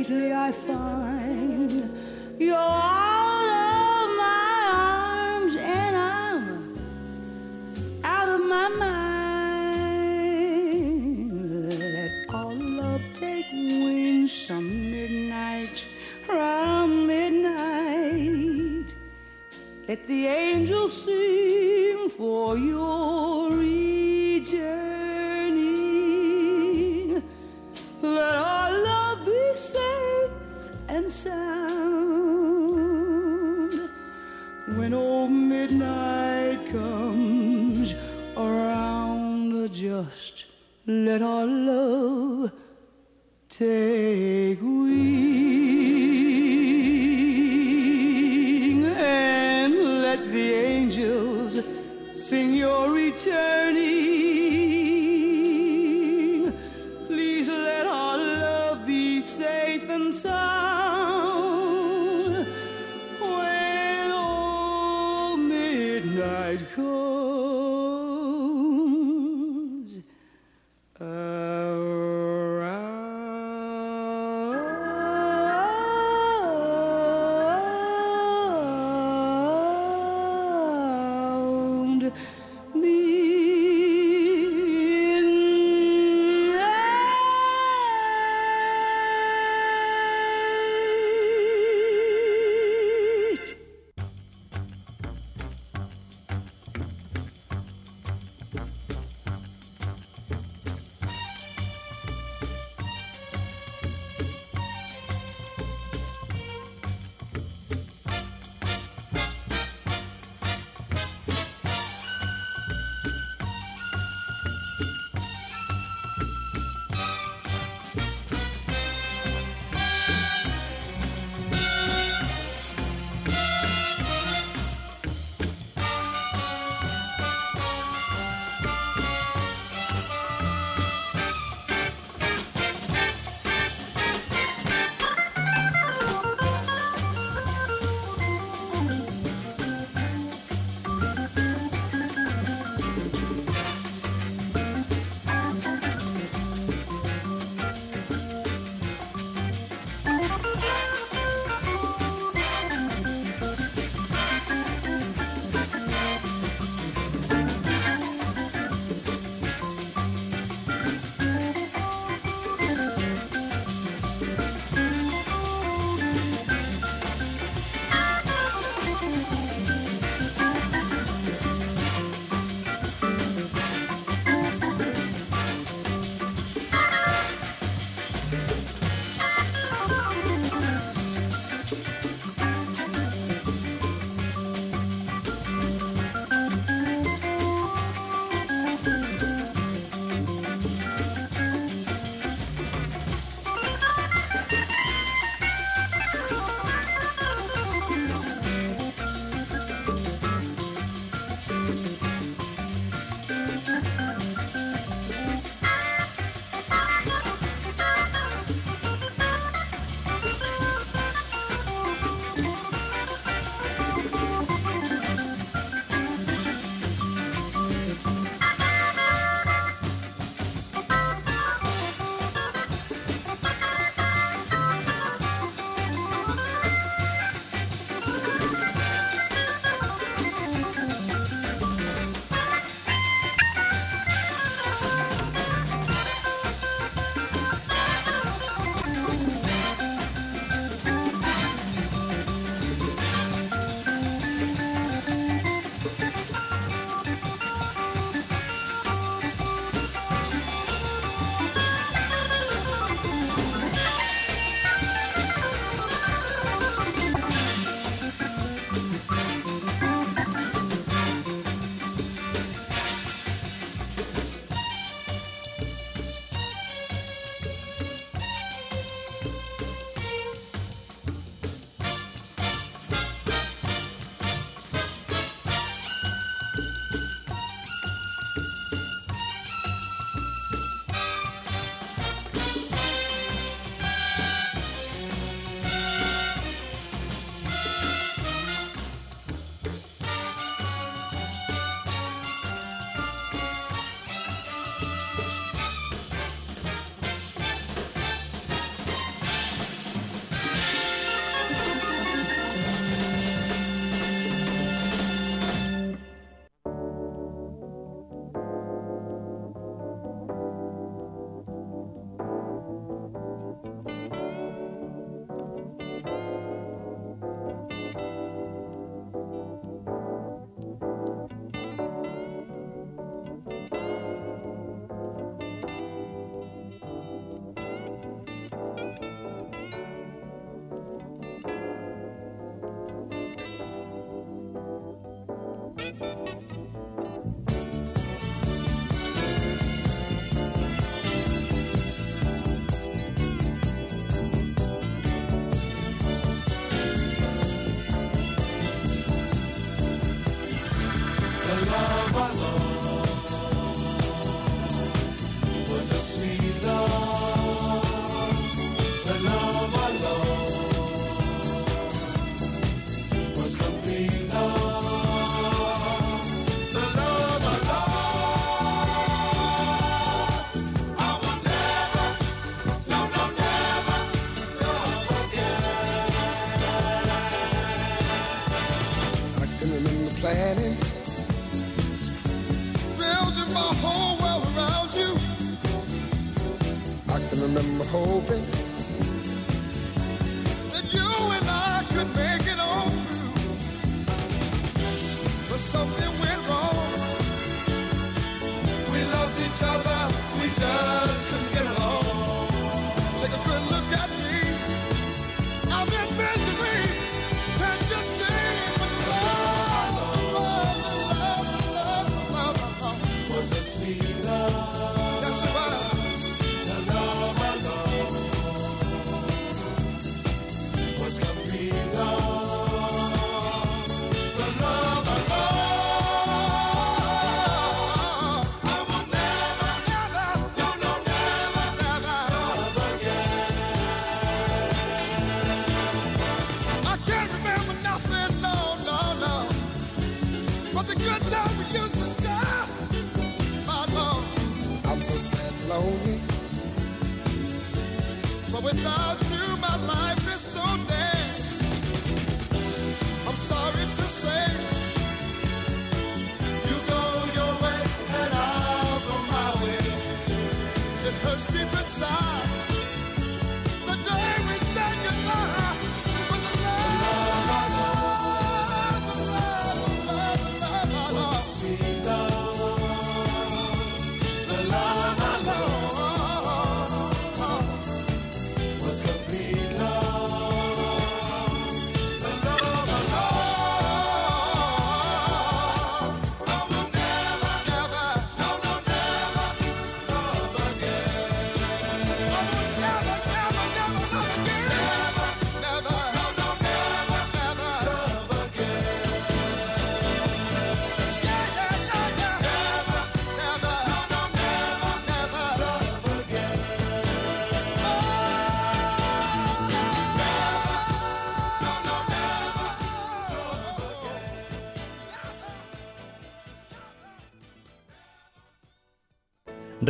lately I find you're out of my arms and I'm out of my mind. Let all love take wings some midnight, round midnight. Let the angels sing for your returning. Sound. When old midnight comes around, just let our love take wing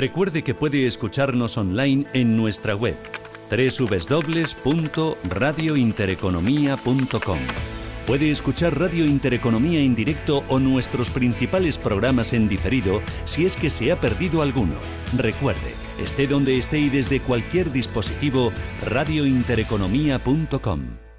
Recuerde que puede escucharnos online en nuestra web www.radiointereconomía.com. Puede escuchar Radio Intereconomía en directo o nuestros principales programas en diferido si es que se ha perdido alguno. Recuerde, esté donde esté y desde cualquier dispositivo, radiointereconomía.com.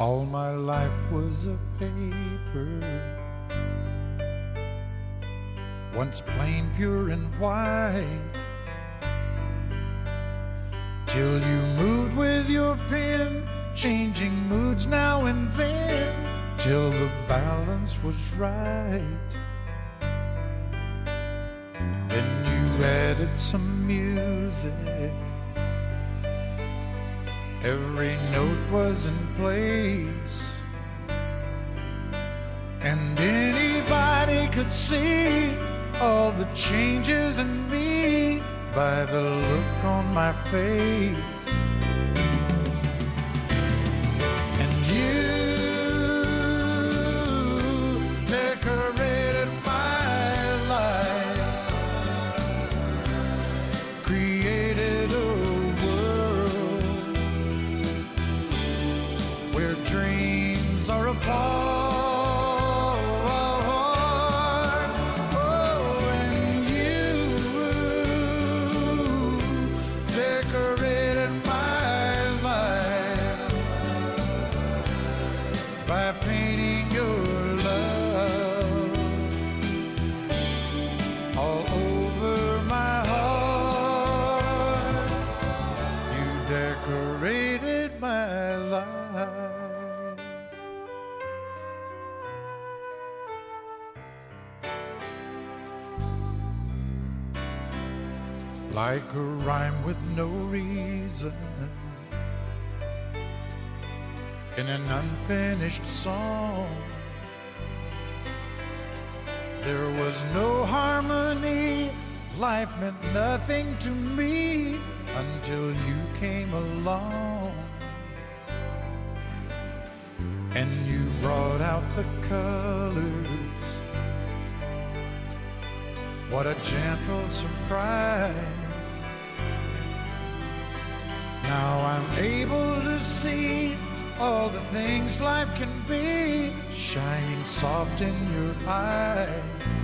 All my life was a paper, once plain, pure, and white. Till you moved with your pen, changing moods now and then till the balance was right. Then you added some music. Every note was in place. And anybody could see all the changes in me by the look on my face. Like a rhyme with no reason in an unfinished song. There was no harmony, life meant nothing to me until you came along. And you brought out the colors. What a gentle surprise. Now I'm able to see all the things life can be shining soft in your eyes.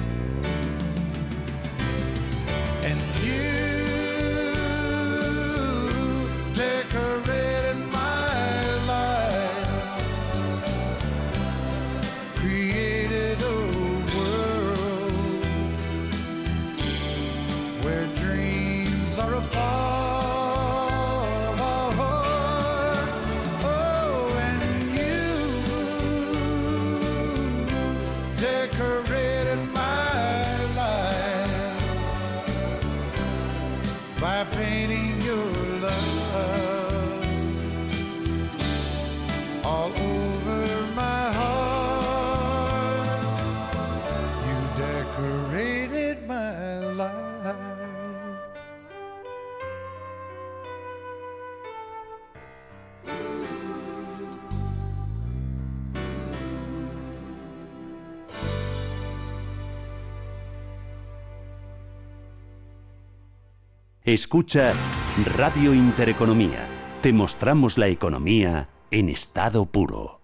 Escucha Radio Intereconomía. Te mostramos la economía en estado puro.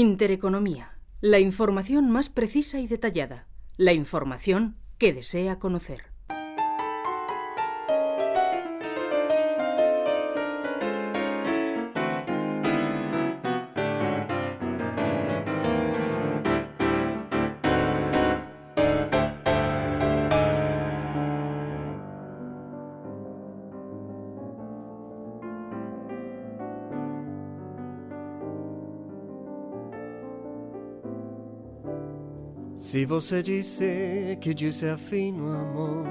Intereconomía. La información más precisa y detallada. La información que desea conocer. Você disse que disse afim no amor,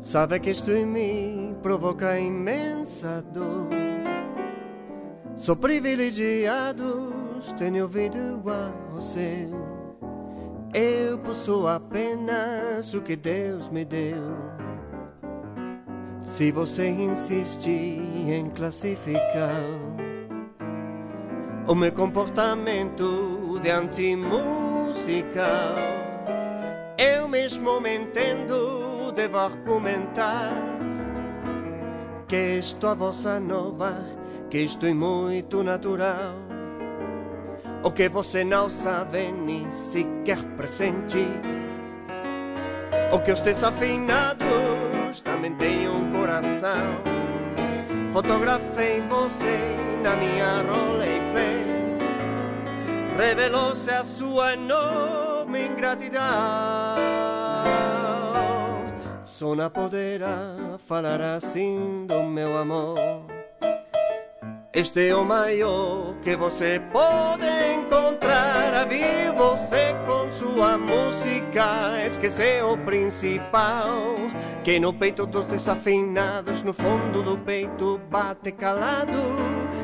sabe que isto em mim provoca imensa dor. Sou privilegiado, tenho ouvido a você. Eu posso apenas o que Deus me deu. Se você insiste em classificar o meu comportamento de anti-musical. Eu mesmo me entendo, devo argumentar que isto a vossa nova, que isto é muito natural. O que você não sabe nem sequer pressentir. O que os desafinados também têm um coração. Fotografei você na minha Rolleiflex Revelou-se a sua enorme ingratidão. Não poderá falar assim do meu amor. Este é o maior que você pode encontrar. A vir você com sua música Esqueceu o principal. Que no peito dos desafinados No fundo do peito bate calado.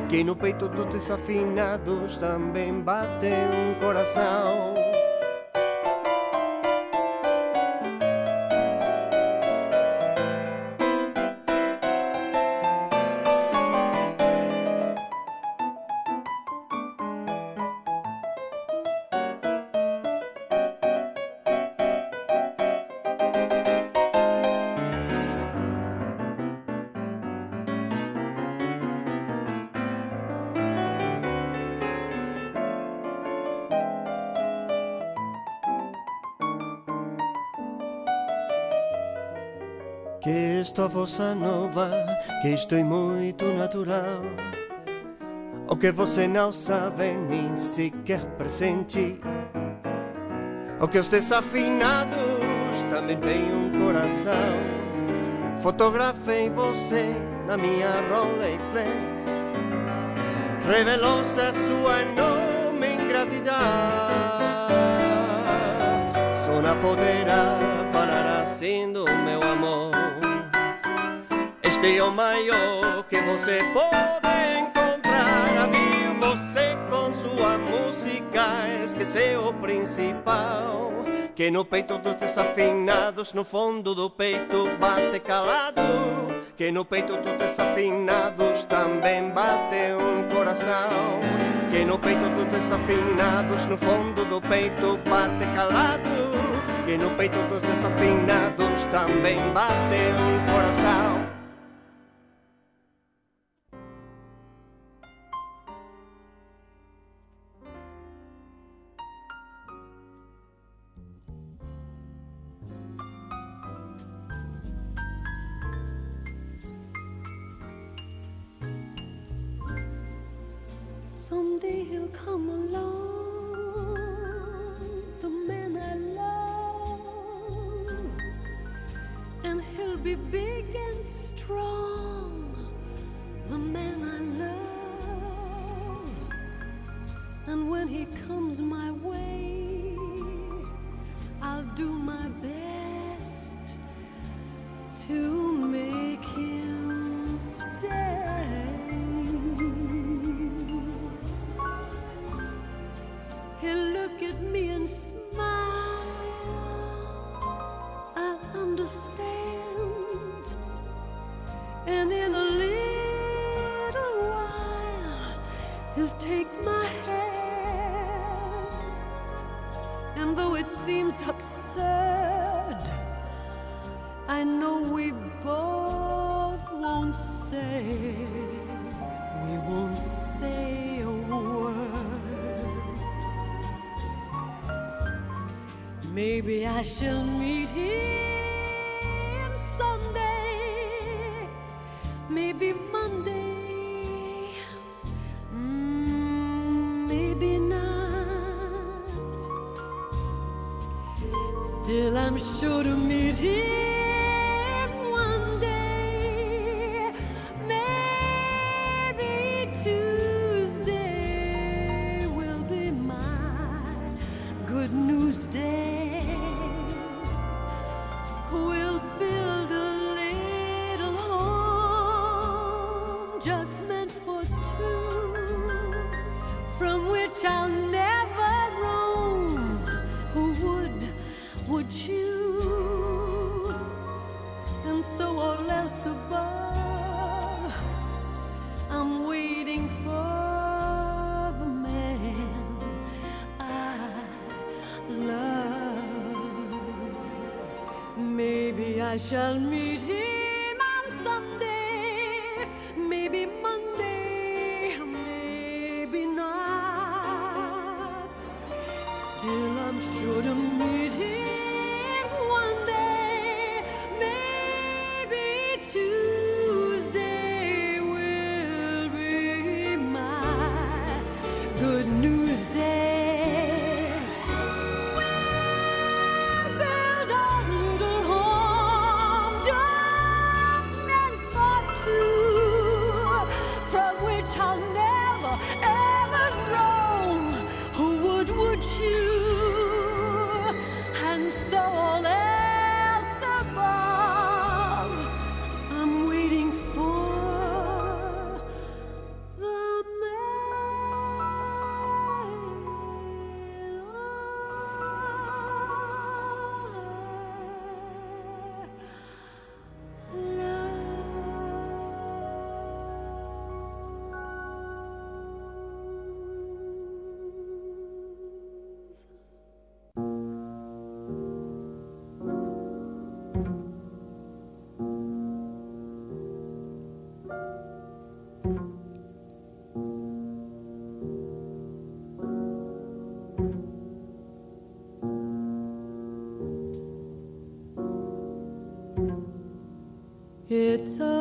Que no peito dos desafinados Também bate um coração Que isto a vossa nova, que isto é muito natural. O que você não sabe nem sequer pressentir. O que os desafinados também têm um coração. Fotografei você na minha Rolleiflex. Revelou-se a sua enorme ingratidão. Só não poderá falar assim do meu amor. Rio maior que você pode encontrar. Havia você com sua música, esqueceu o principal. Que no peito dos desafinados, no fundo do peito bate calado. Que no peito dos desafinados também bate um coração. Que no peito dos desafinados, no fundo do peito bate calado. Que no peito dos desafinados também bate um coração. 茫茫路 passion shall So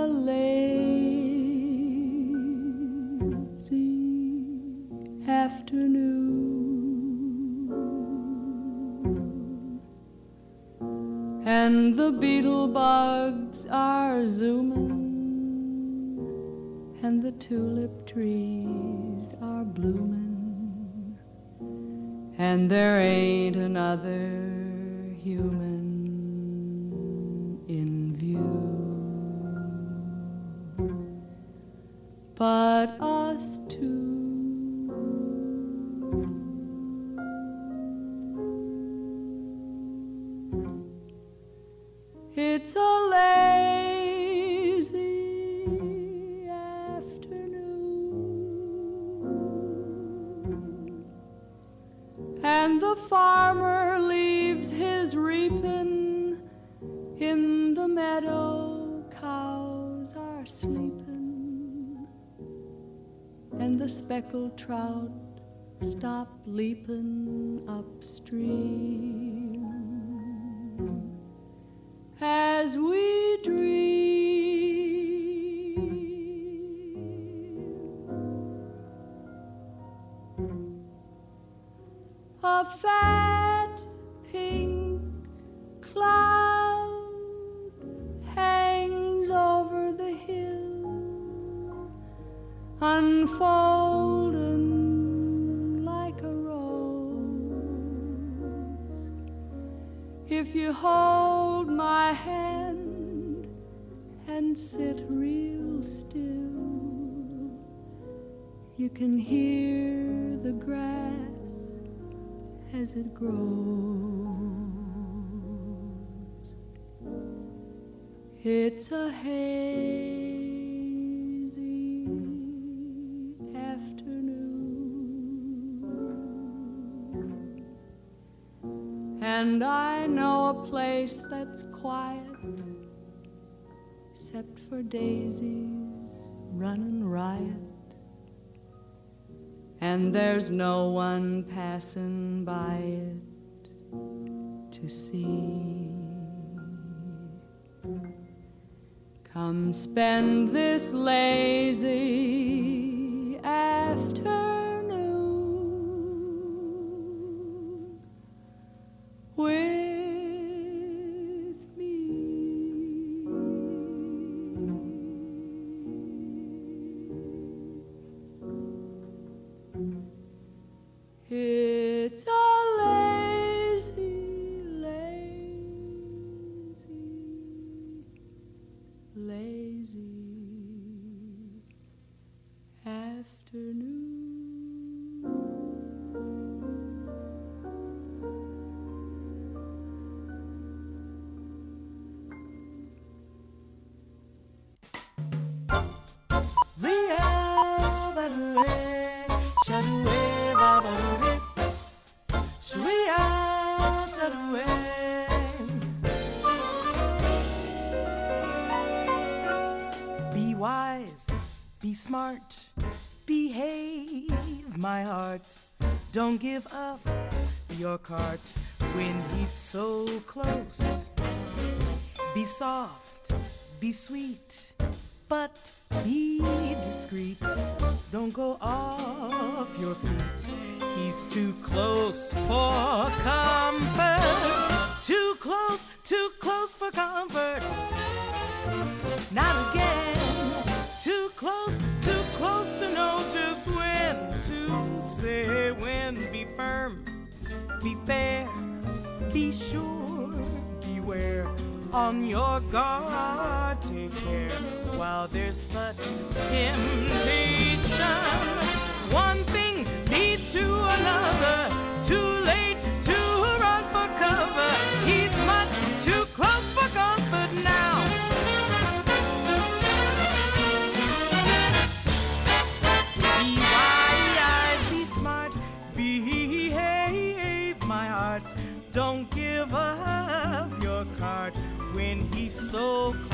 speckled It's a hazy afternoon, and I know a place that's quiet, except for daisies running riot. And there's no one passing by spend this lazy be sweet, but be discreet. Don't go off your feet. He's too close for comfort. Too close, too close for comfort. Not again. Too close, too close to know just when to say when. Be firm, be fair, be sure, beware. On your guard, such temptation. One thing leads to another. Too late to run for cover. He's much too close for comfort now. Be wise, be smart, behave, my heart. Don't give up your card when he's so close.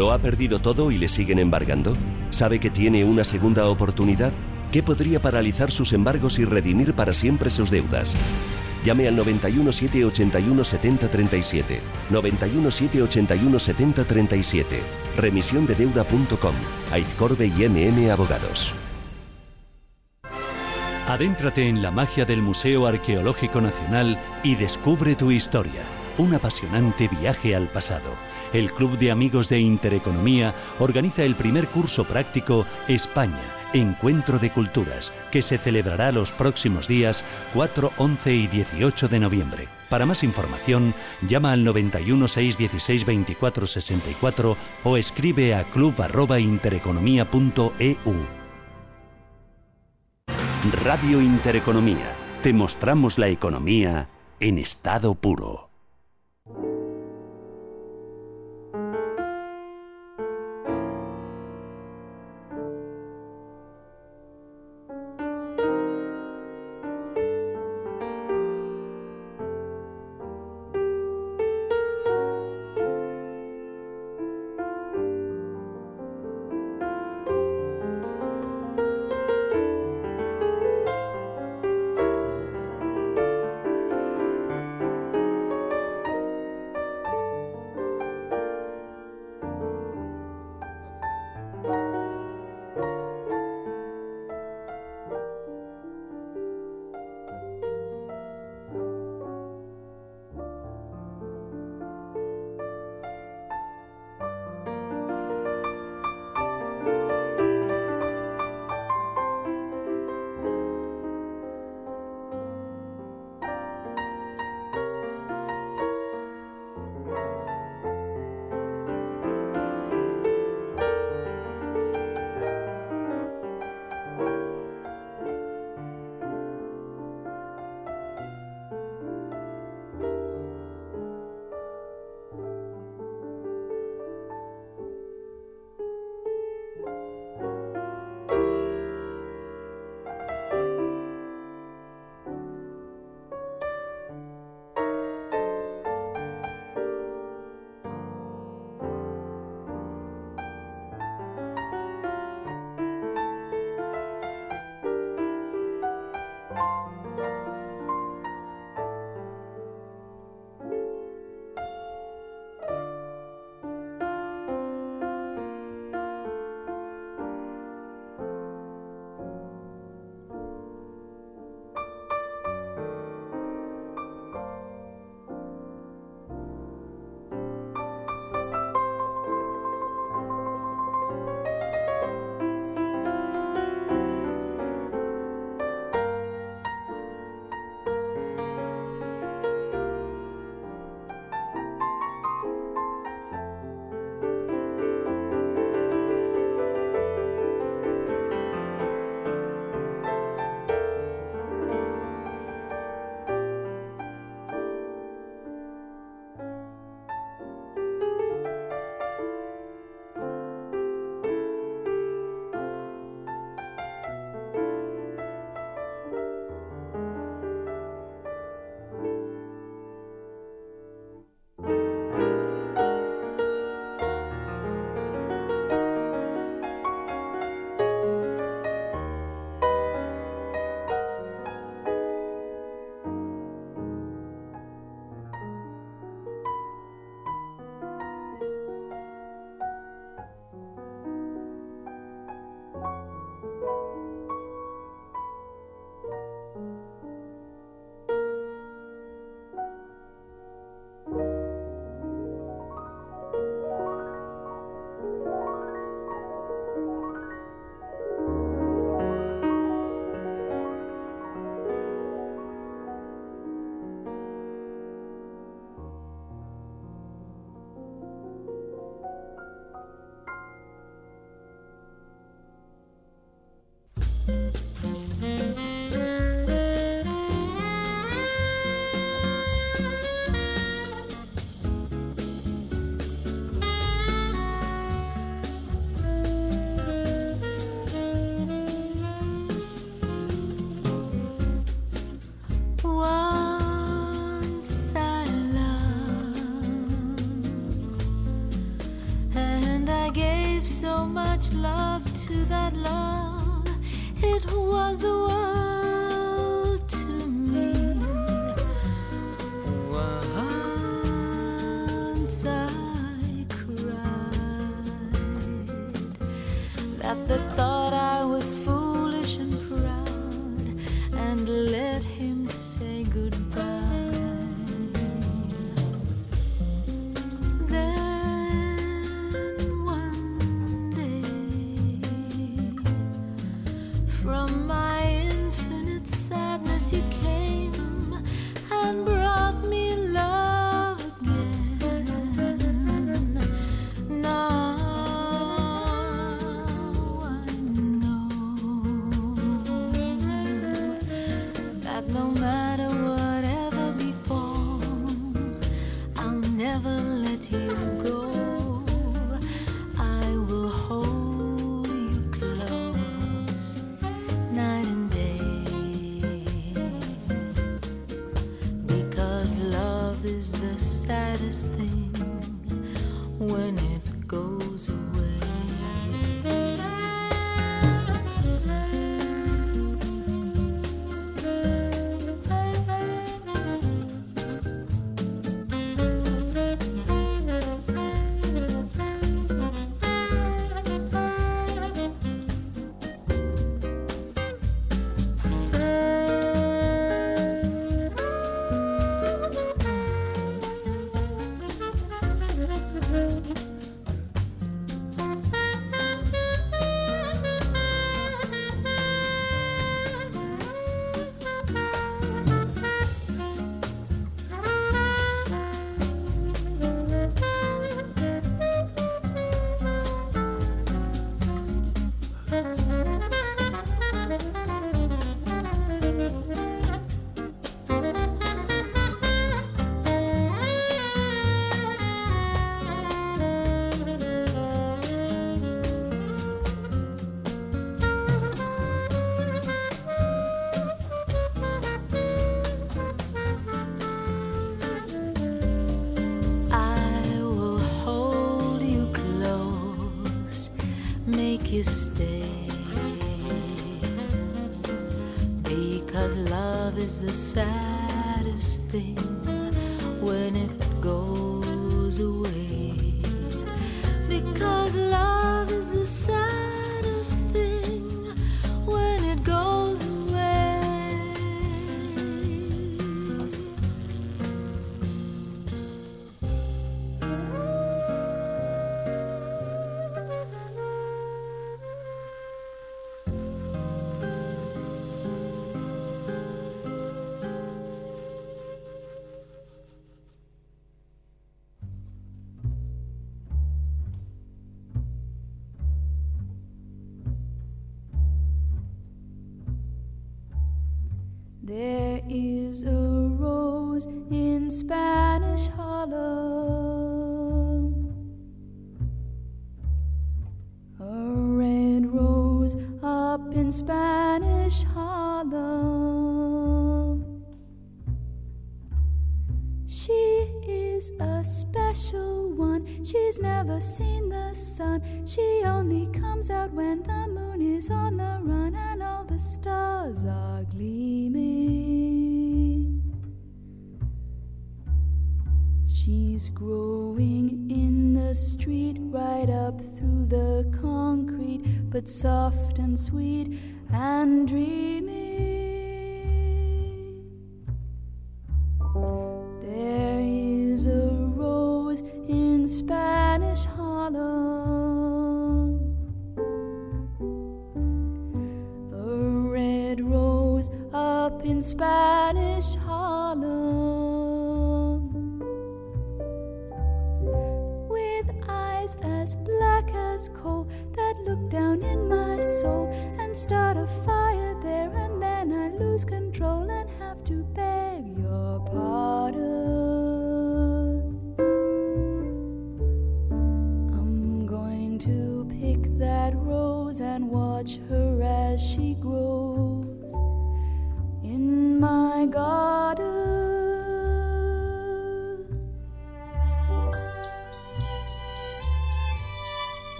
¿Lo ha perdido todo y le siguen embargando? ¿Sabe que tiene una segunda oportunidad? ¿Qué podría paralizar sus embargos y redimir para siempre sus deudas? Llame al 91 781 70 37. 91 781 70 37. Remisiondedeuda.com. Aizcorbe y MM Abogados. Adéntrate en la magia del Museo Arqueológico Nacional y descubre tu historia. Un apasionante viaje al pasado. El Club de Amigos de Intereconomía organiza el primer curso práctico España, Encuentro de Culturas, que se celebrará los próximos días 4, 11 y 18 de noviembre. Para más información, llama al 91 616 24 64 o escribe a club@intereconomía.eu. Radio Intereconomía. Te mostramos la economía en estado puro. And sweet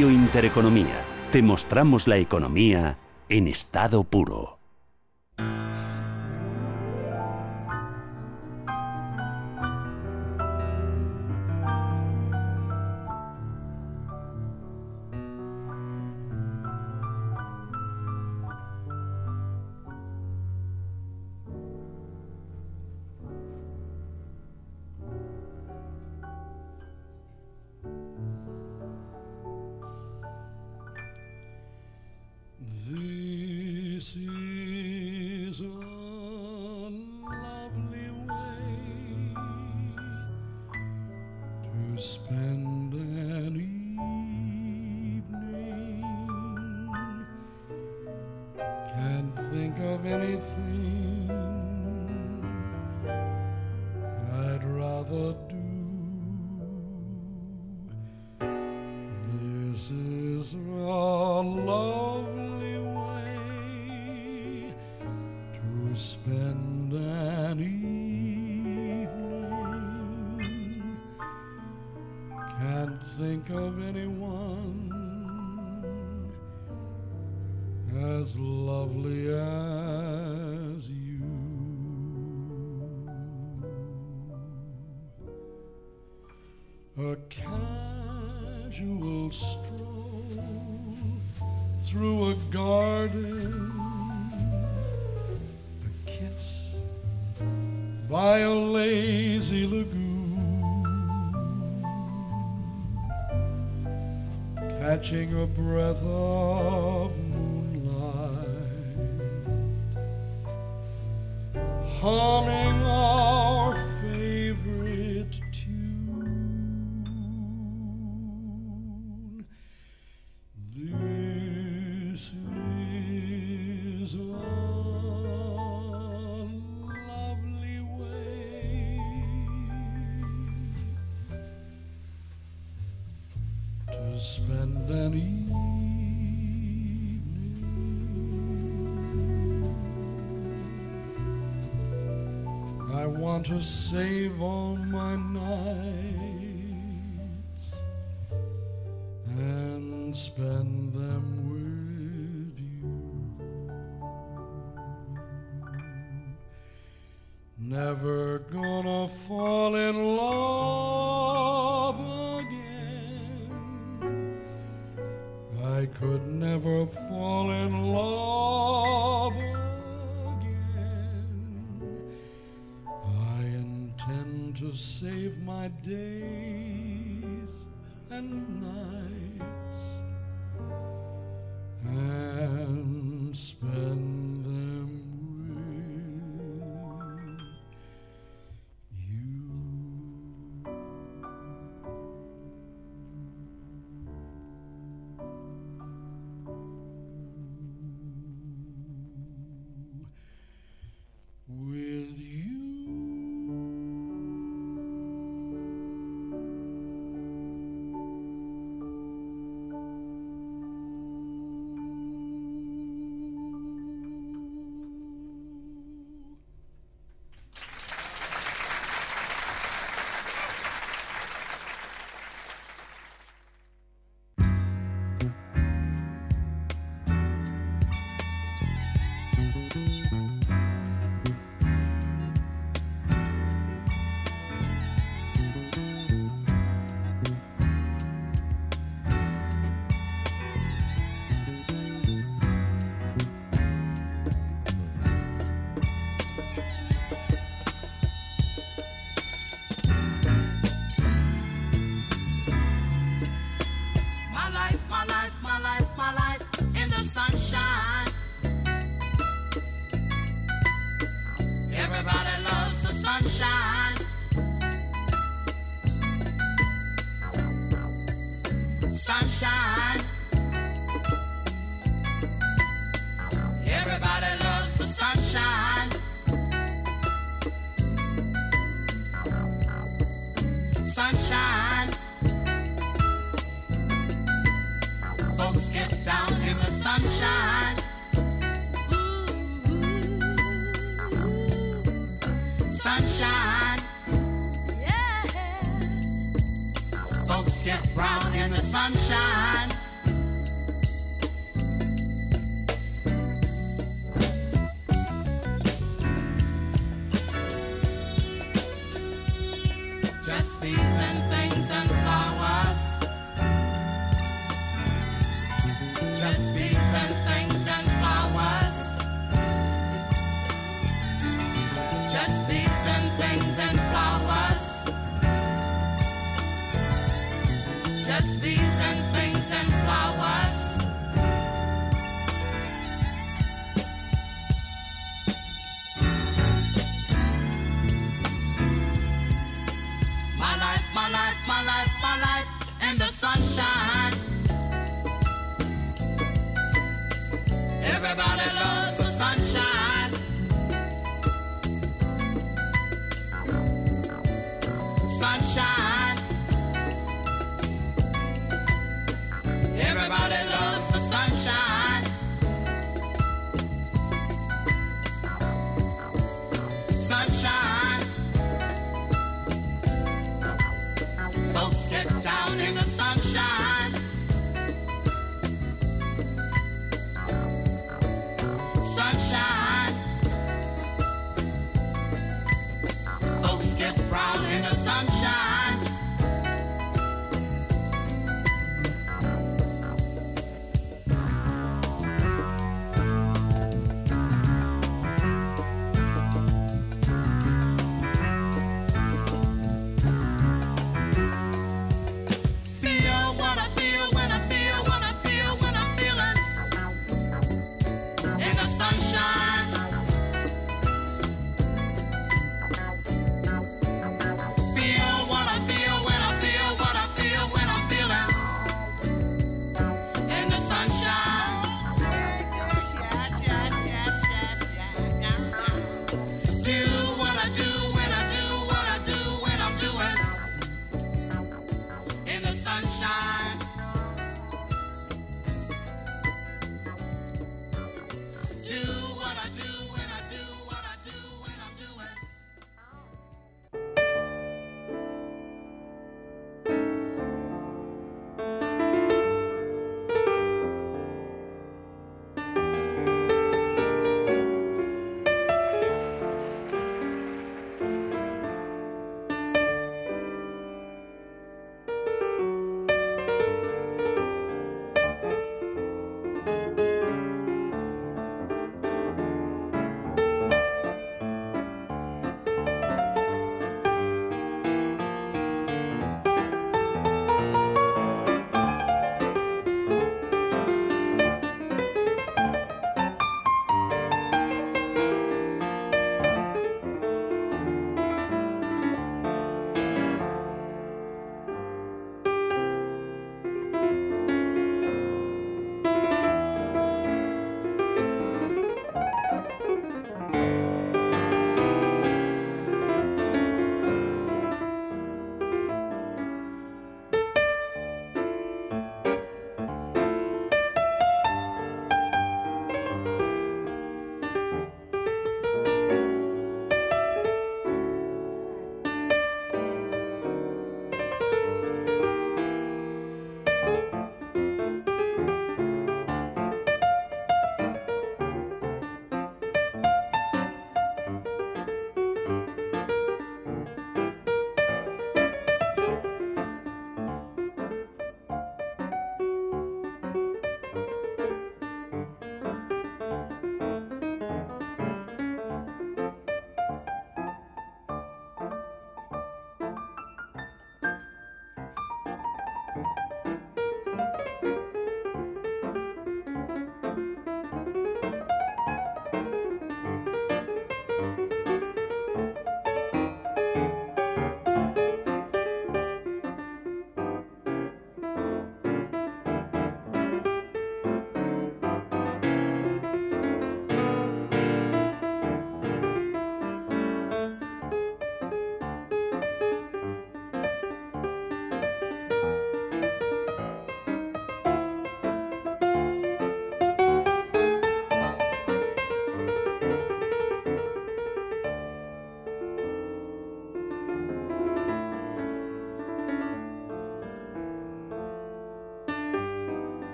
Intereconomía. Te mostramos la economía en estado puro.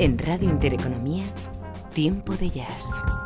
En Radio Intereconomía, Tiempo de Jazz.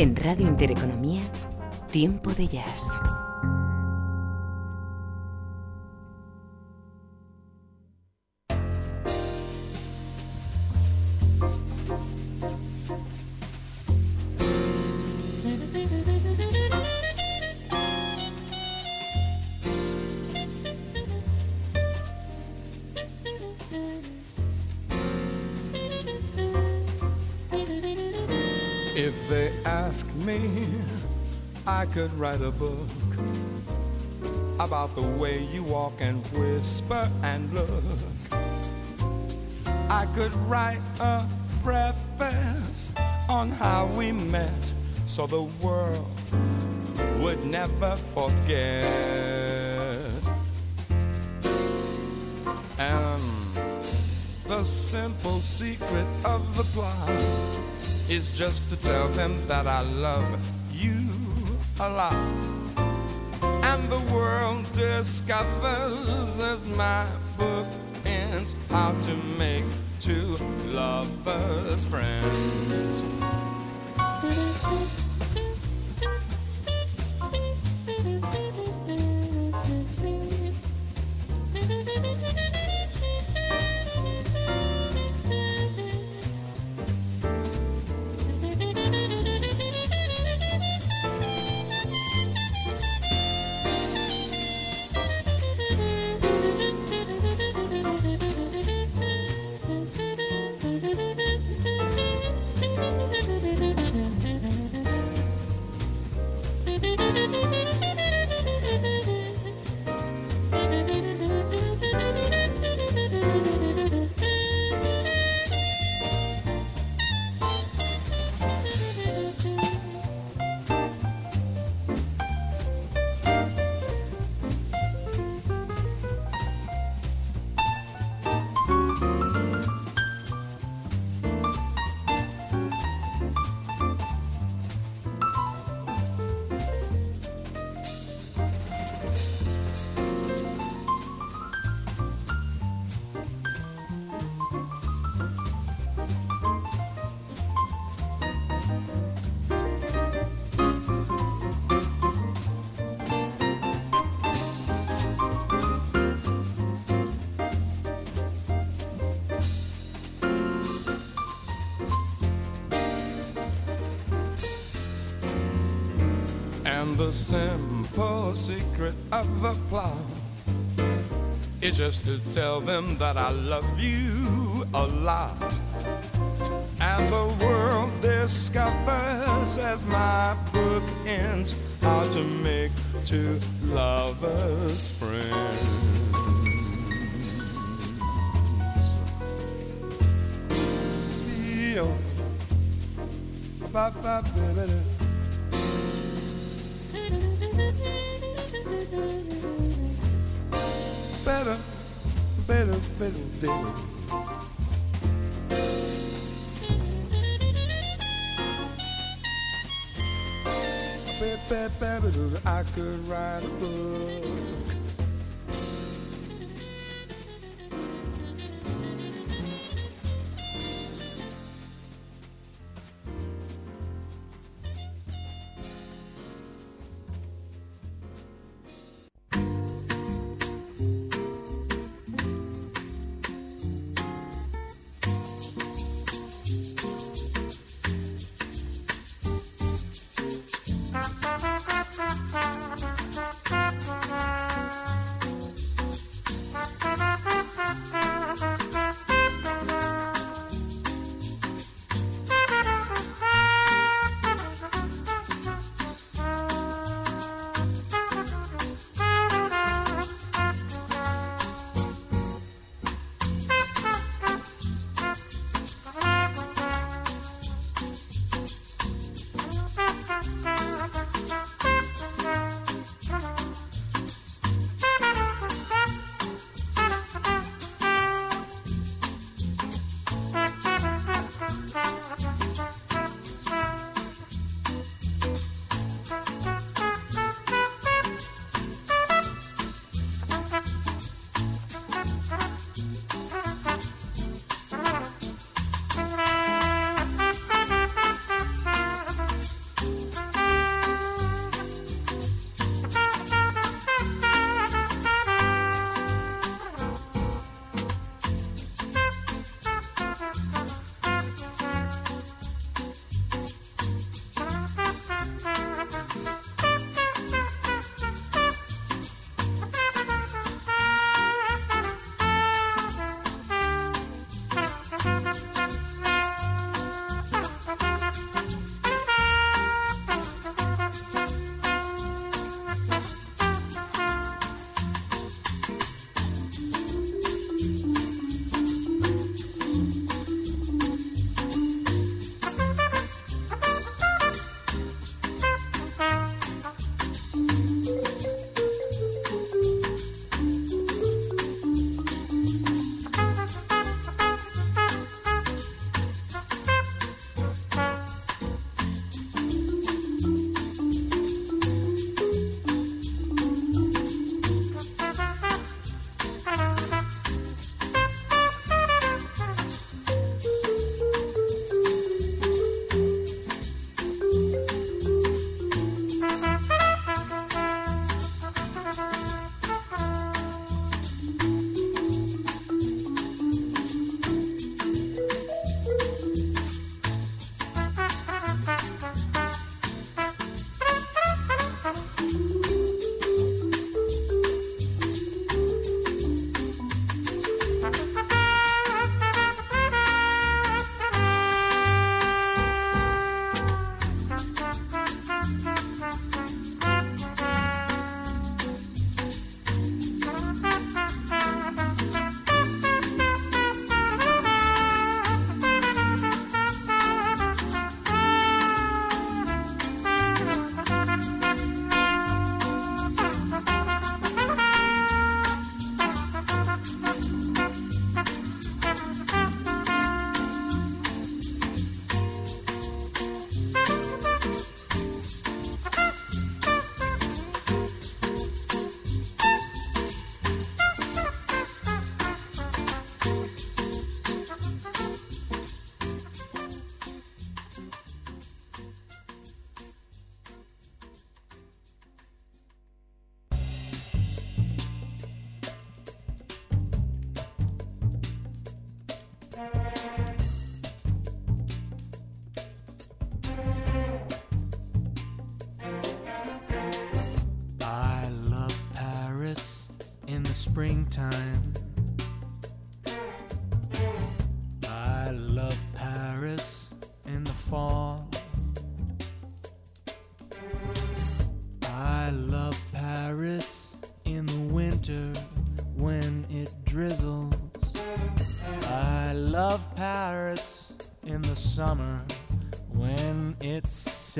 En Radio Intereconomía, Tiempo de Jazz. Could write a book about the way you walk and whisper and look. I could write a preface on how we met so the world would never forget. And the simple secret of the plot is just to tell them that I love you a lot. And the world discovers as my book ends how to make two lovers friends. The simple secret of the plot is just to tell them that I love you a lot. And the world discovers as my book ends how to make two lovers friends. Ba ba ba I could write a book.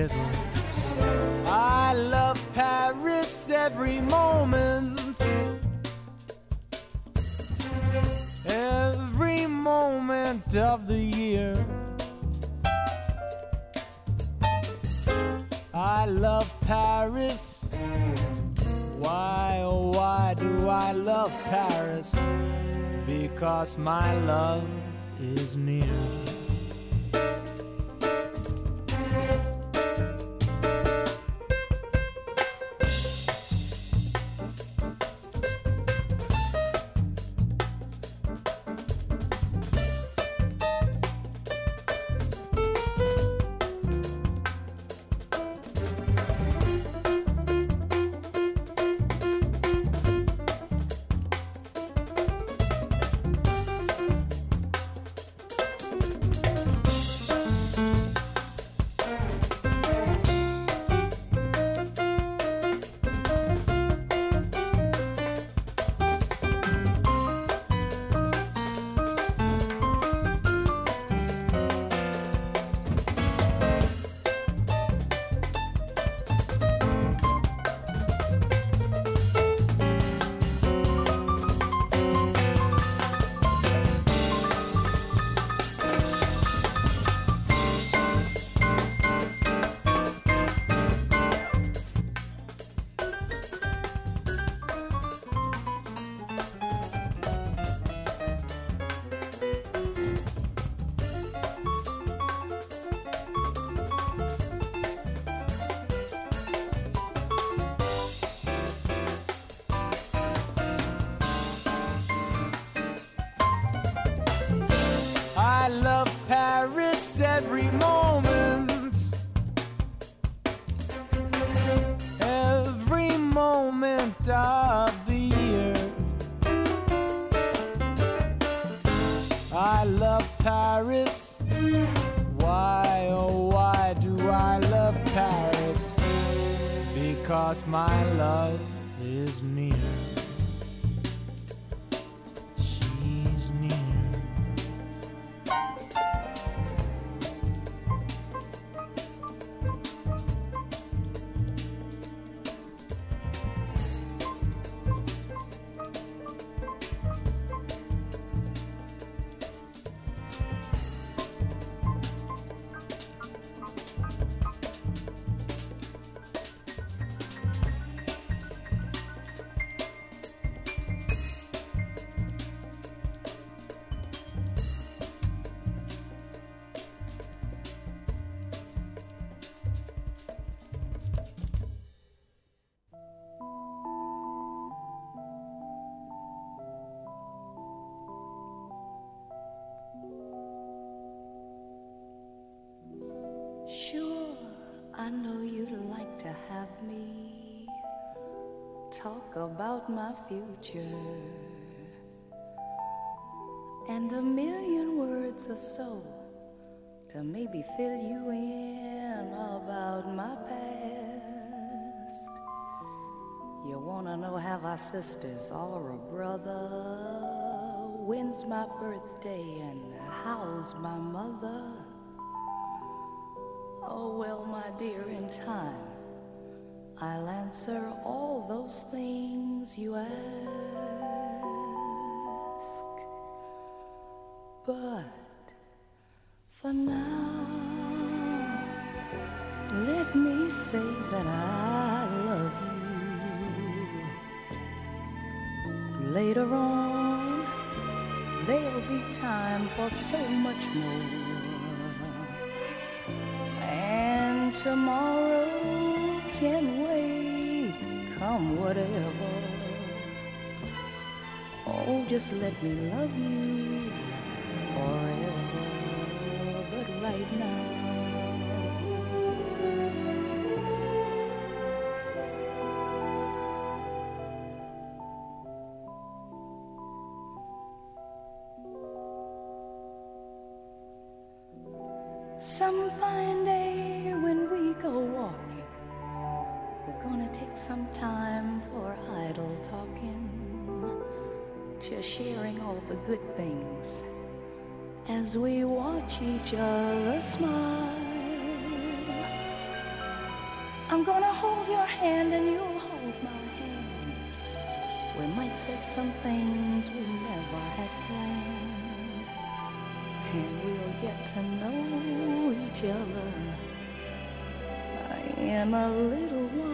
Sizzles. I love Paris every moment. Every moment of the year. I love Paris. Why, oh, why do I love Paris? Because my love future. And a million words or so to maybe fill you in about my past. You wanna know have I sisters or a brother? When's my birthday and how's my mother? Oh, well, my dear, in time, I'll answer all those things you ask. But for now, let me say that I love you. Later on, there'll be time for so much more. And tomorrow can wait, come whatever. Oh, just let me love you forever. But right now, as we watch each other smile. I'm gonna hold your hand and you'll hold my hand. We might say some things we never had planned, and we'll get to know each other in a little while.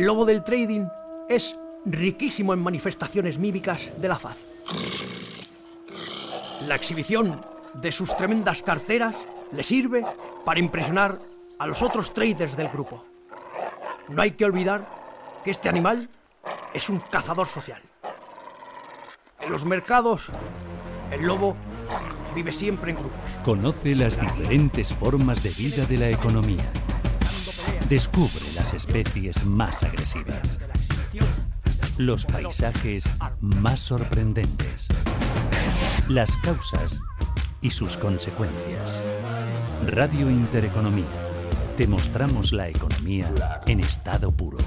El lobo del trading es riquísimo en manifestaciones mímicas de la faz. La exhibición de sus tremendas carteras le sirve para impresionar a los otros traders del grupo. No hay que olvidar que este animal es un cazador social. En los mercados, el lobo vive siempre en grupos. Conoce las diferentes formas de vida de la economía. Descubre especies más agresivas. Los paisajes más sorprendentes. Las causas y sus consecuencias. Radio Intereconomía. Te mostramos la economía en estado puro.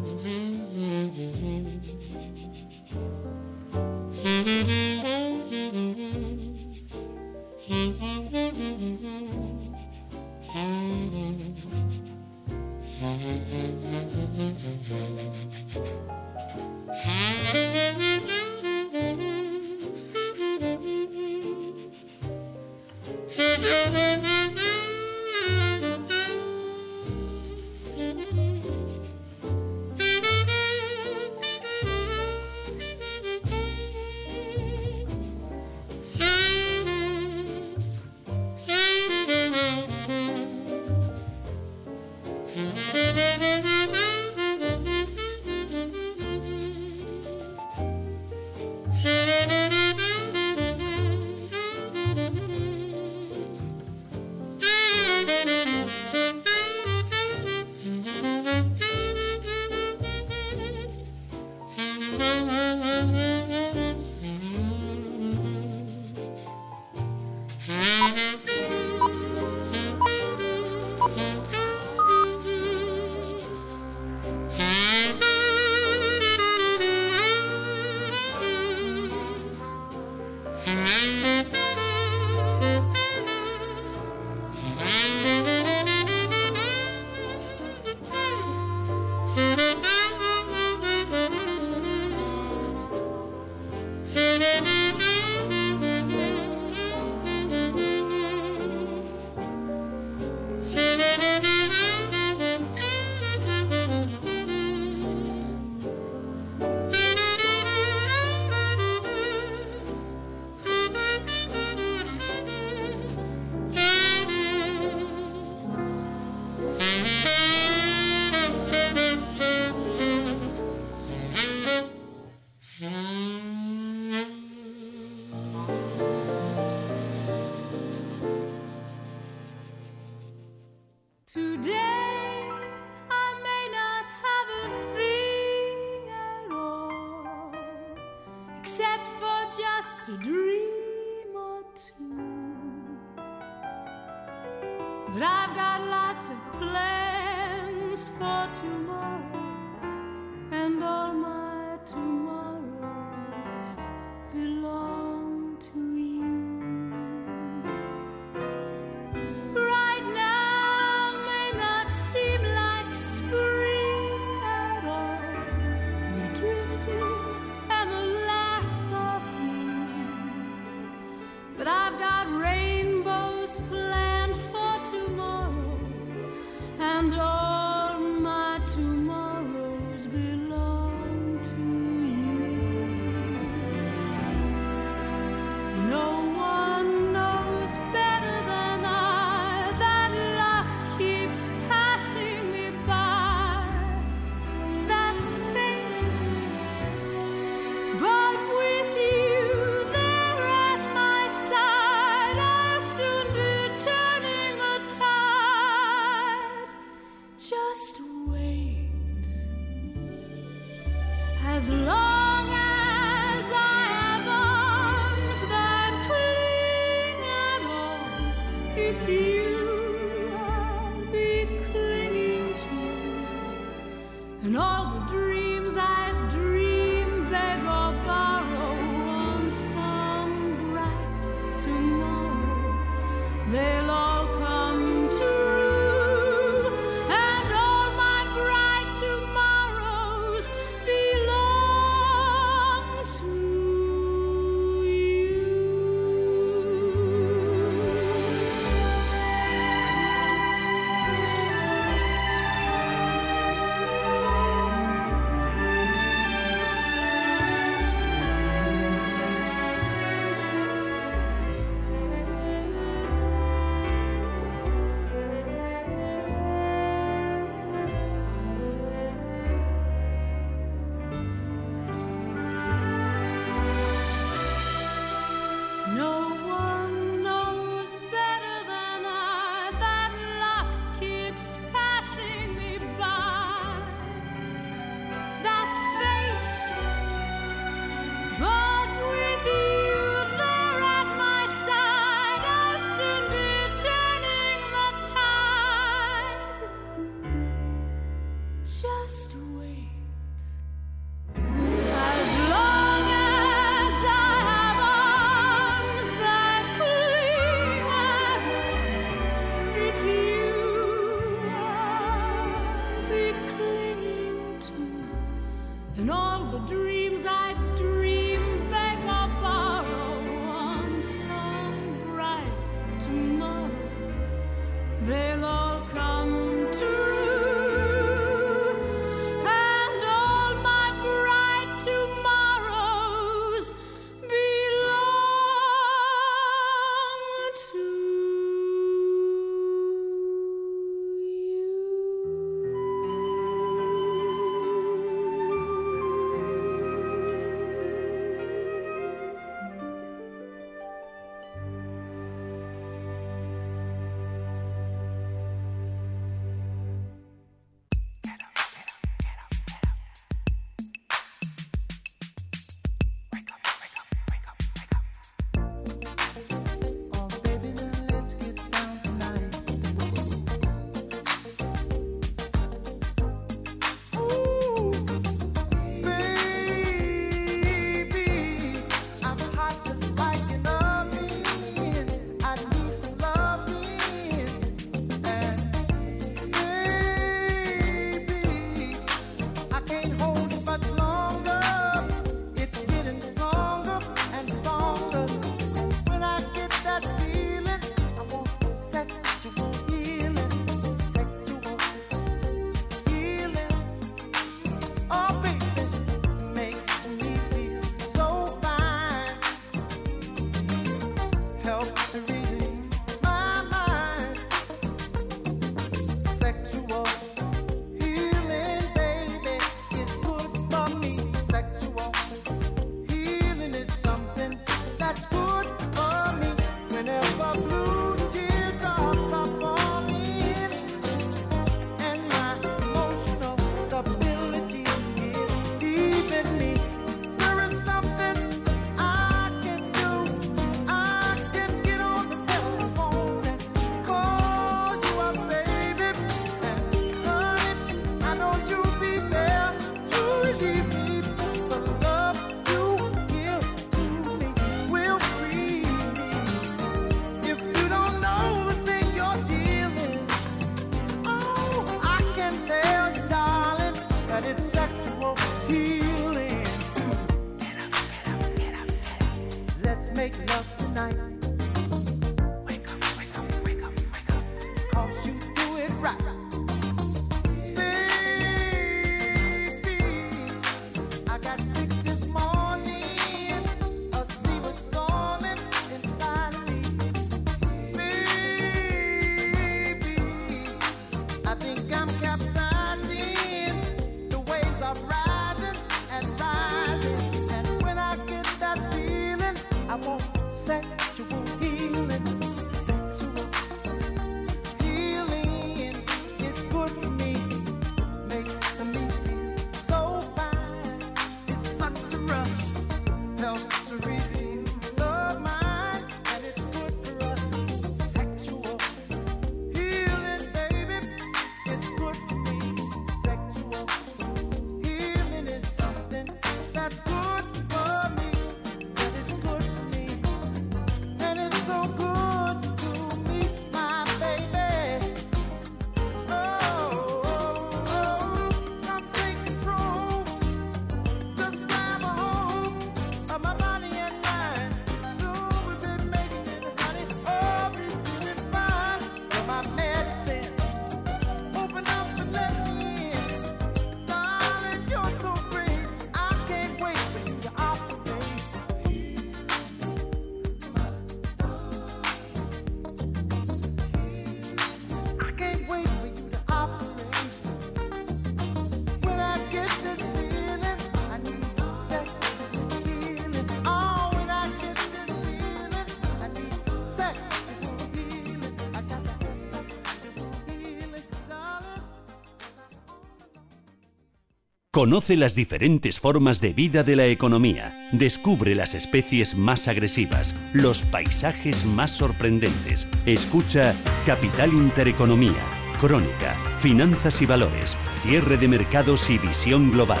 Conoce las diferentes formas de vida de la economía. Descubre las especies más agresivas, los paisajes más sorprendentes. Escucha Capital Intereconomía, Crónica, Finanzas y Valores, Cierre de Mercados y Visión Global.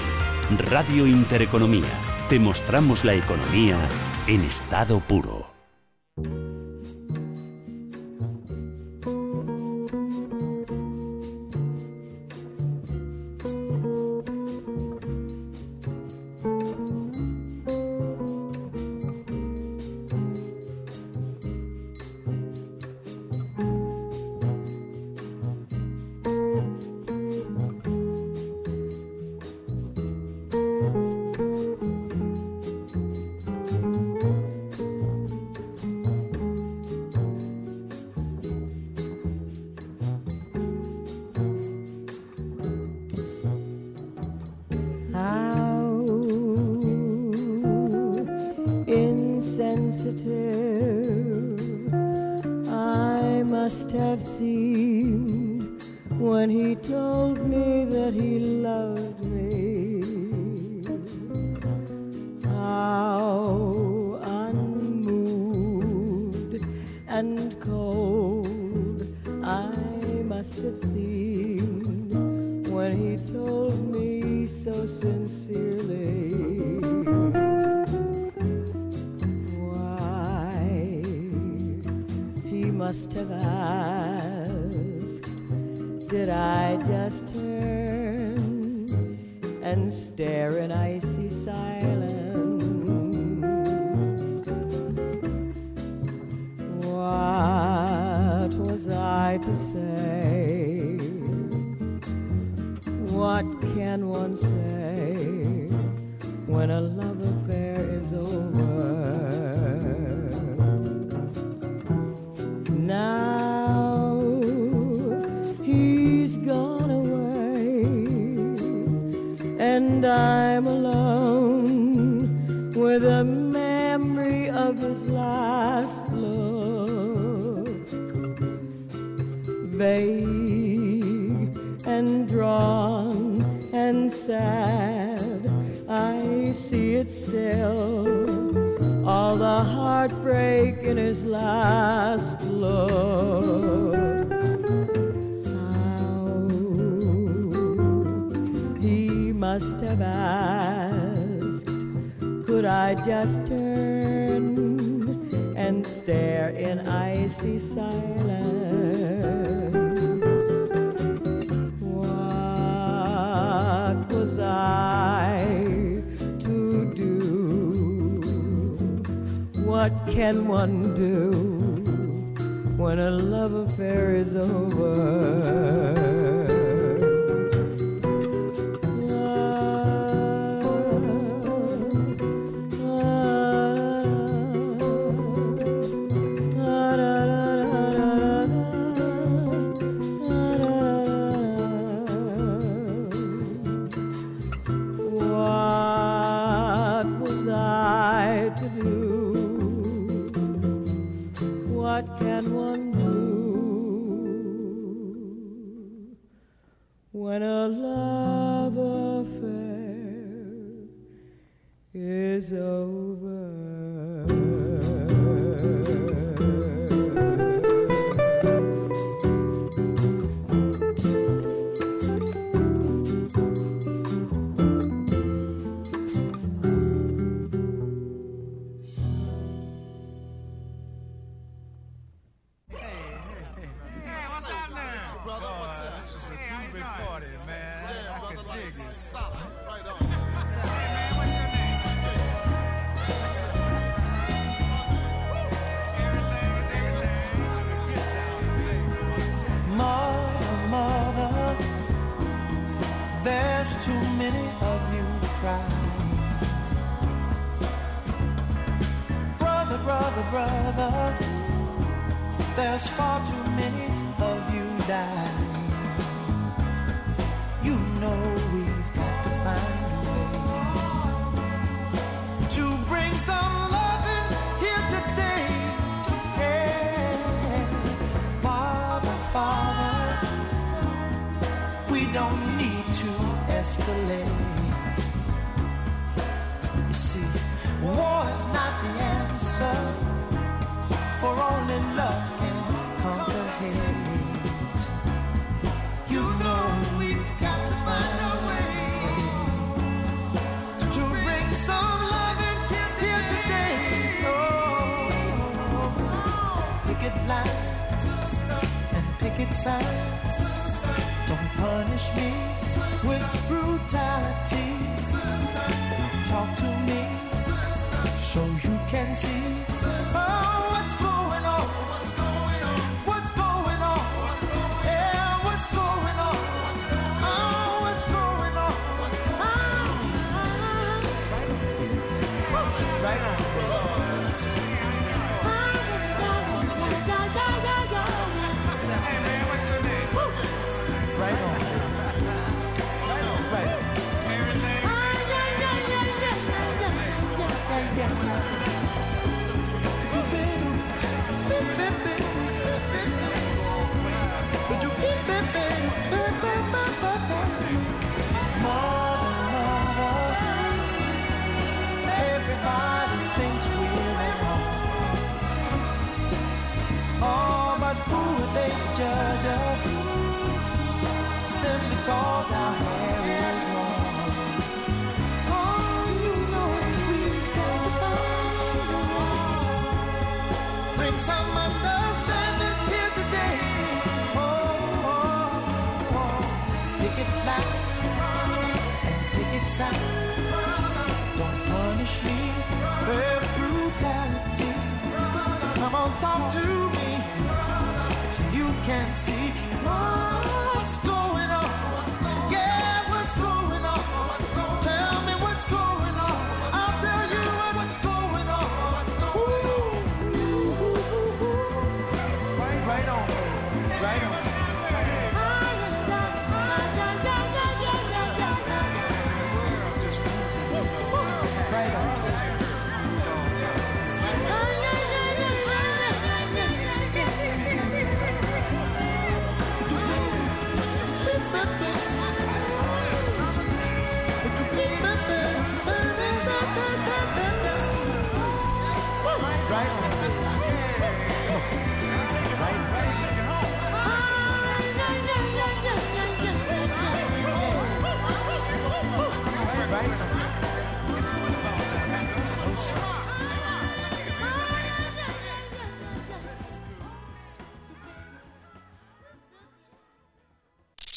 Radio Intereconomía. Te mostramos la economía en estado puro.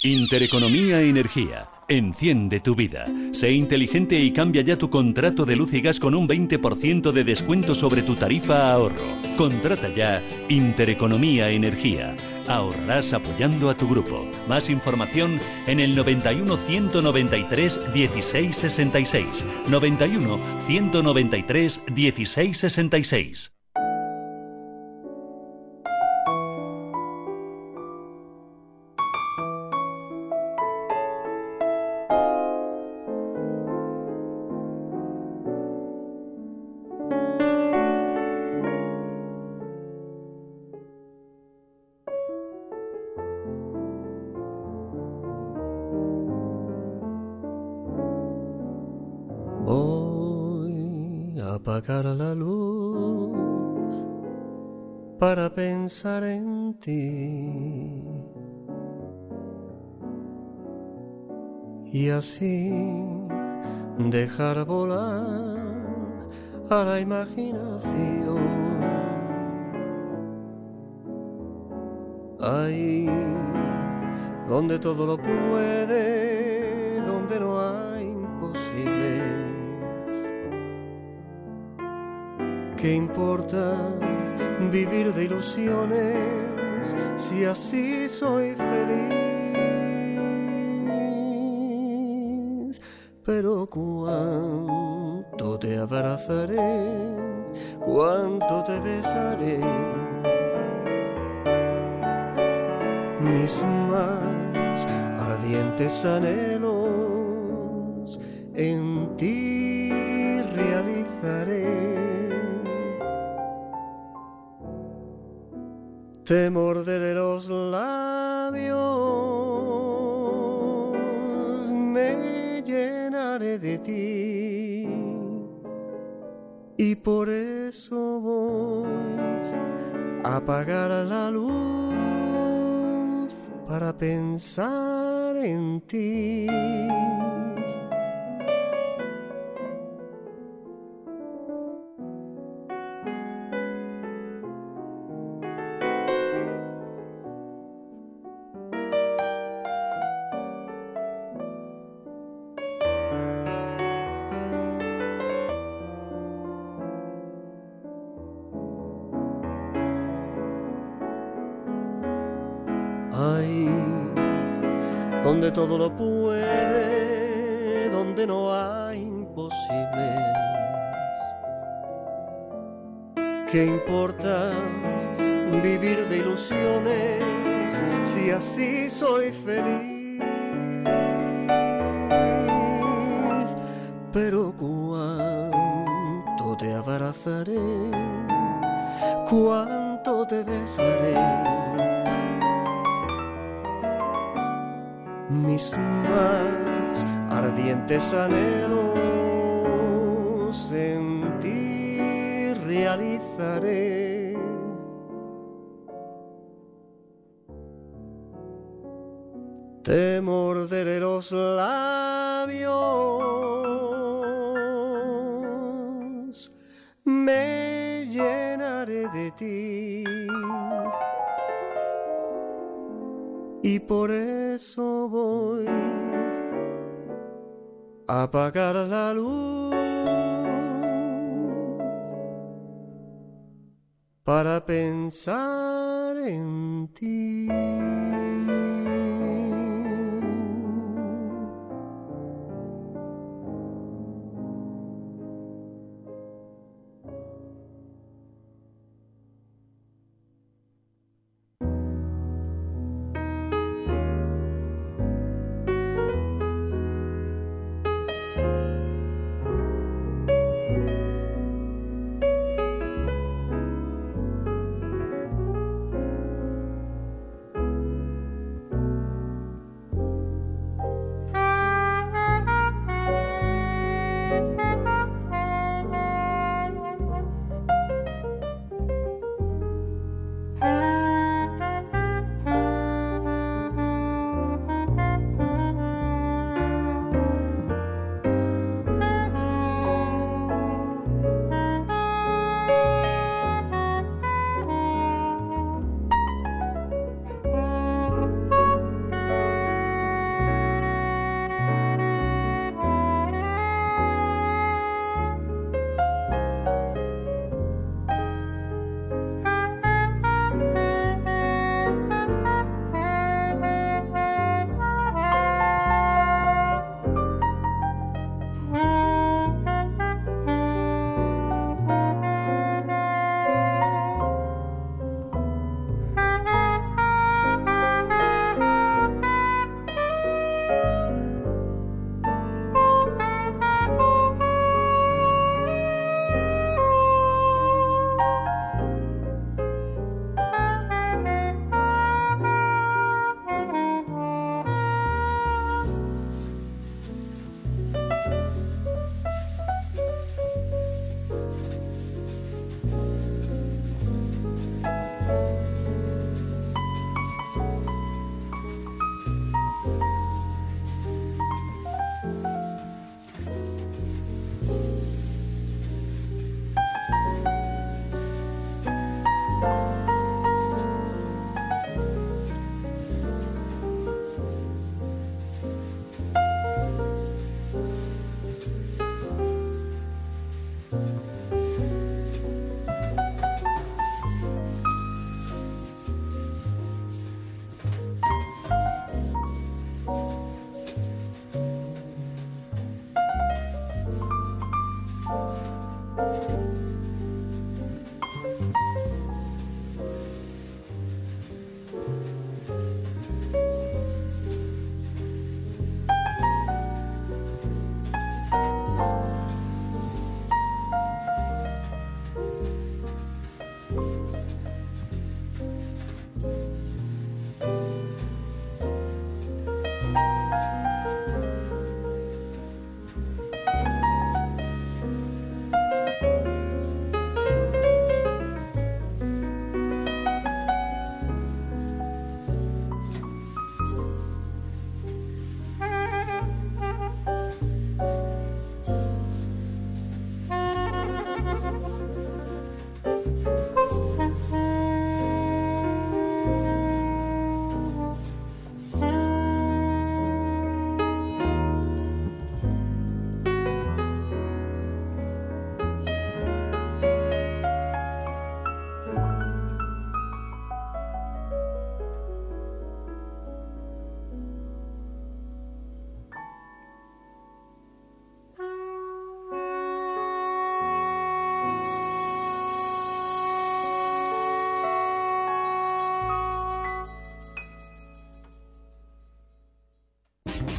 Intereconomía Energía. Enciende tu vida. Sé inteligente y cambia ya tu contrato de luz y gas con un 20% de descuento sobre tu tarifa ahorro. Contrata ya Intereconomía Energía. Ahorrarás apoyando a tu grupo. Más información en el 91 193 16 66. 91 193 16 66. Apagar la luz para pensar en ti. Y así dejar volar a la imaginación. Ahí donde todo lo puede, donde no hay ¿Qué importa vivir de ilusiones si así soy feliz? Pero cuánto te abrazaré, cuánto te besaré. Mis más ardientes anhelos Te todo lo puede, donde no hay imposibles. ¿Qué importa vivir de ilusiones si así soy feliz? Pero cuánto te abrazaré, cuánto te besaré. Mis más ardientes anhelos en ti realizaré. Apagar la luz para pensar en ti.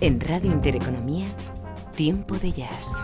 En Radio Intereconomía, Tiempo de Jazz.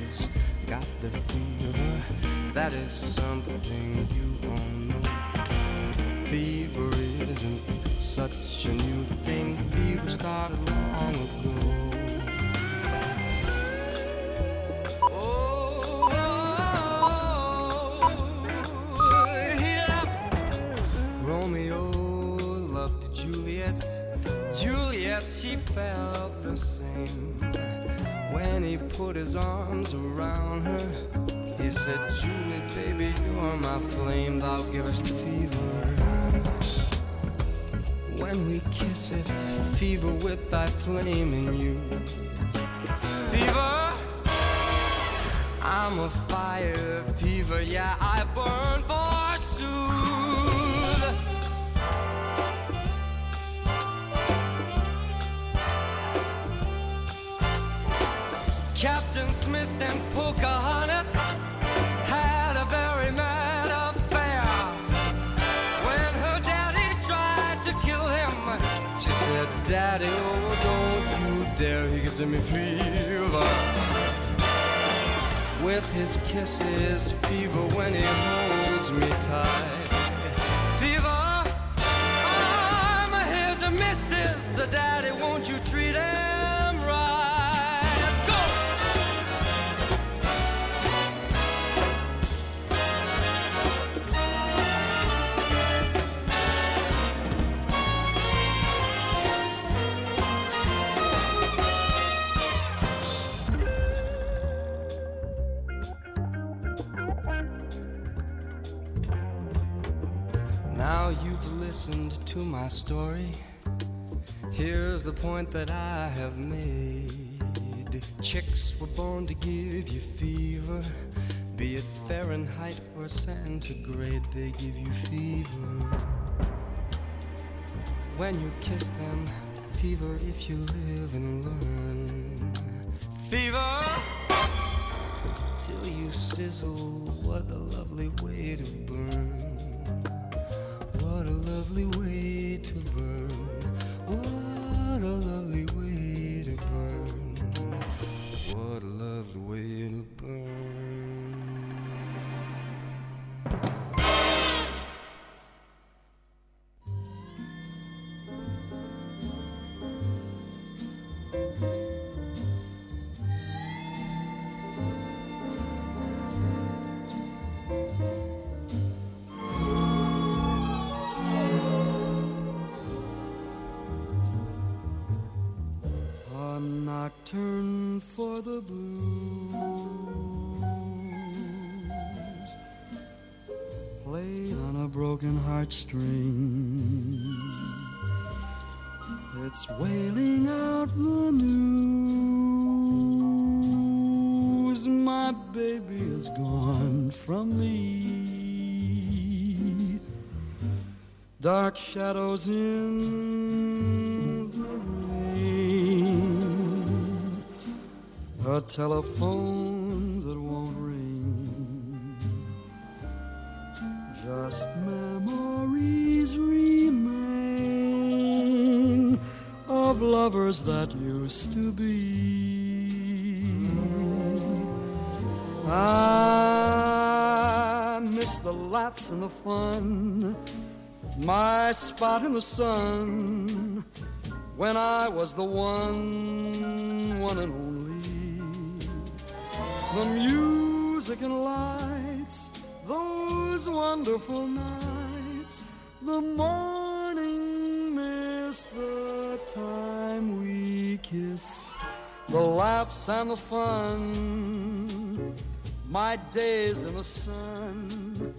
got the fever. That is something you arms around her, he said, Julie, baby, you're my flame. Thou givest fever. When we kiss it, fever with thy flame in you. Fever, I'm a fire fever, yeah, I burn dare, me fever. With his kisses, fever when he holds me tight. Fever, I'm his a missus, Daddy, won't you treat him point that I have made. Chicks were born to give you fever. Be it Fahrenheit or centigrade, they give you fever. When you kiss them, fever if you live and learn. Fever! Till you sizzle, what a lovely way to burn. What a lovely way to burn. What a lovely way heartstring. It's wailing out the news. My baby is gone from me. Dark shadows in the rain. A telephone that won't ring. Just of lovers that used to be. I miss the laughs and the fun, my spot in the sun when I was the one, one and only. The music and lights, those wonderful nights, the morning mist, the time we kiss, the laughs and the fun, my days in the sun,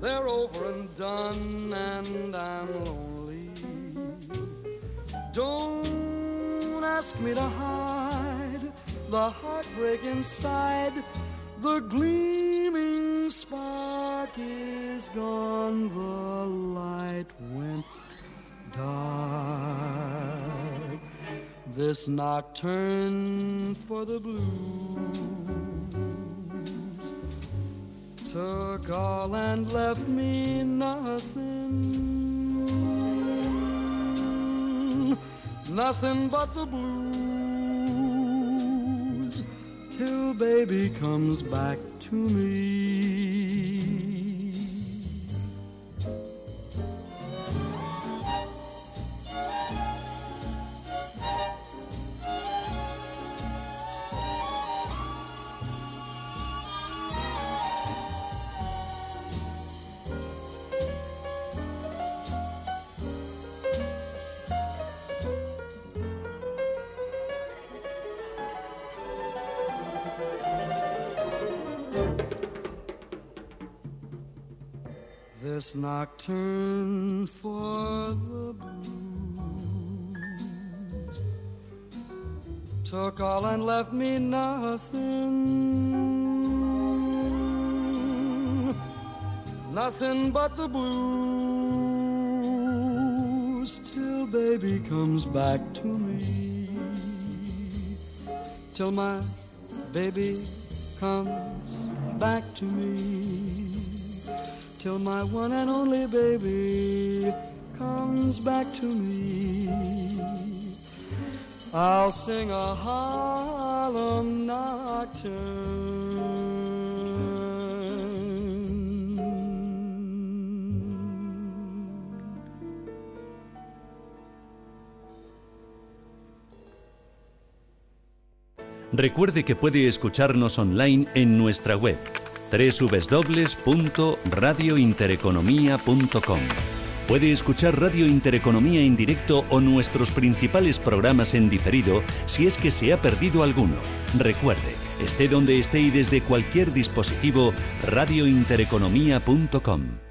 they're over and done, and I'm lonely. Don't ask me to hide the heartbreak inside. The gleaming spark is gone, the light went dark. This nocturne for the blues took all and left me nothing, nothing but the blues till baby comes back to me. This nocturne for the blues. Took all and left me nothing, nothing but the blues till baby comes back to me, till my baby comes back to me till my one and only baby comes back to me. I'll sing a Harlem nocturne. Recuerde que puede escucharnos online en nuestra web www.radiointereconomía.com. Puede escuchar Radio Intereconomía en directo o nuestros principales programas en diferido si es que se ha perdido alguno. Recuerde, esté donde esté y desde cualquier dispositivo, radiointereconomía.com.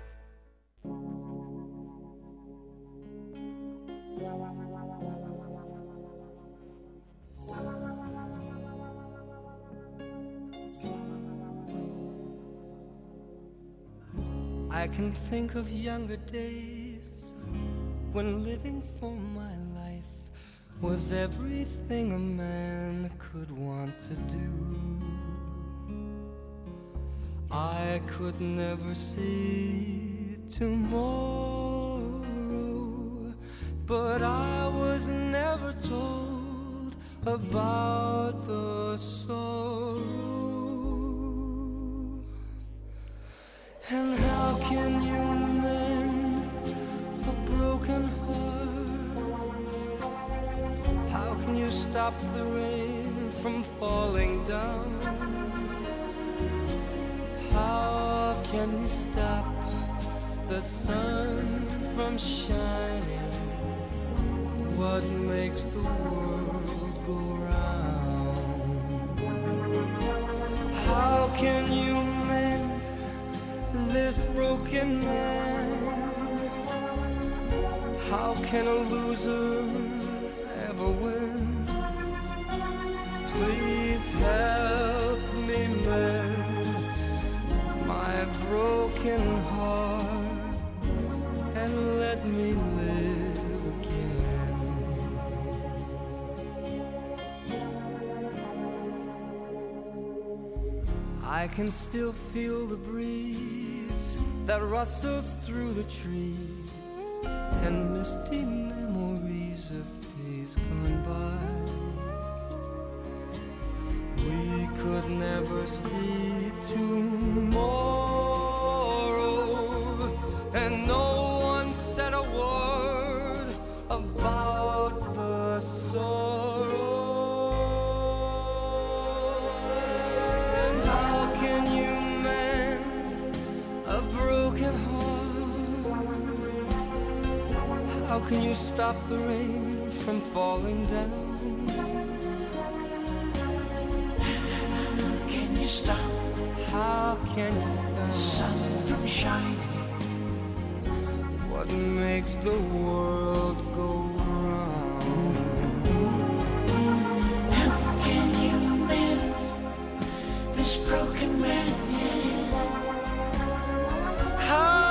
I can think of younger days when living for my life was everything a man could want to do. I could never see tomorrow, but I was never told about the sorrow. And how can you mend a broken heart? How can you stop the rain from falling down? How can you stop the sun from shining? What makes the world go round? How can you mend this broken man? How can a loser ever win? Please help me mend my broken heart and let me live. I can still feel the breeze that rustles through the trees and misty memories of days gone by. We could never see tomorrow, How can you stop the rain from falling down? Can you stop? How can you stop the sun from shining? What makes the world go round? How can you mend this broken man? How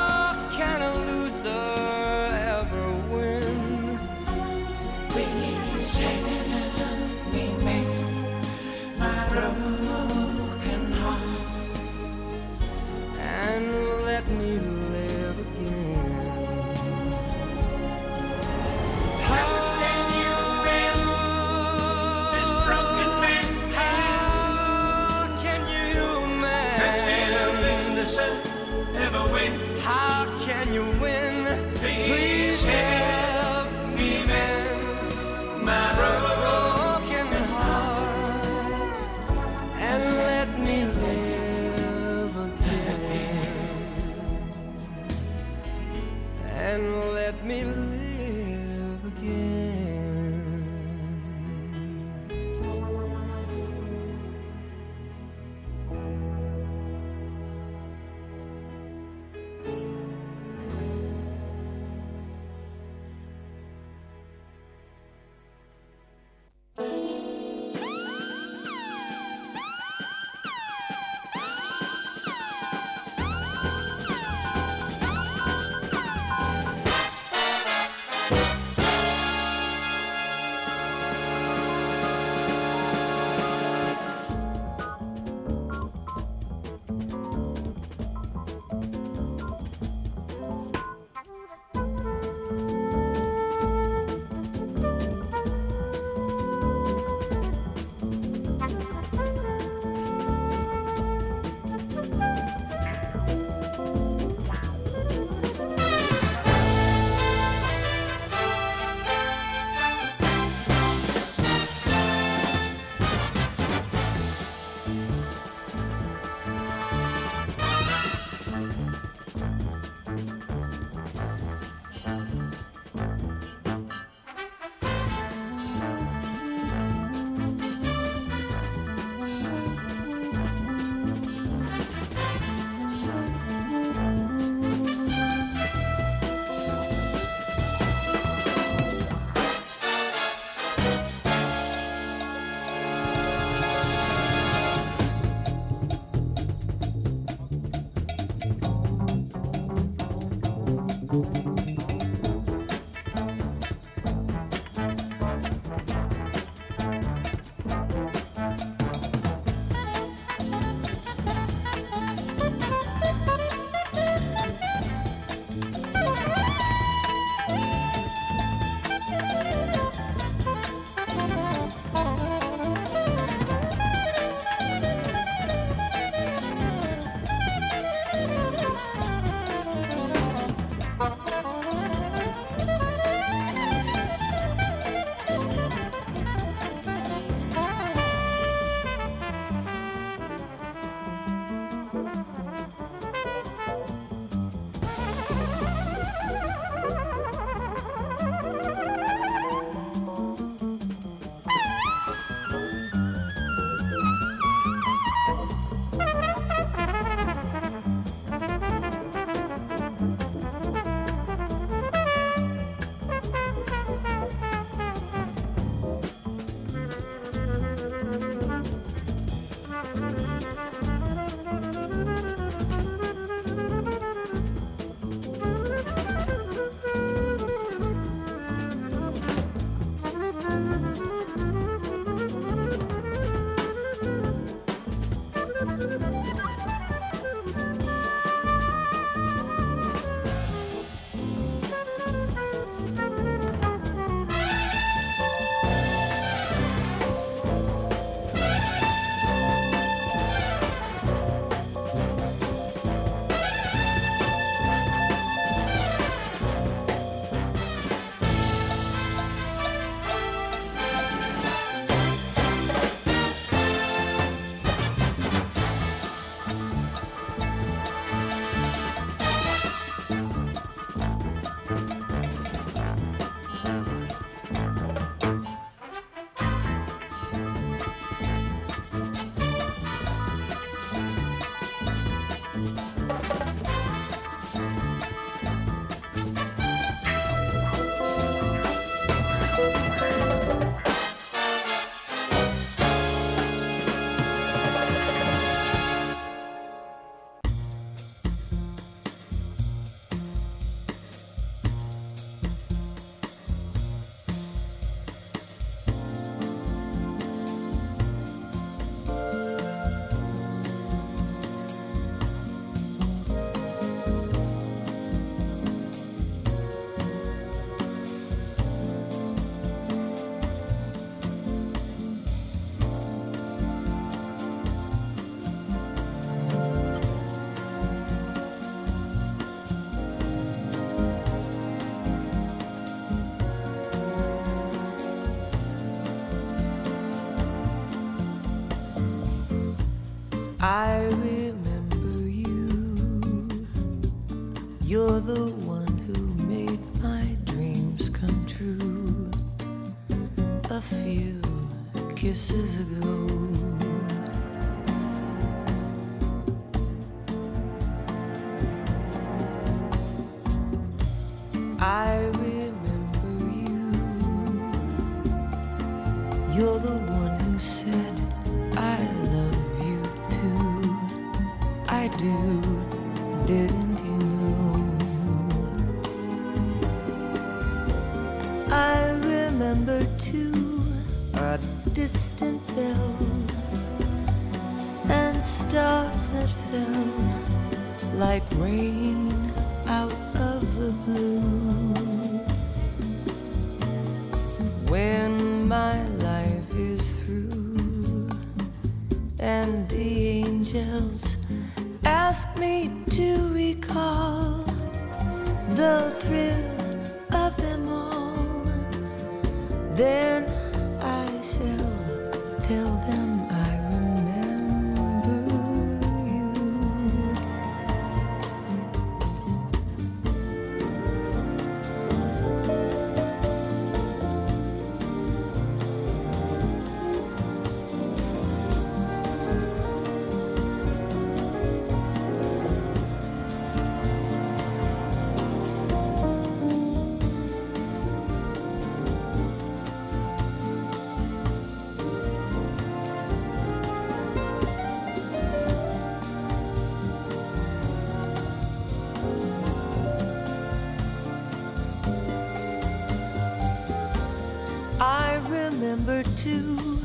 to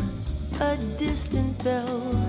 a distant bell.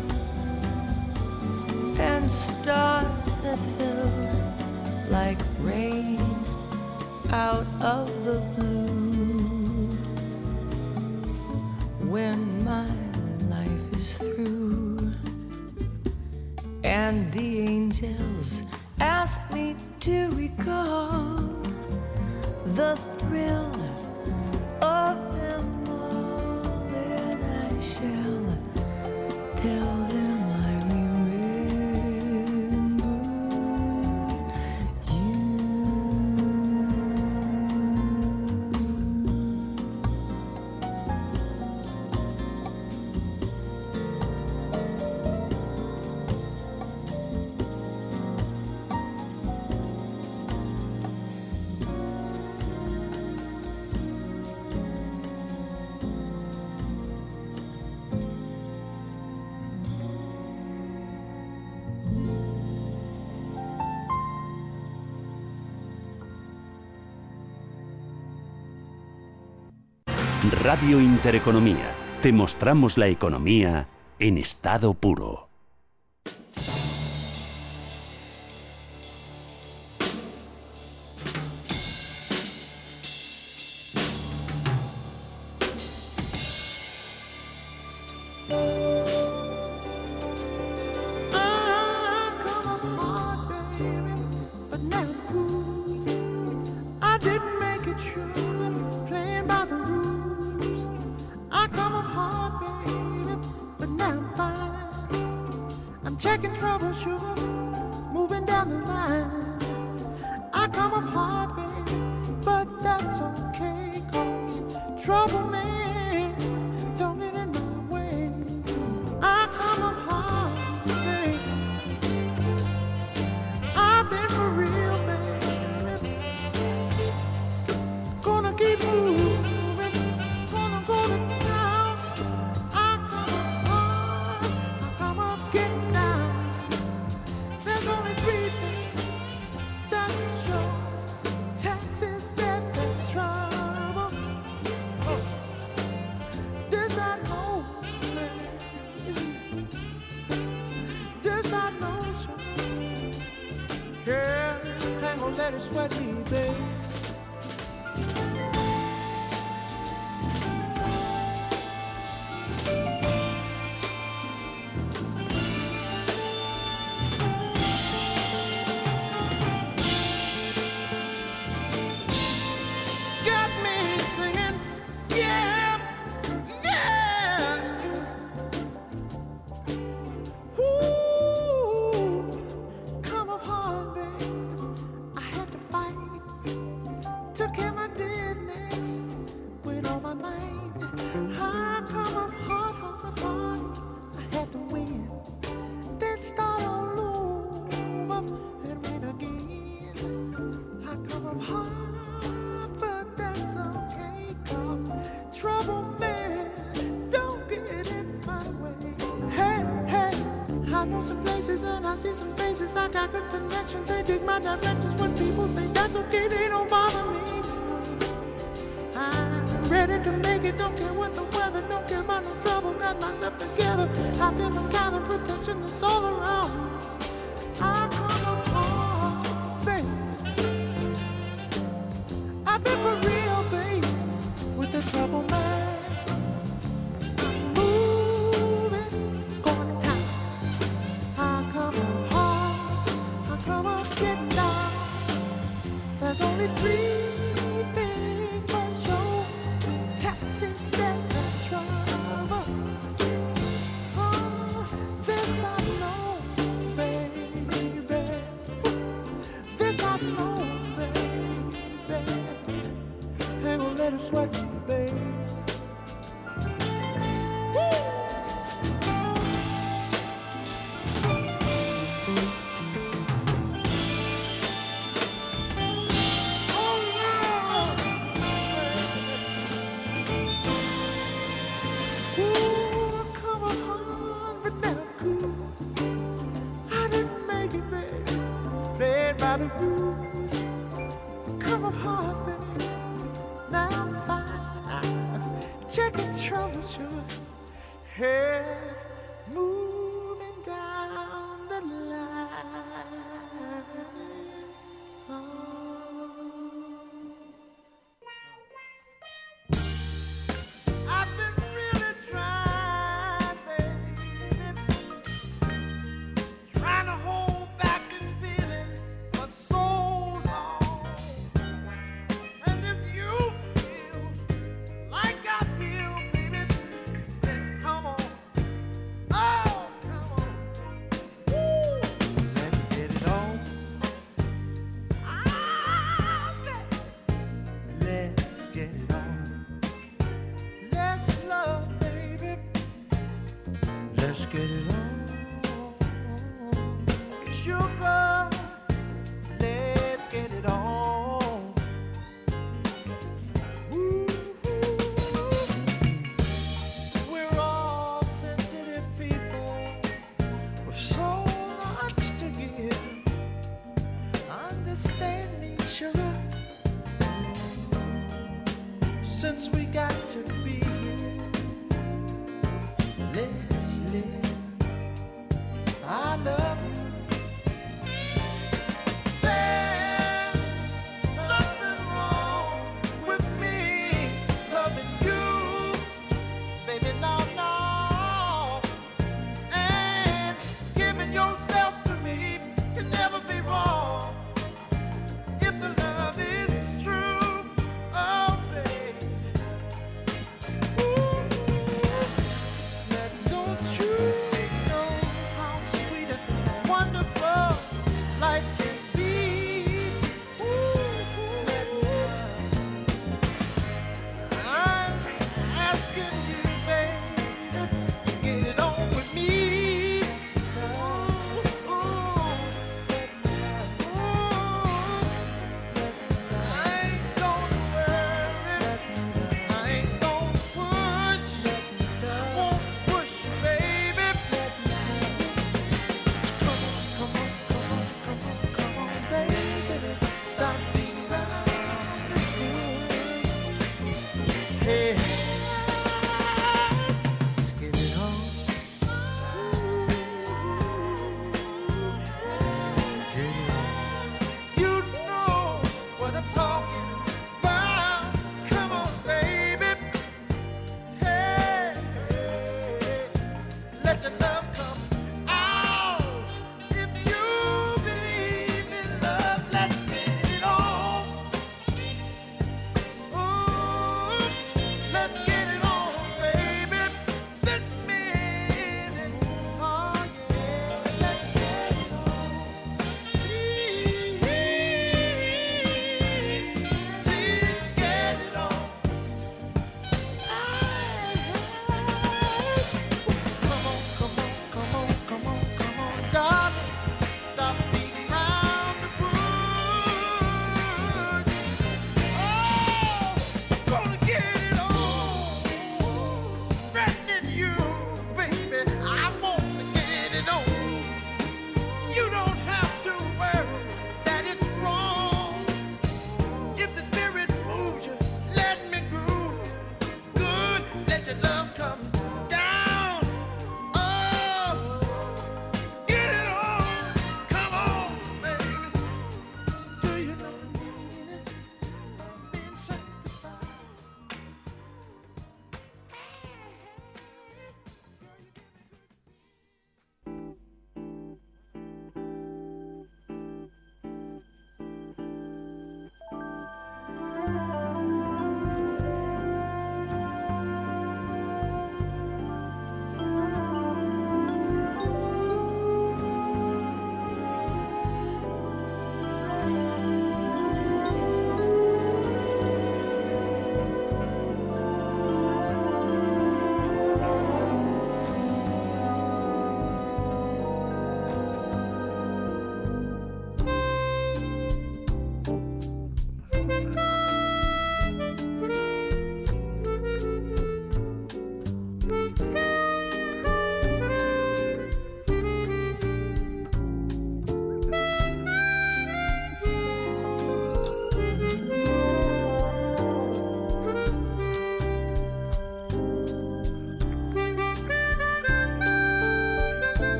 Radio Intereconomía. Te mostramos la economía en estado puro.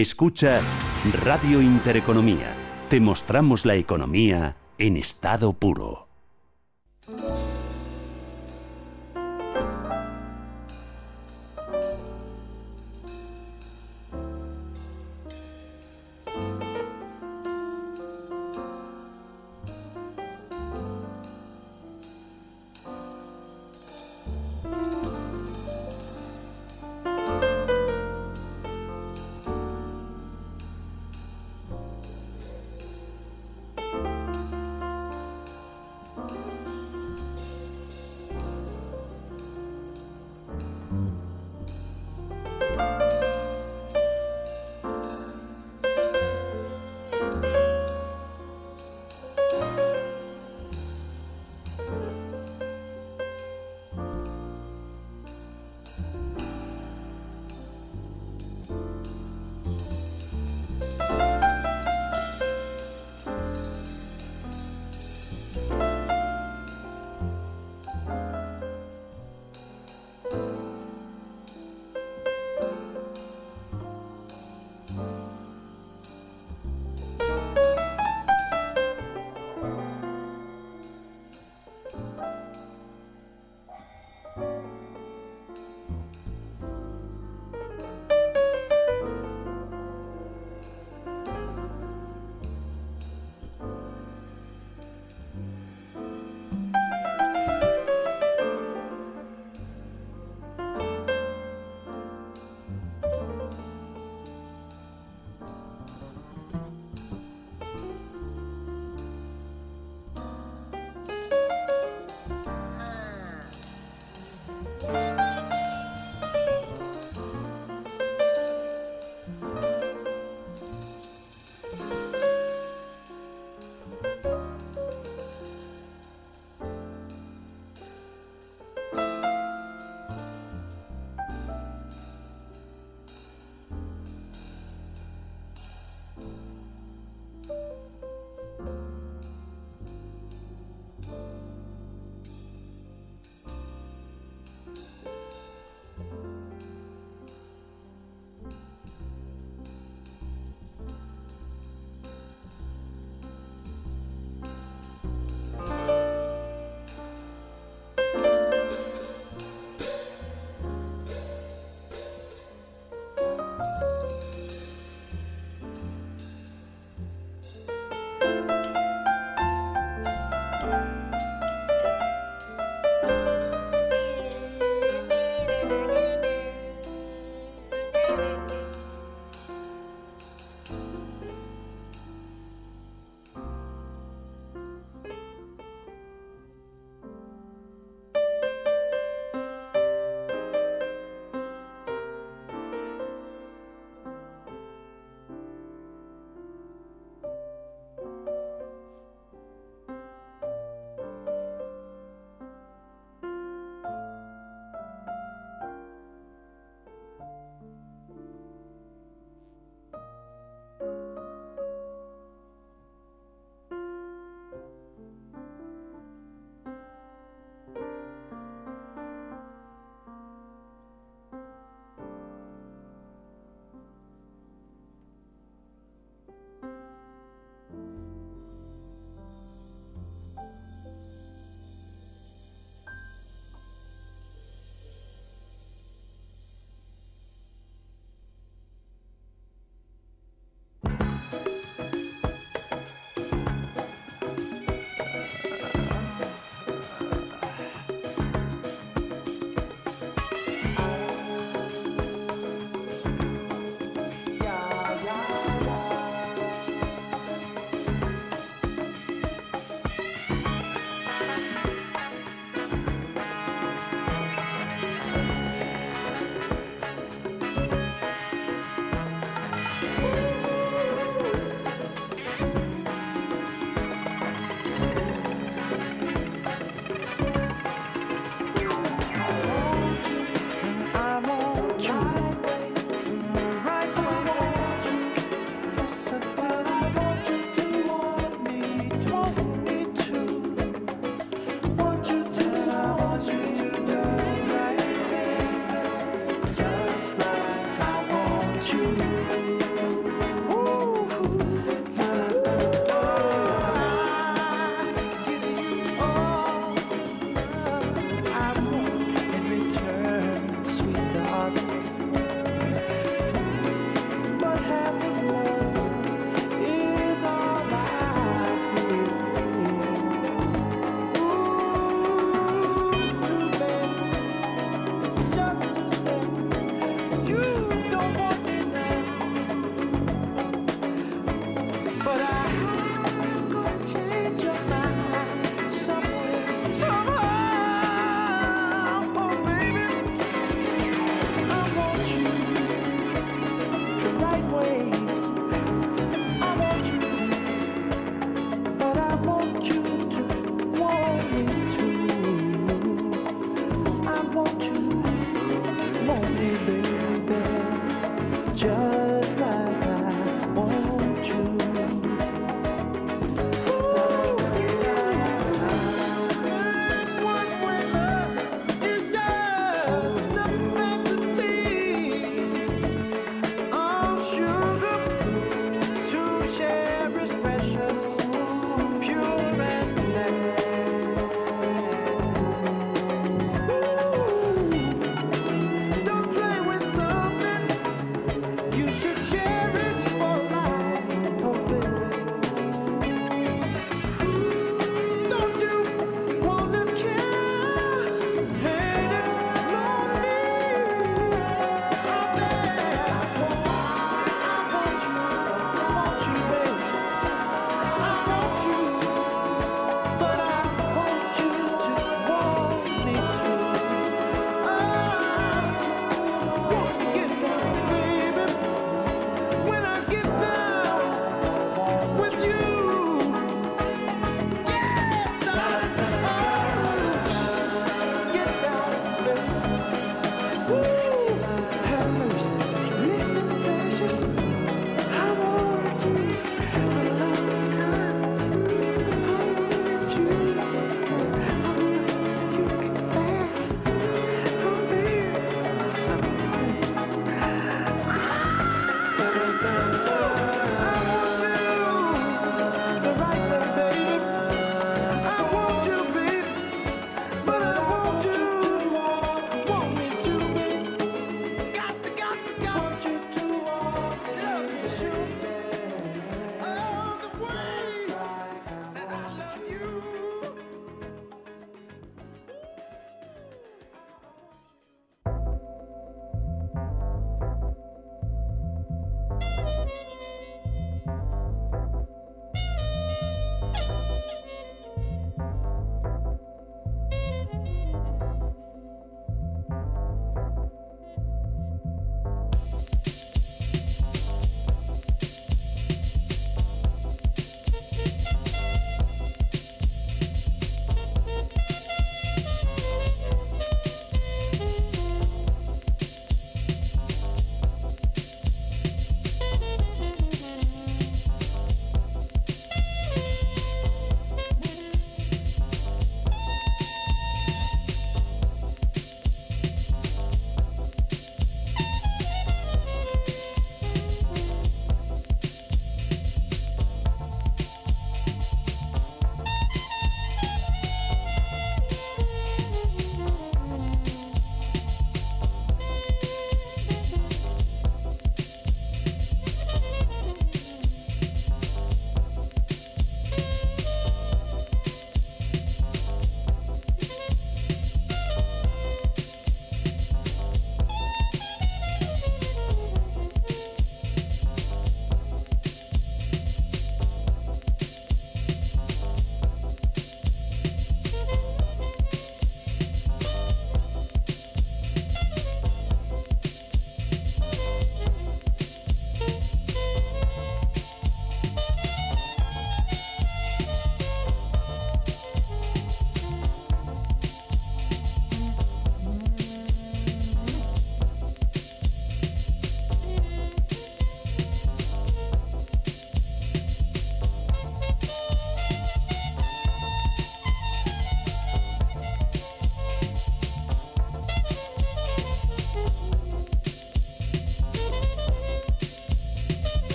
Escucha Radio Intereconomía. Te mostramos la economía en estado puro.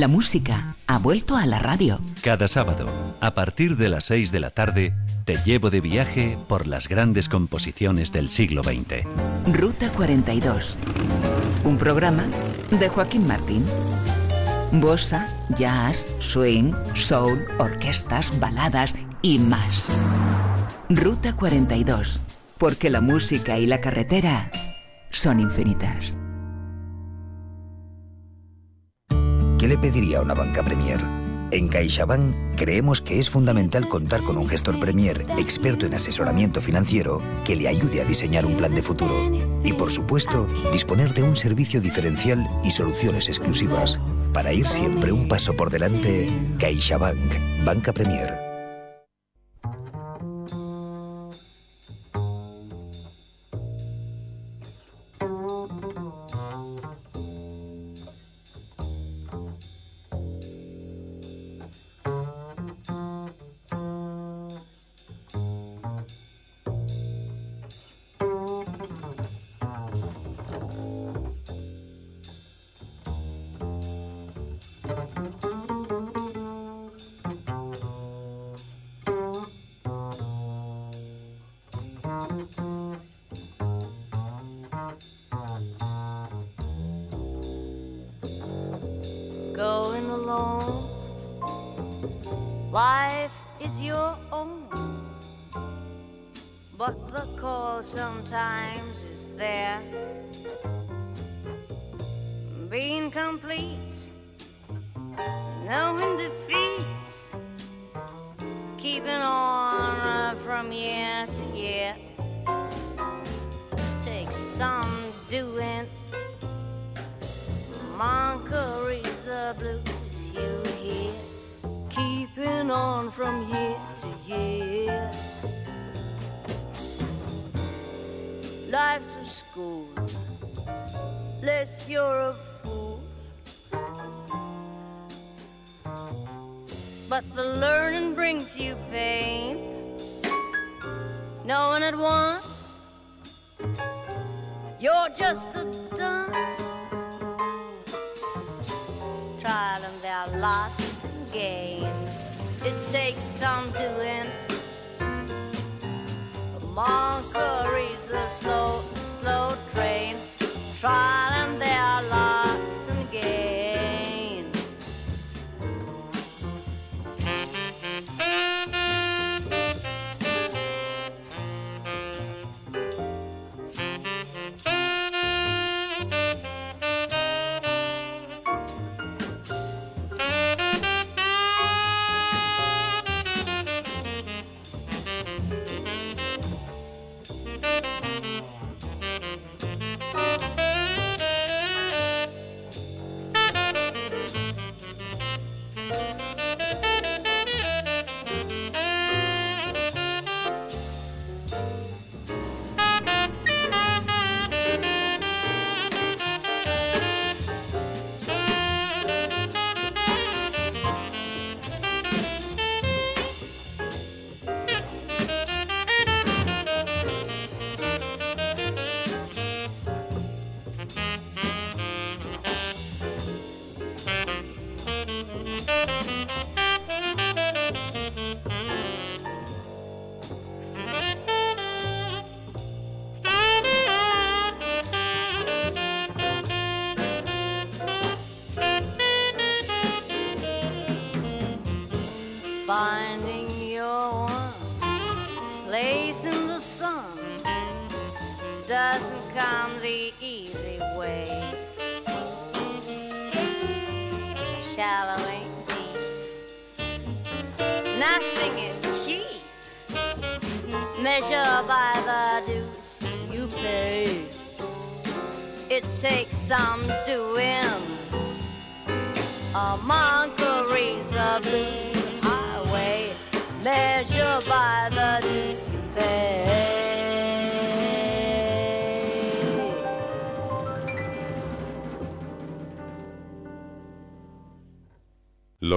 La música ha vuelto a la radio. Cada sábado, a partir de las 6 de la tarde, te llevo de viaje por las grandes composiciones del siglo XX. Ruta 42. Un programa de Joaquín Martín. Bossa, jazz, swing, soul, orquestas, baladas y más. Ruta 42. Porque la música y la carretera son infinitas. Le pediría a una banca Premier? En CaixaBank creemos que es fundamental contar con un gestor Premier experto en asesoramiento financiero que le ayude a diseñar un plan de futuro. Y por supuesto, disponer de un servicio diferencial y soluciones exclusivas para ir siempre un paso por delante. CaixaBank, Banca Premier.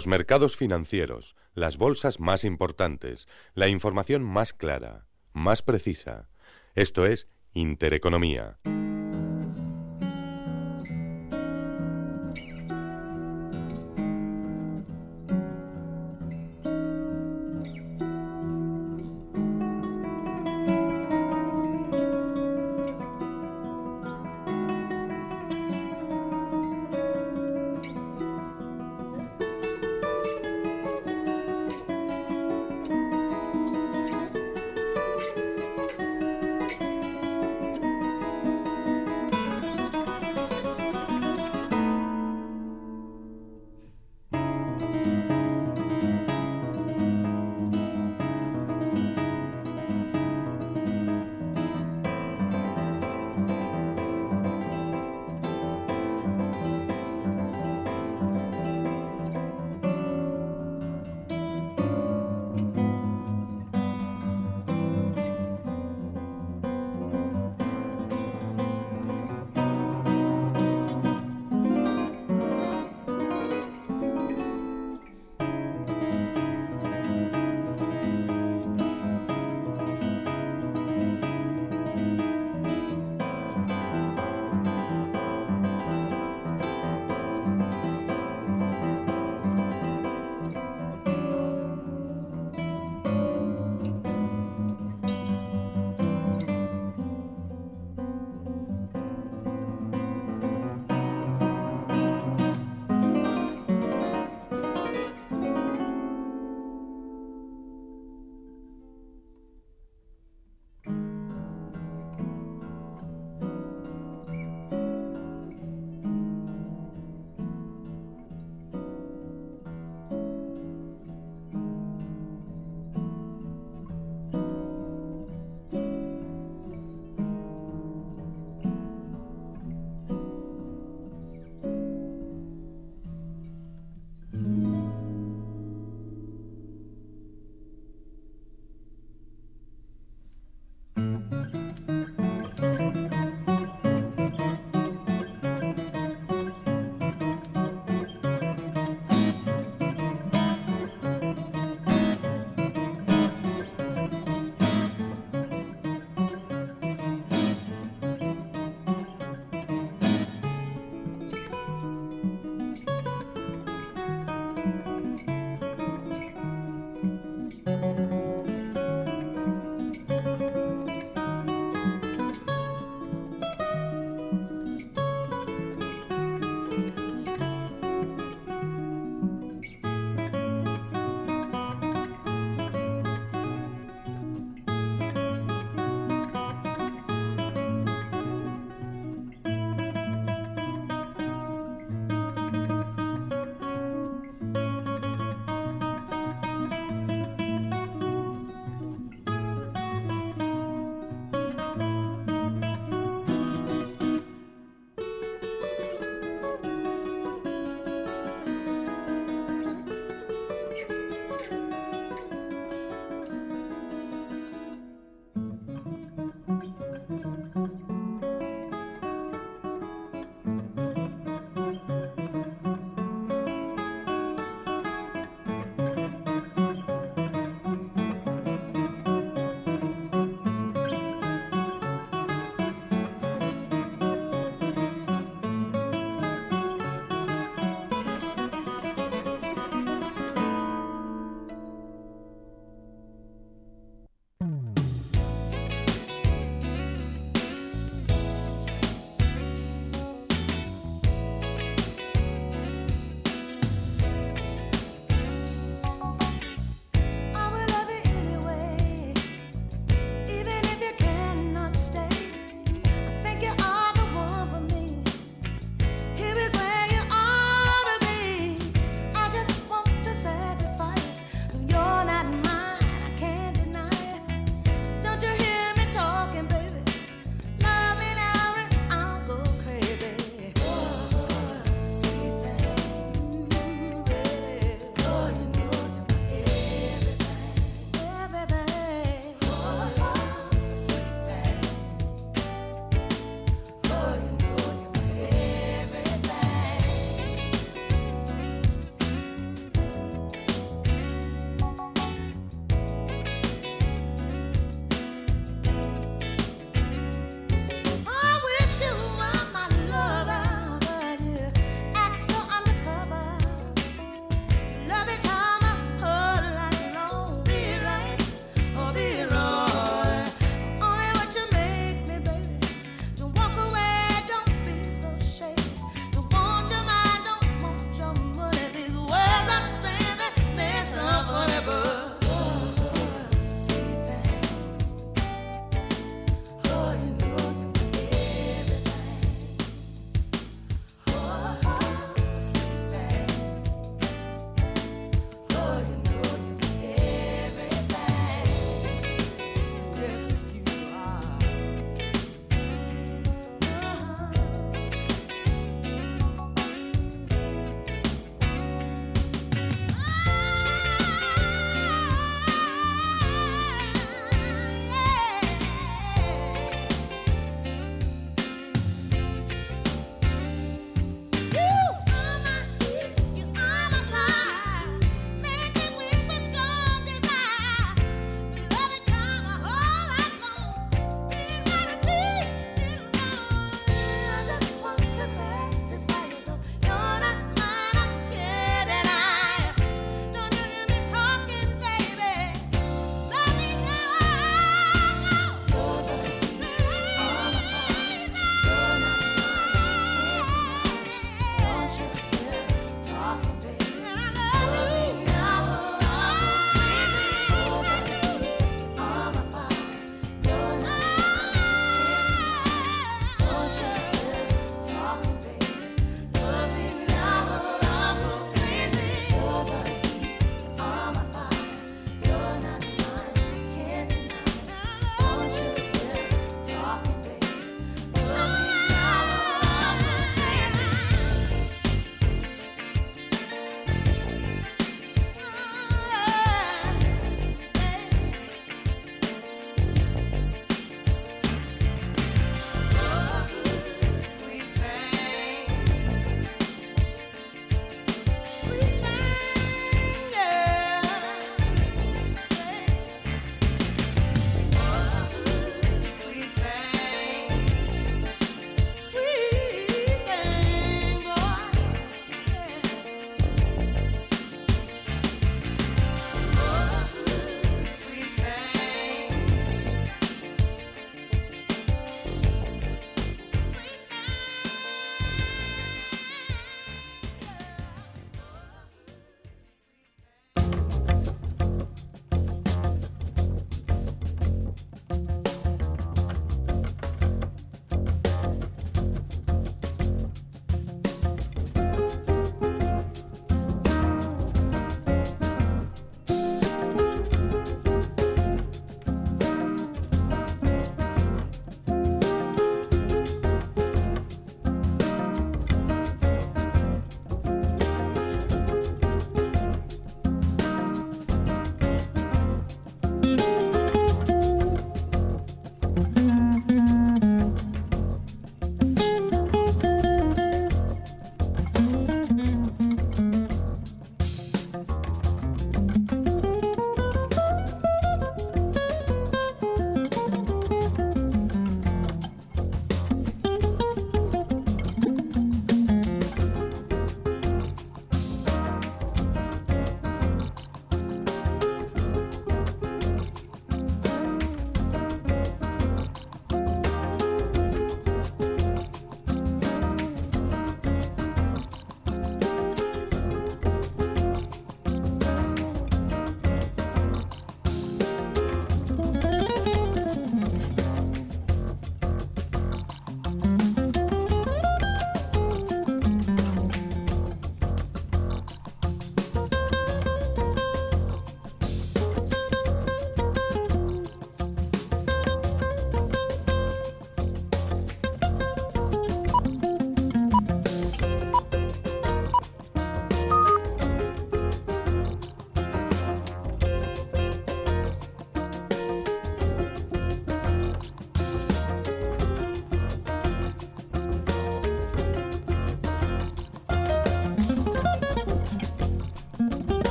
Los mercados financieros, las bolsas más importantes, la información más clara, más precisa. Esto es Intereconomía.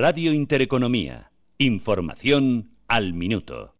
Radio Intereconomía. Información al minuto.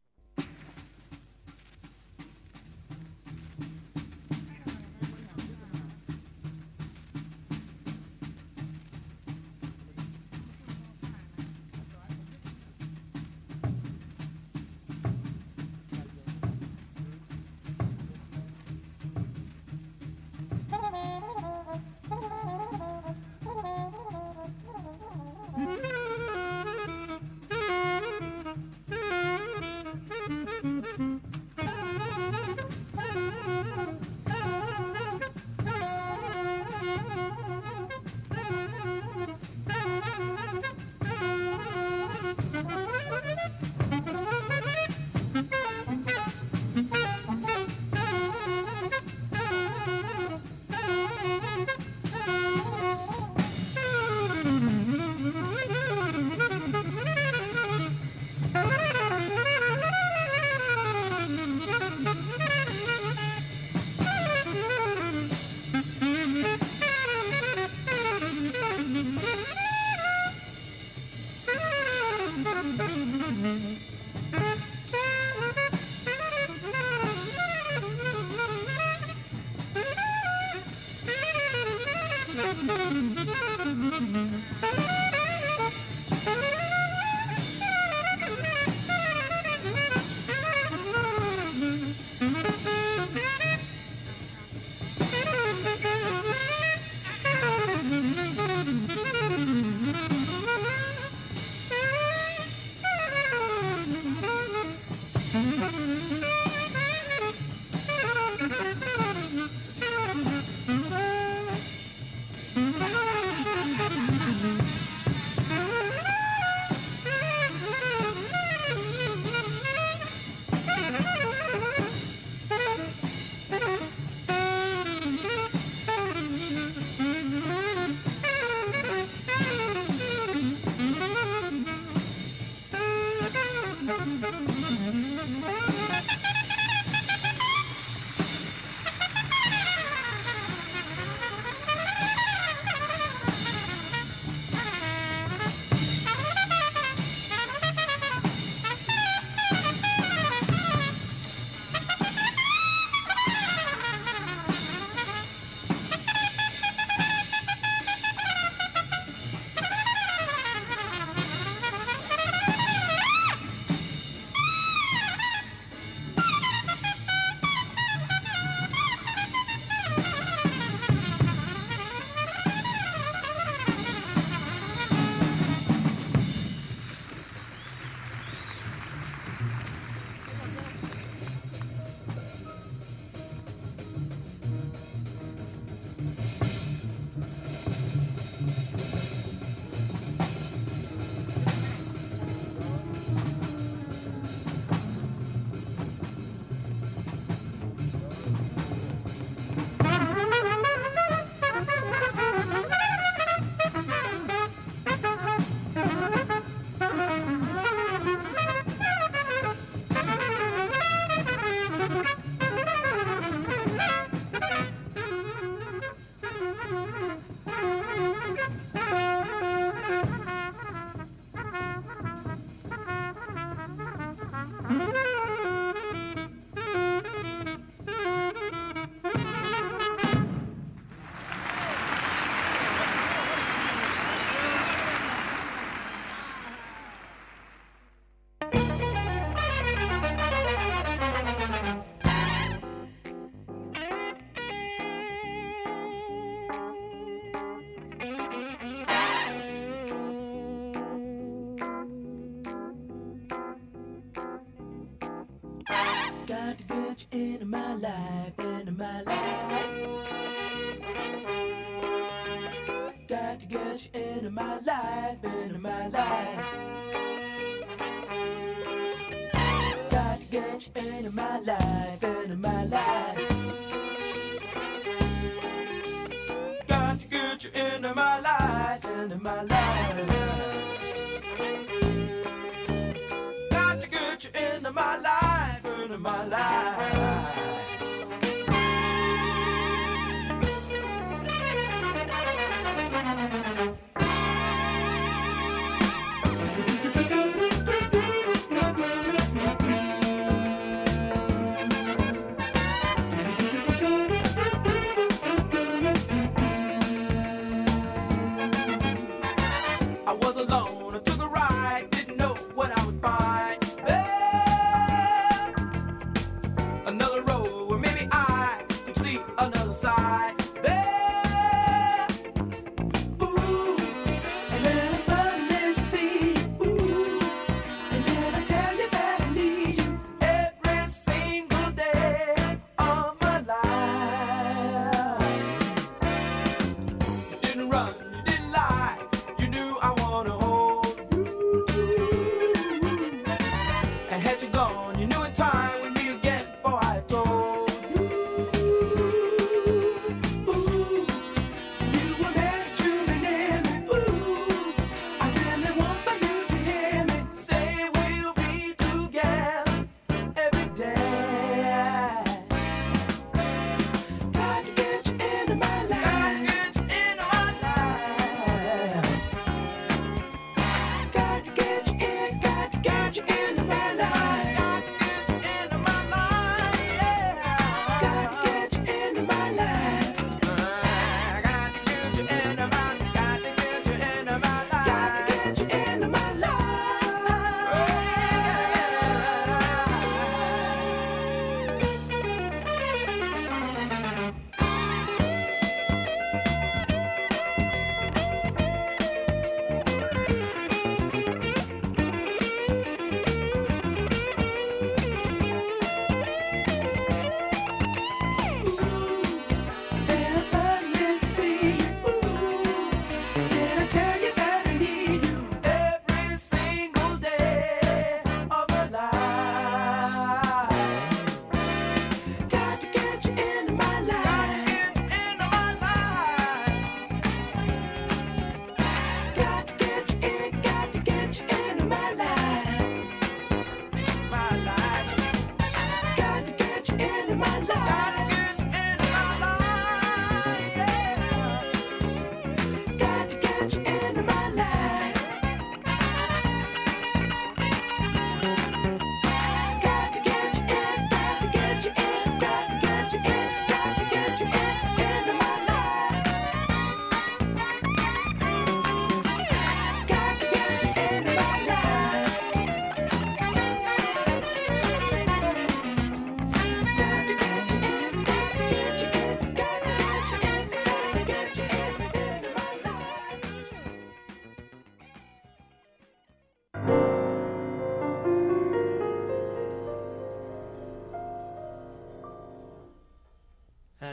Got to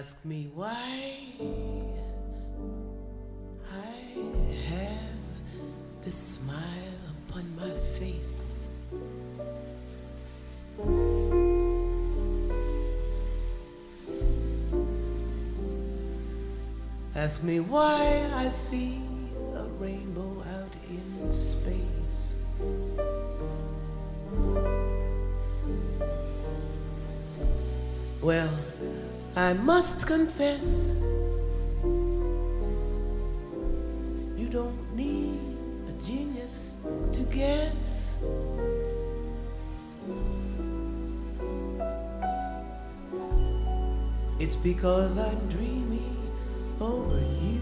Ask me why I have this smile upon my face. Ask me why I see because I'm dreamy over you.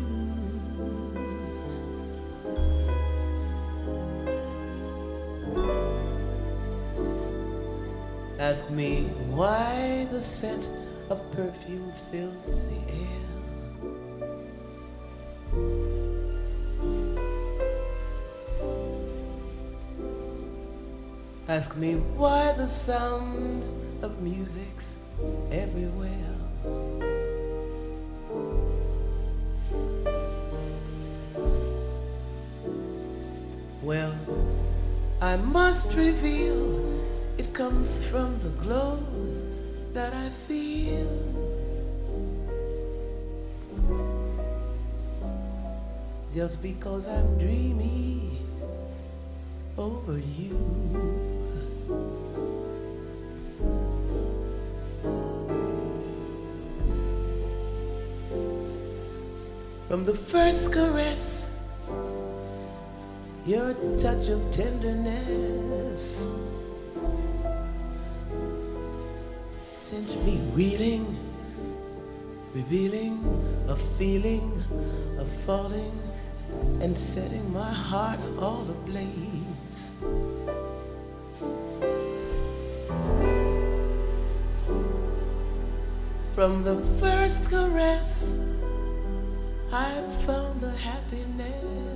Ask me why the scent of perfume fills the air. Ask me why the sound of music's everywhere. Well, I must reveal it comes from the glow that I feel. Just because I'm dreamy over you. From the first caress, your touch of tenderness sent me reeling, revealing a feeling of falling and setting my heart all ablaze. From the first caress, I found the happiness.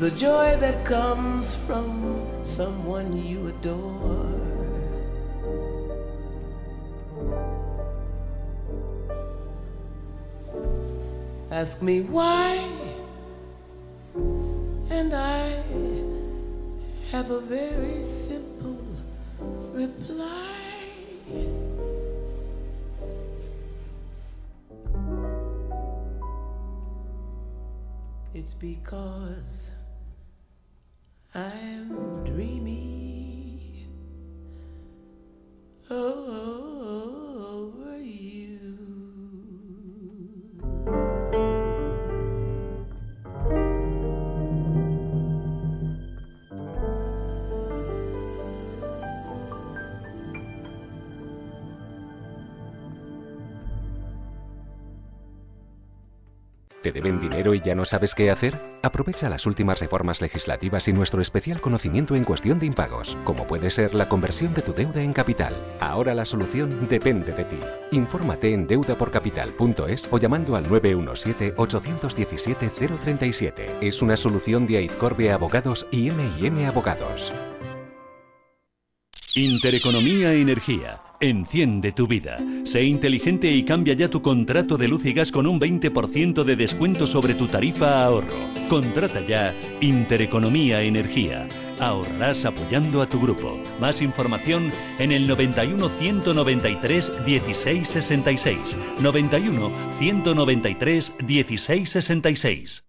The joy that comes from someone you adore. Ask me why, and I have a very simple reply. It's because ¿Te deben dinero y ya no sabes qué hacer? Aprovecha las últimas reformas legislativas y nuestro especial conocimiento en cuestión de impagos, como puede ser la conversión de tu deuda en capital. Ahora la solución depende de ti. Infórmate en deudaporcapital.es o llamando al 917-817-037. Es una solución de Aizcorbe Abogados y M&M Abogados. Intereconomía Energía. Enciende tu vida. Sé inteligente y cambia ya tu contrato de luz y gas con un 20% de descuento sobre tu tarifa ahorro. Contrata ya Intereconomía Energía. Ahorrarás apoyando a tu grupo. Más información en el 91 193 1666. 91 193 1666.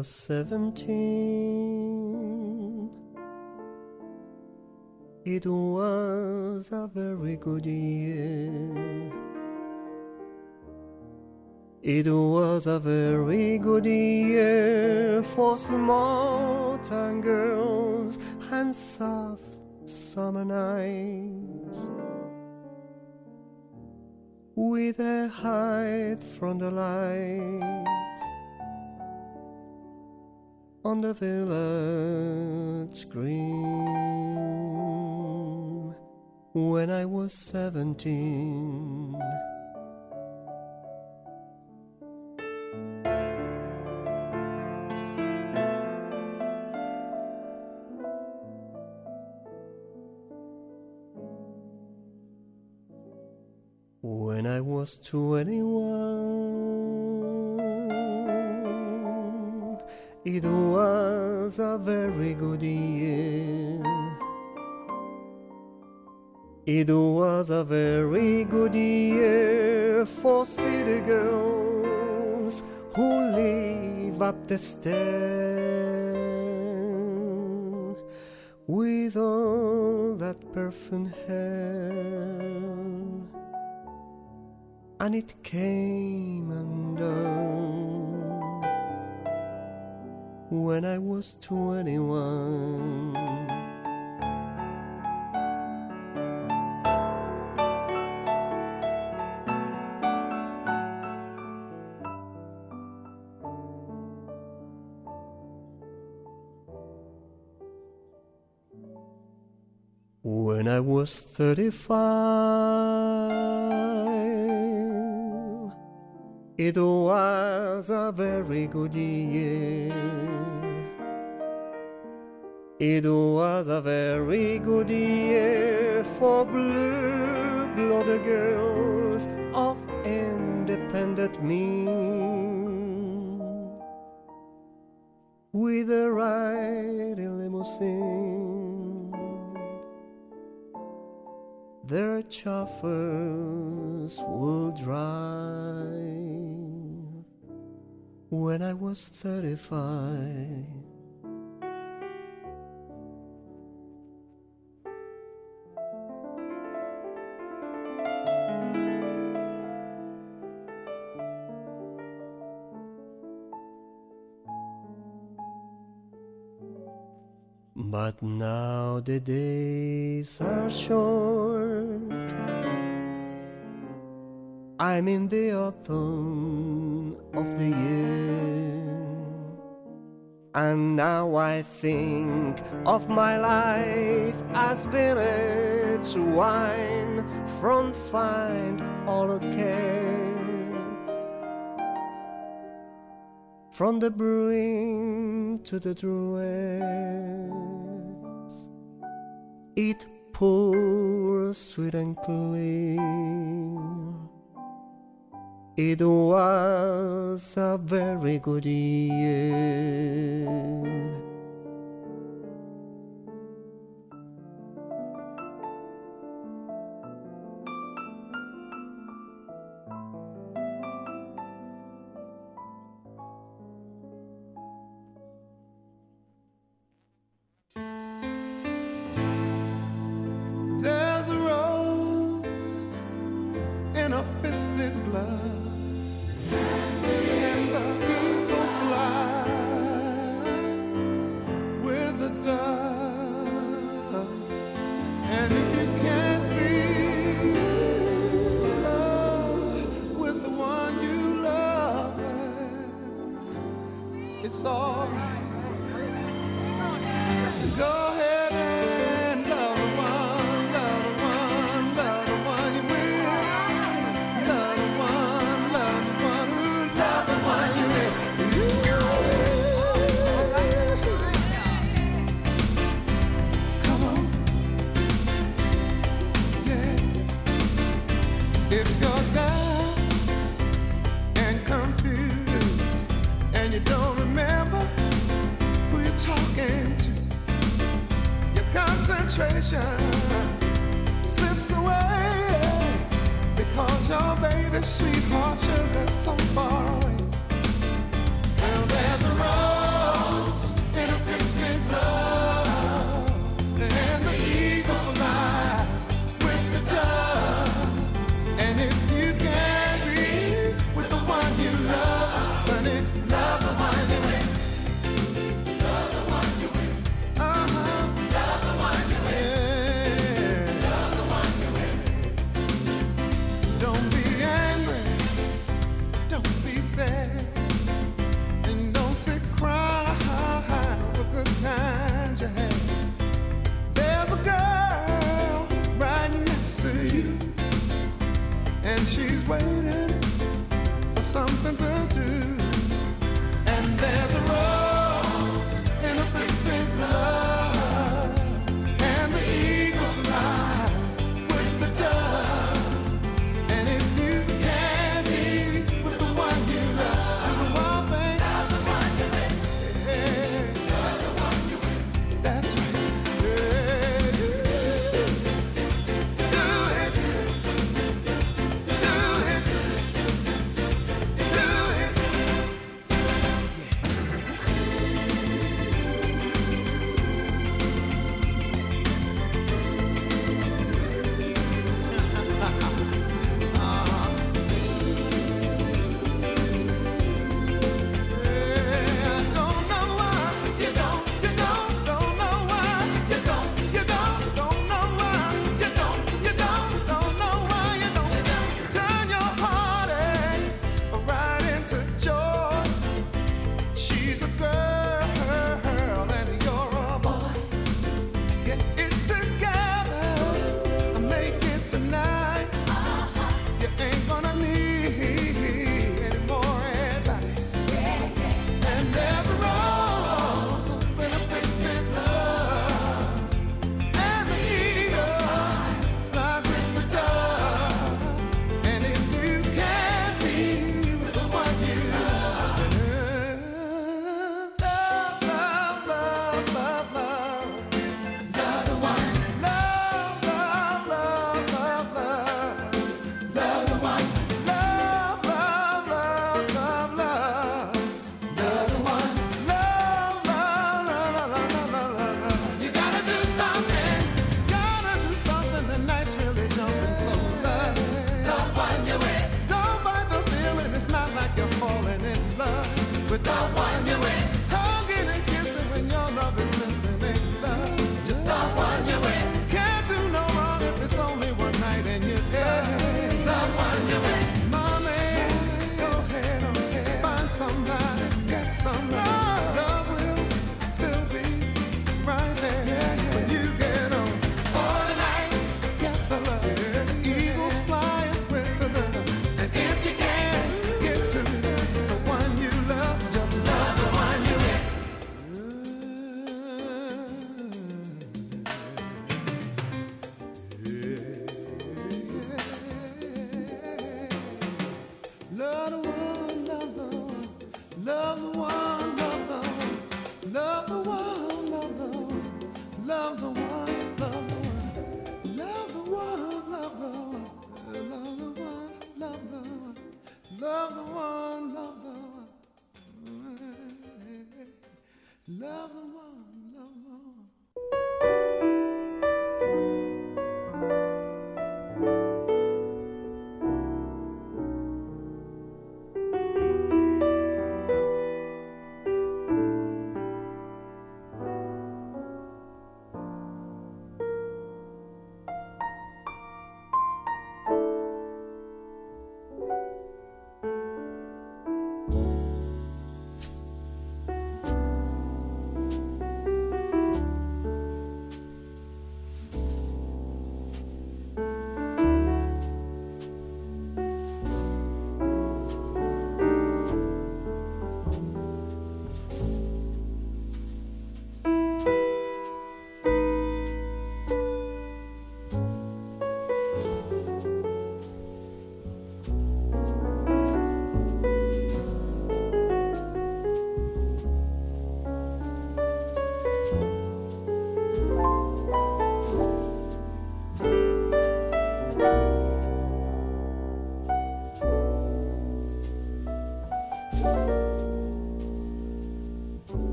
was seventeen. It was a very good year. It was a very good year for small town girls and soft summer nights with a hide from the light on the village green when I was seventeen. When I was twenty one. It was a very good year. It was a very good year for city girls who live up the stairs with all that perfume hair. And it came undone when I was 21. When I was 35 it was a very good year. It was a very good year for blue-blooded girls of independent means. With a ride in limousine, their chauffeurs will drive when I was 35. But now the days are short I'm in the autumn of the year. And now I think of my life as village wine from fine olives. From the brewing to the druids, it pours sweet and clean it was a very good year.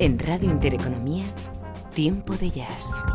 En Radio Intereconomía, Tiempo de Jazz.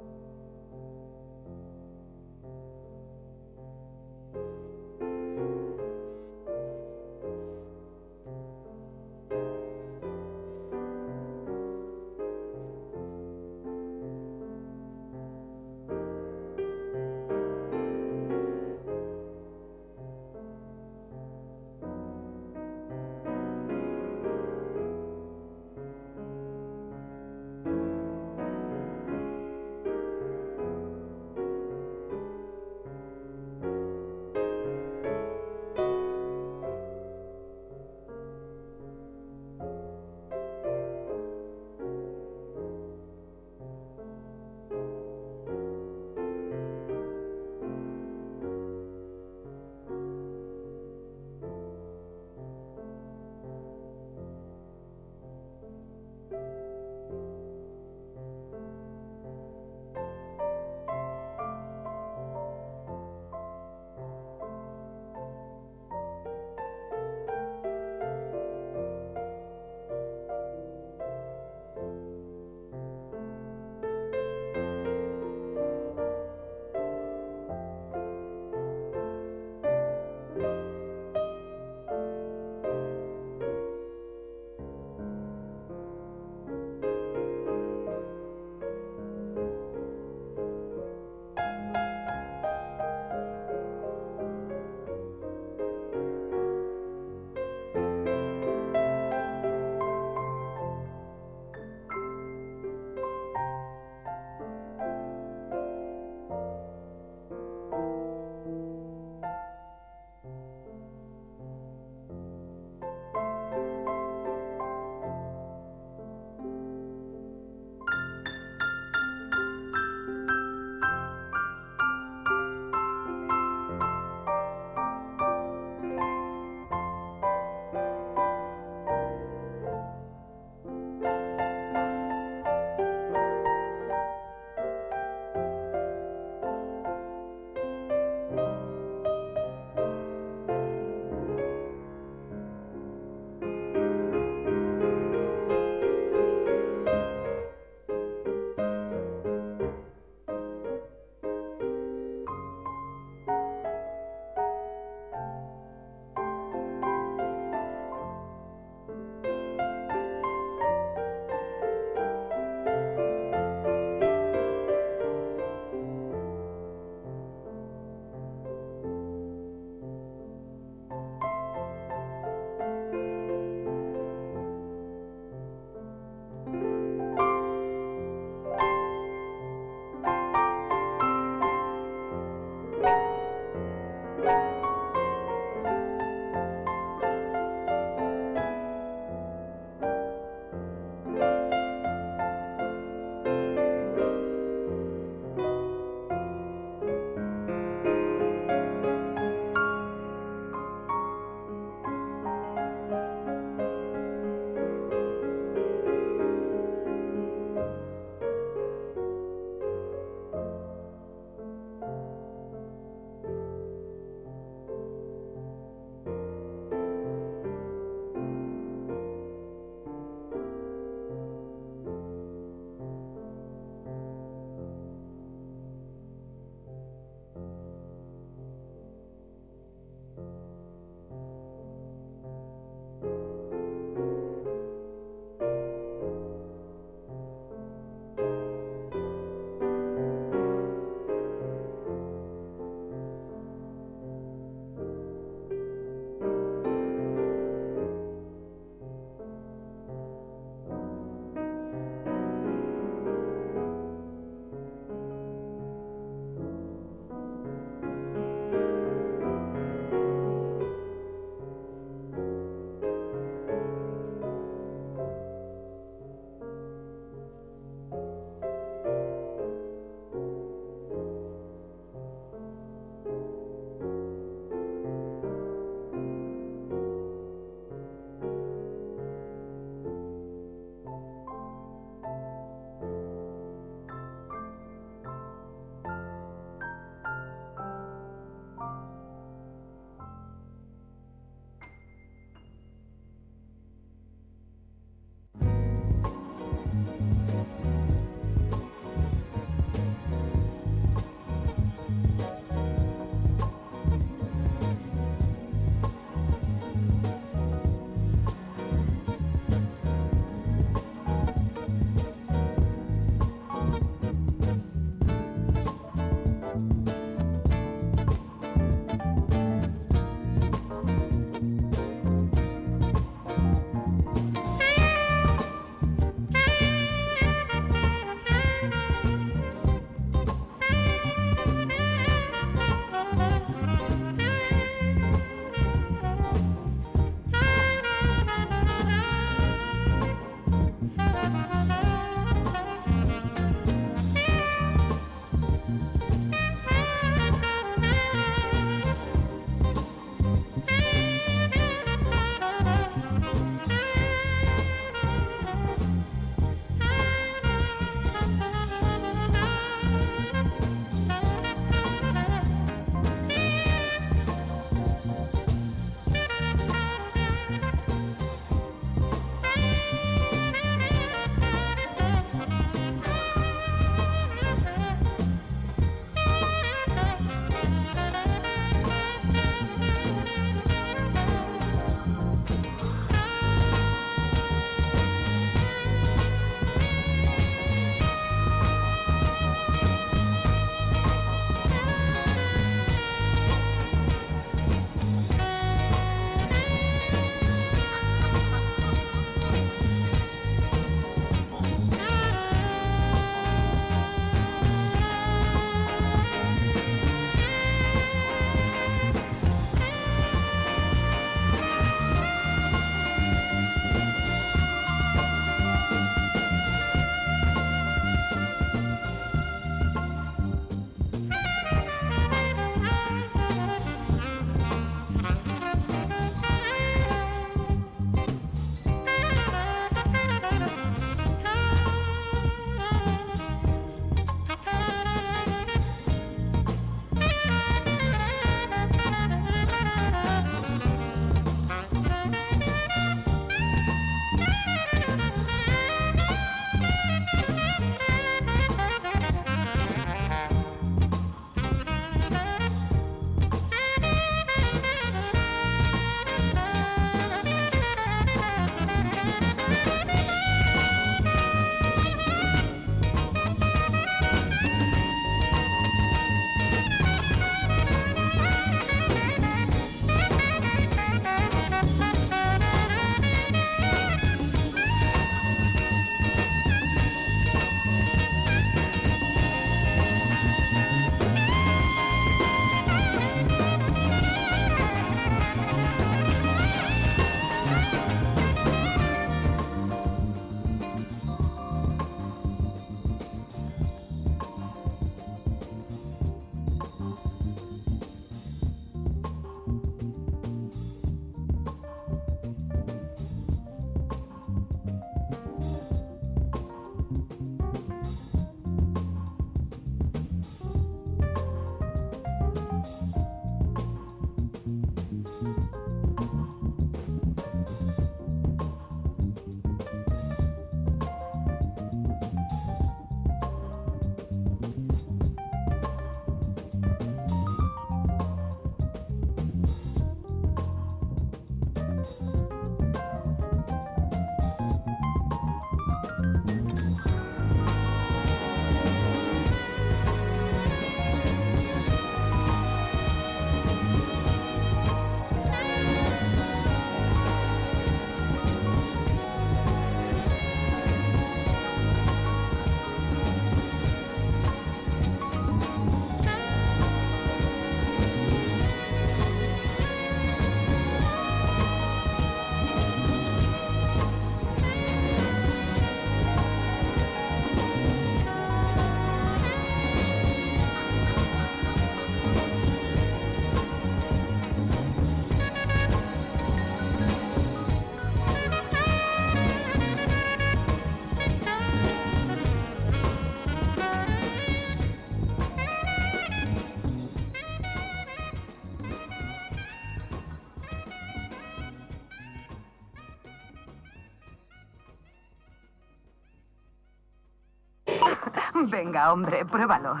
Venga, hombre, pruébalo.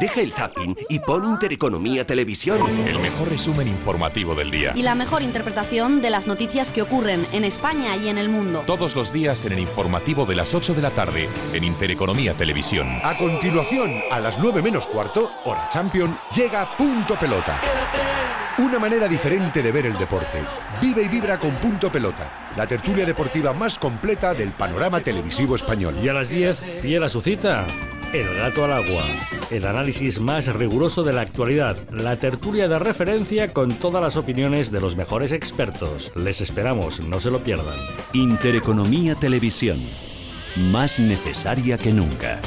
Deja el zapping y pon Intereconomía Televisión. El mejor resumen informativo del día. Y la mejor interpretación de las noticias que ocurren en España y en el mundo. Todos los días en el informativo de las 8 de la tarde en Intereconomía Televisión. A continuación, a las 9 menos cuarto, hora champion, llega Punto Pelota. Una manera diferente de ver el deporte. Vive y vibra con Punto Pelota, la tertulia deportiva más completa del panorama televisivo español. Y a las 10, fiel a su cita, El Gato al Agua. El análisis más riguroso de la actualidad, la tertulia de referencia con todas las opiniones de los mejores expertos. Les esperamos, no se lo pierdan. Intereconomía Televisión. más necesaria que nunca.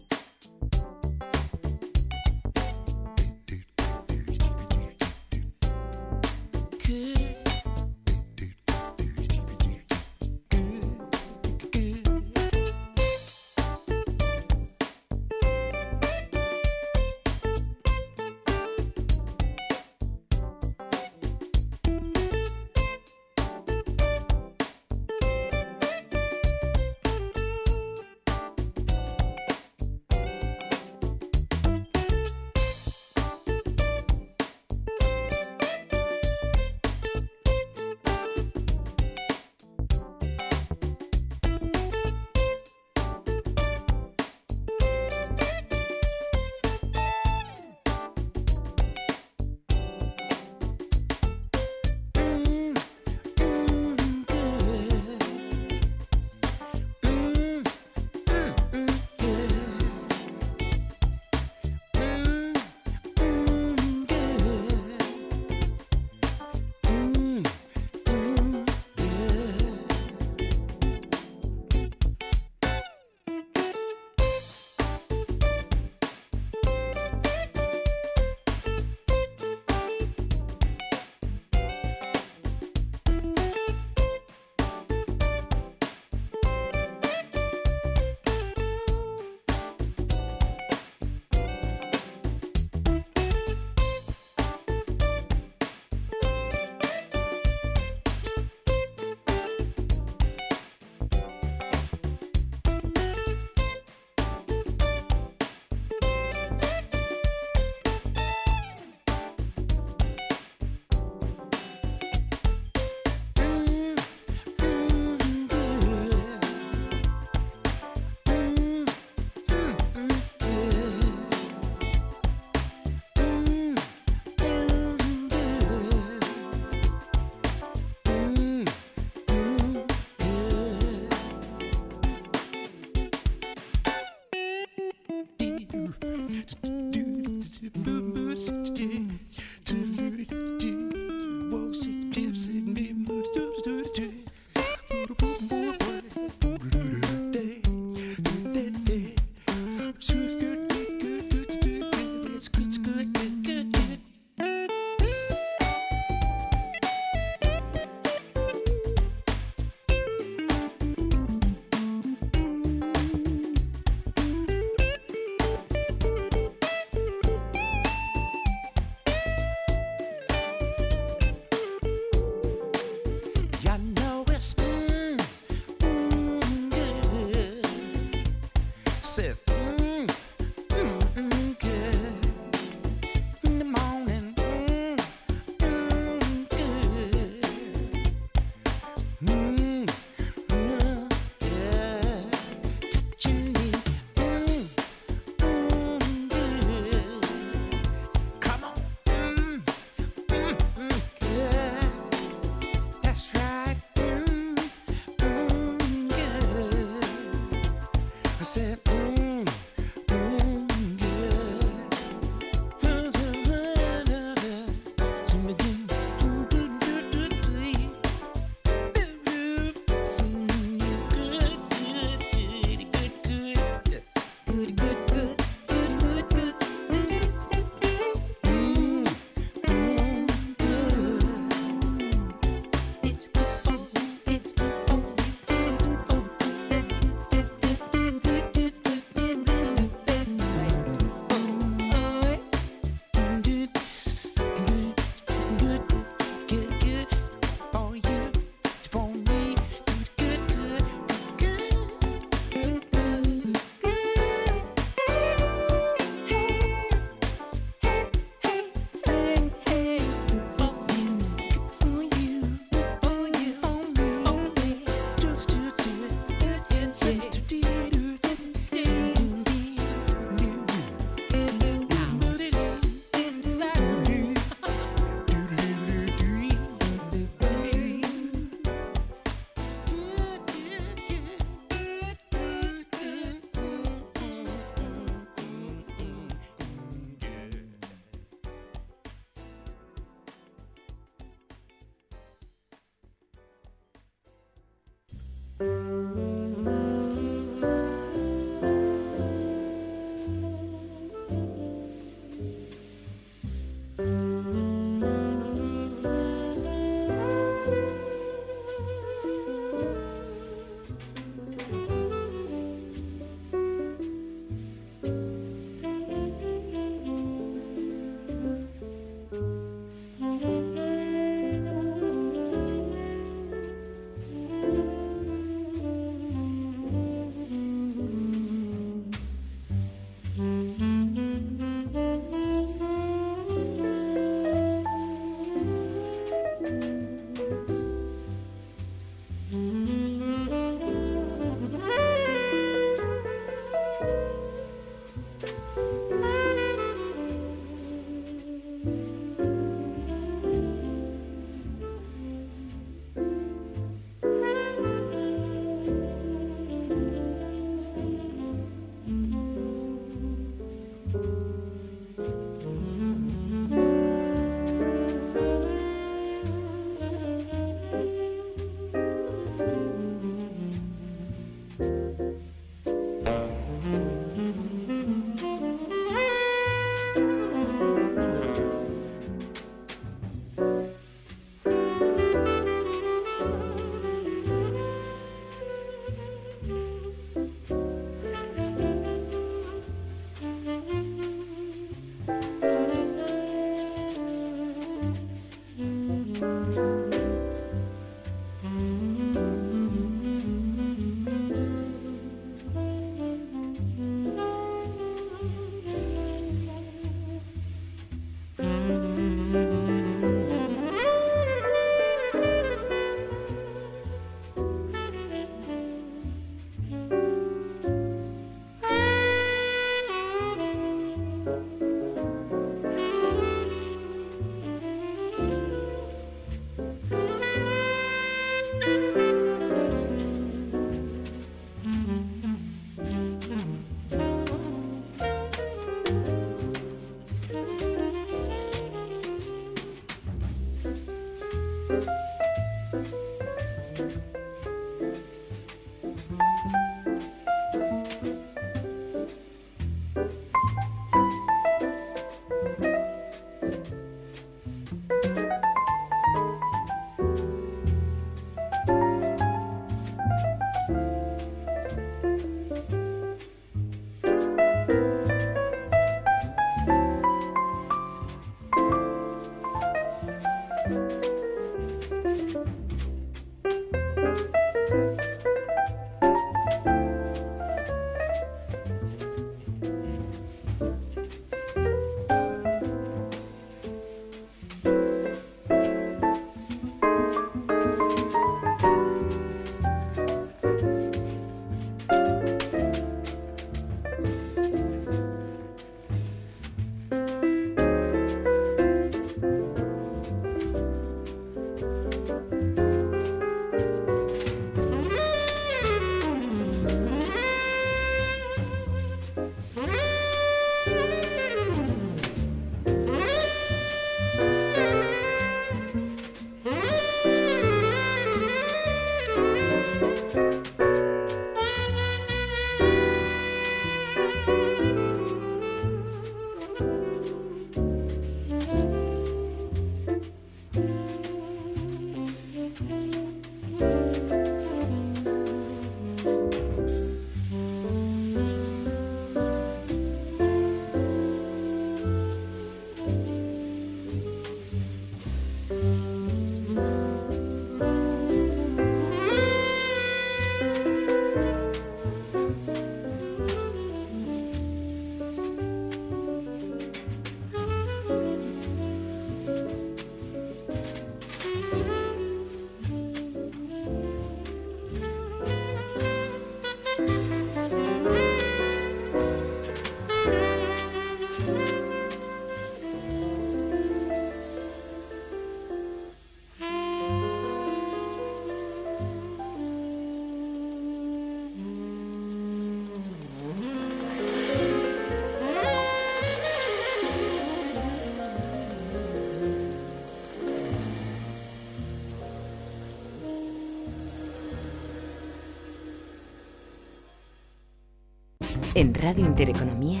En Radio Intereconomía,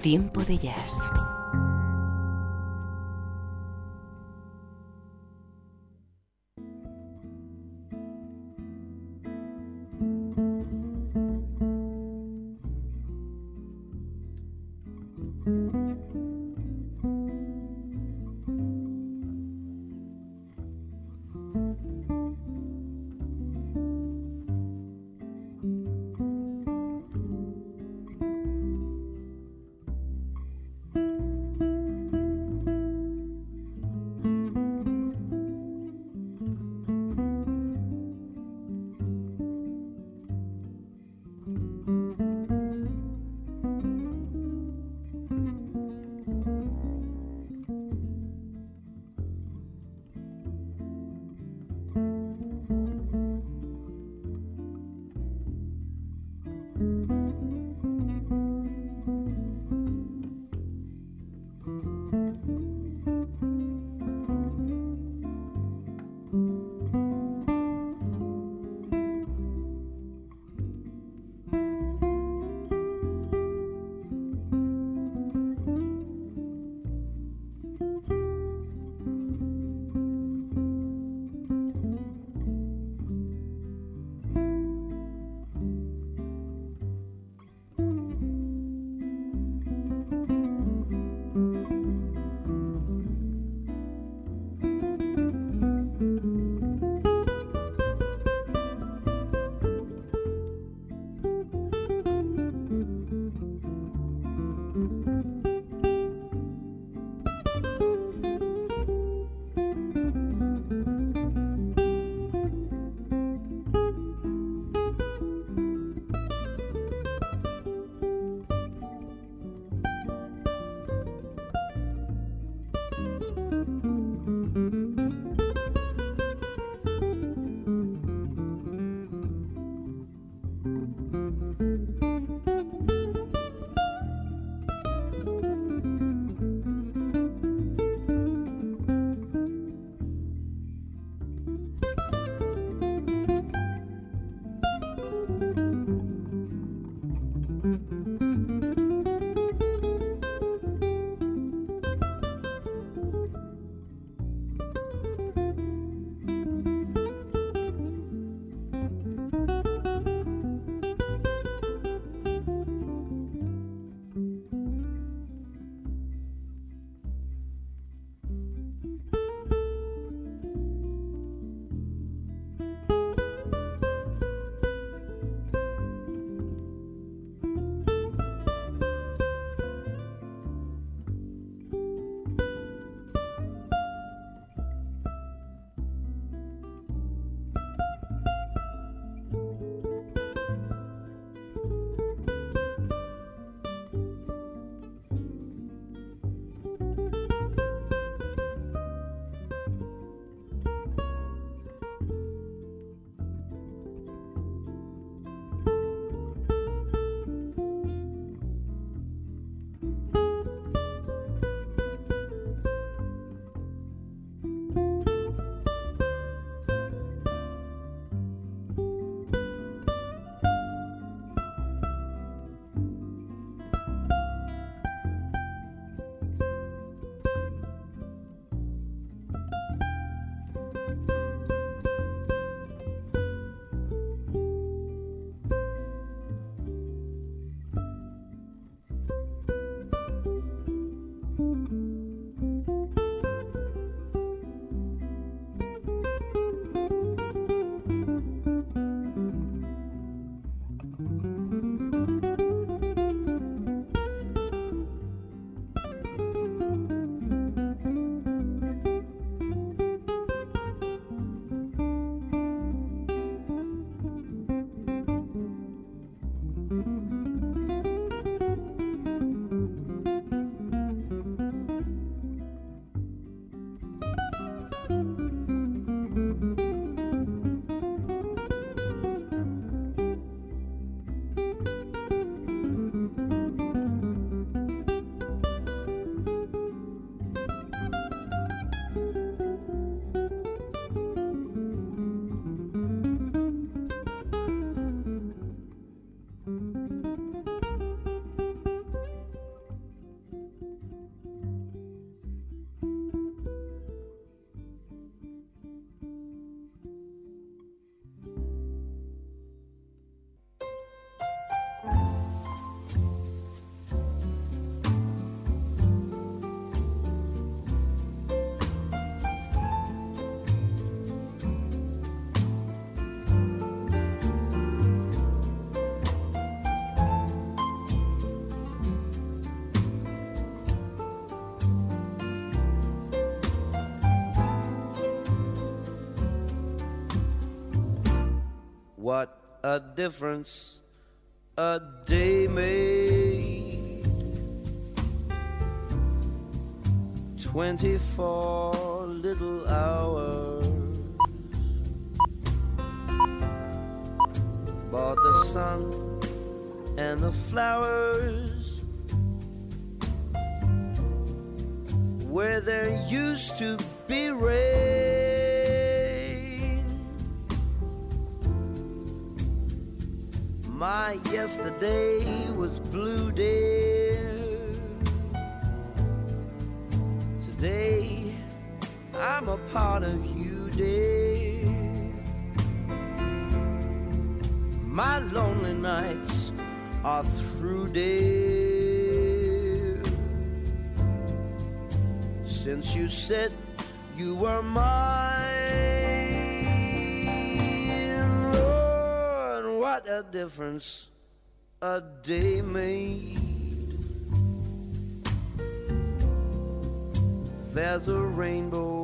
Tiempo de Jazz. A difference a day made. Twenty-four little hours. Bought the sun and the flowers where there used to Yesterday was blue, dear. Today I'm a part of you, dear. My lonely nights are through, dear. Since you said you were mine, difference a day made. There's a rainbow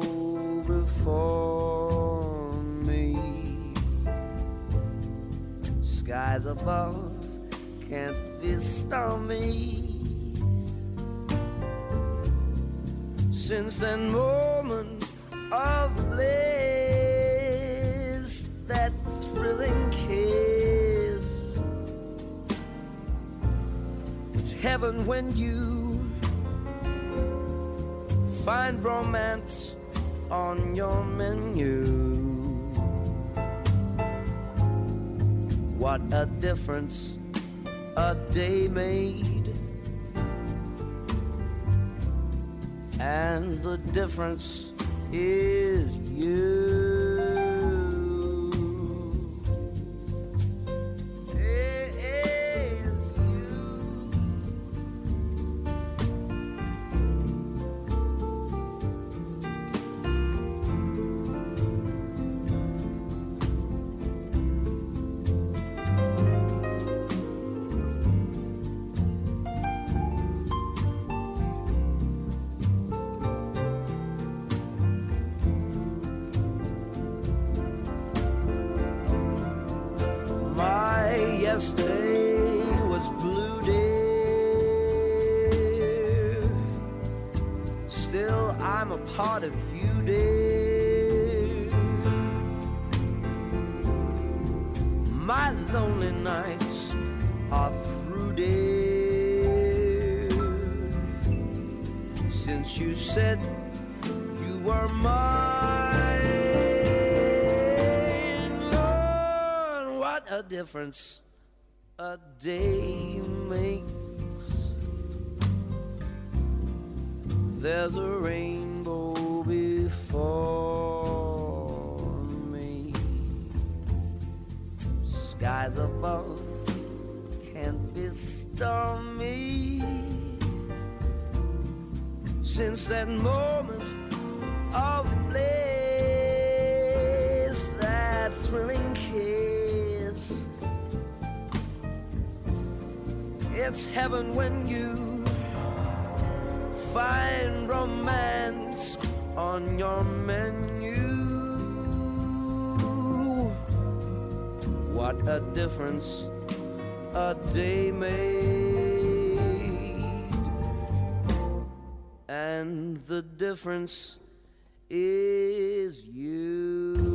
before me. Skies above can't be stormy. Since then, moment heaven when you find romance on your menu. What a difference a day made. And the difference is My lonely nights are through, dear. Since you said you were mine, Lord, what a difference a day makes. There's a rainbow before Skies above can't be stormy. Since that moment of bliss, that thrilling kiss. It's heaven when you find romance on your menu. What a difference a day made, and the difference is you.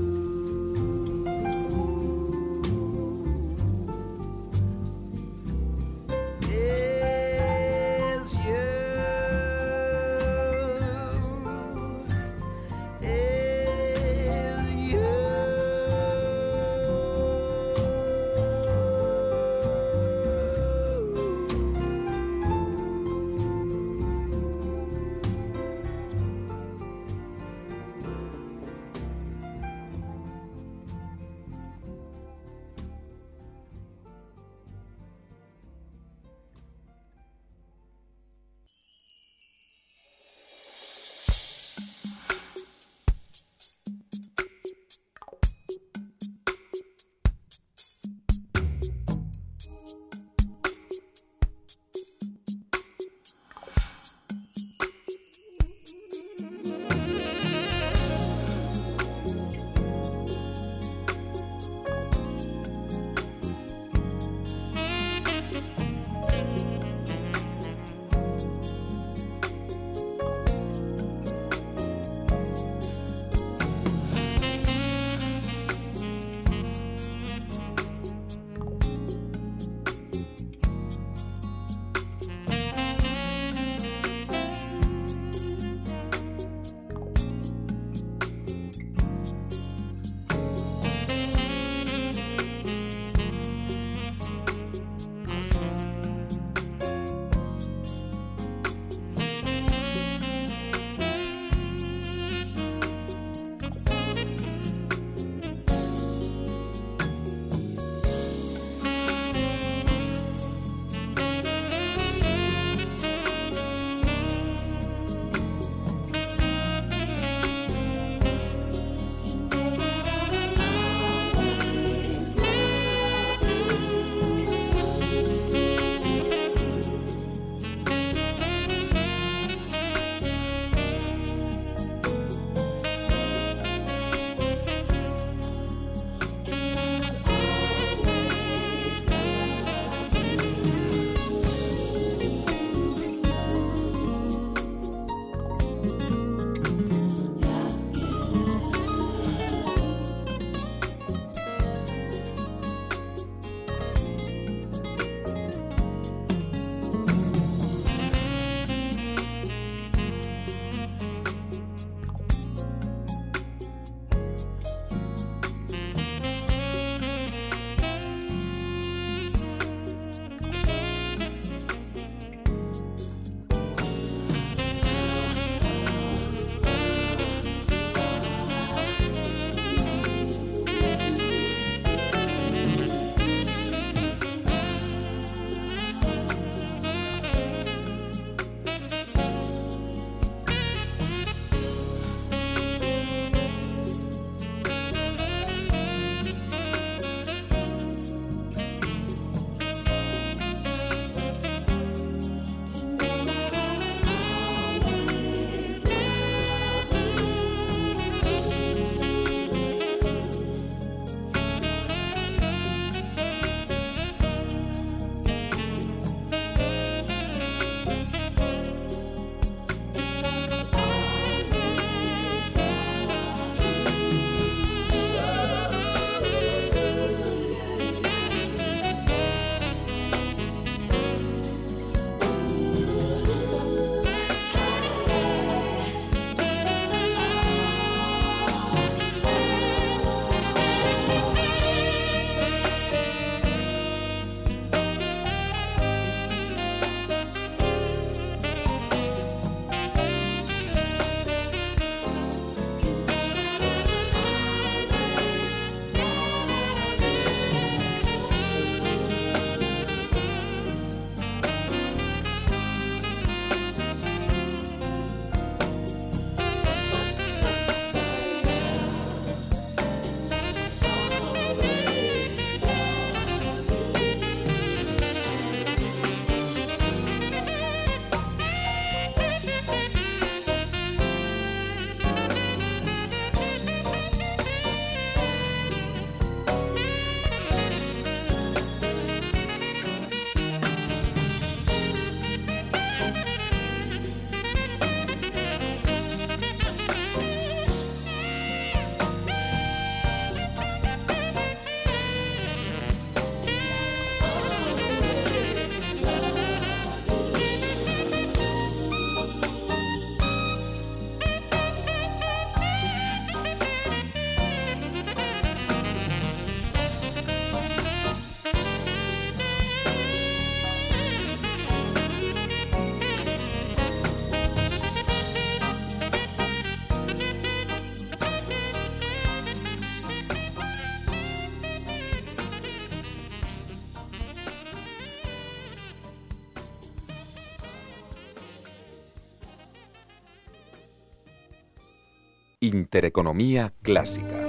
Intereconomía Clásica.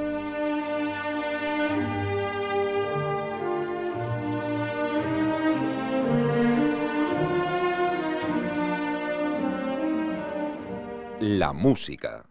La música.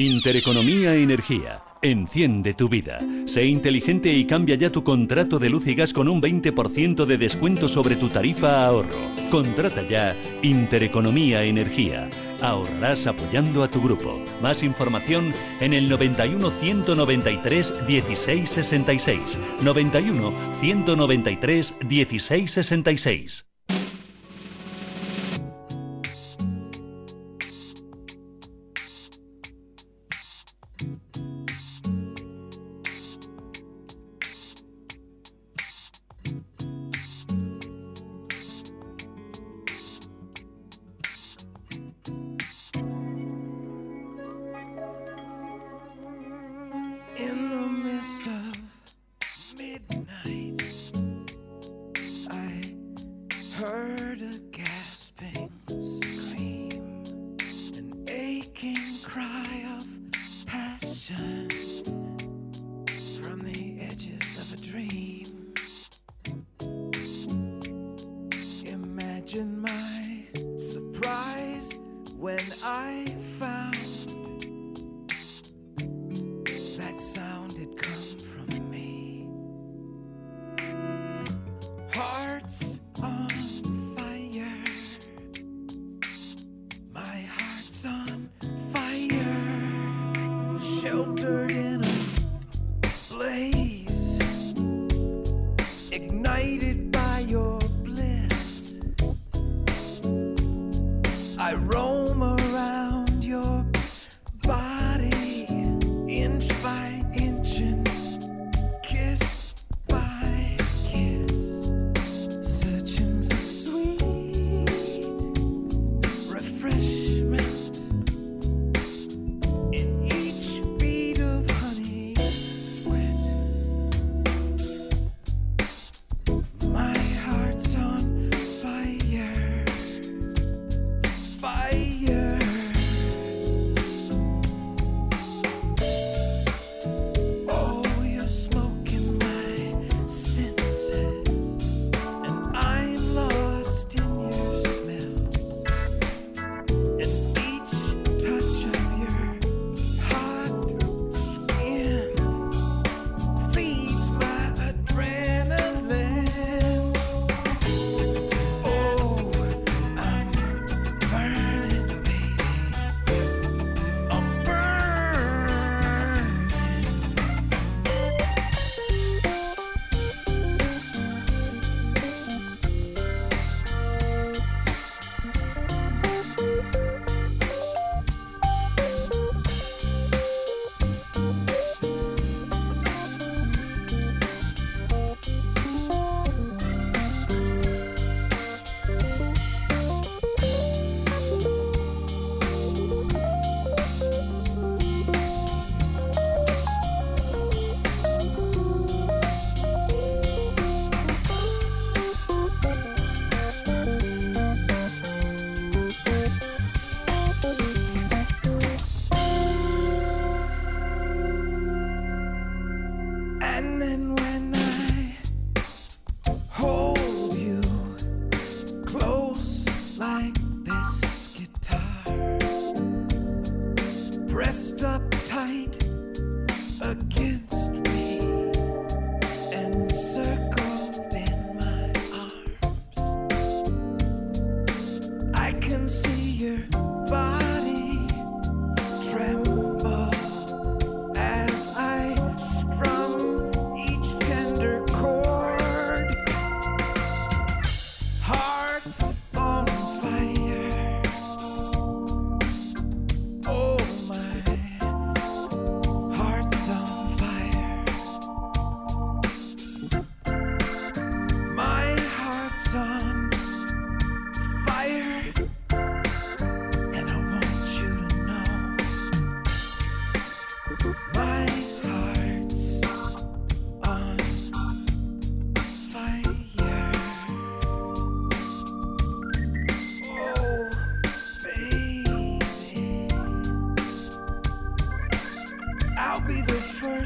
Intereconomía e Energía. Enciende tu vida. Sé inteligente y cambia ya tu contrato de luz y gas con un 20% de descuento sobre tu tarifa ahorro. Contrata ya Intereconomía e Energía. Ahorrarás apoyando a tu grupo. Más información en el 91 193 1666. 91 193 1666.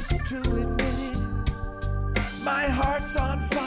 to admit it. My heart's on fire.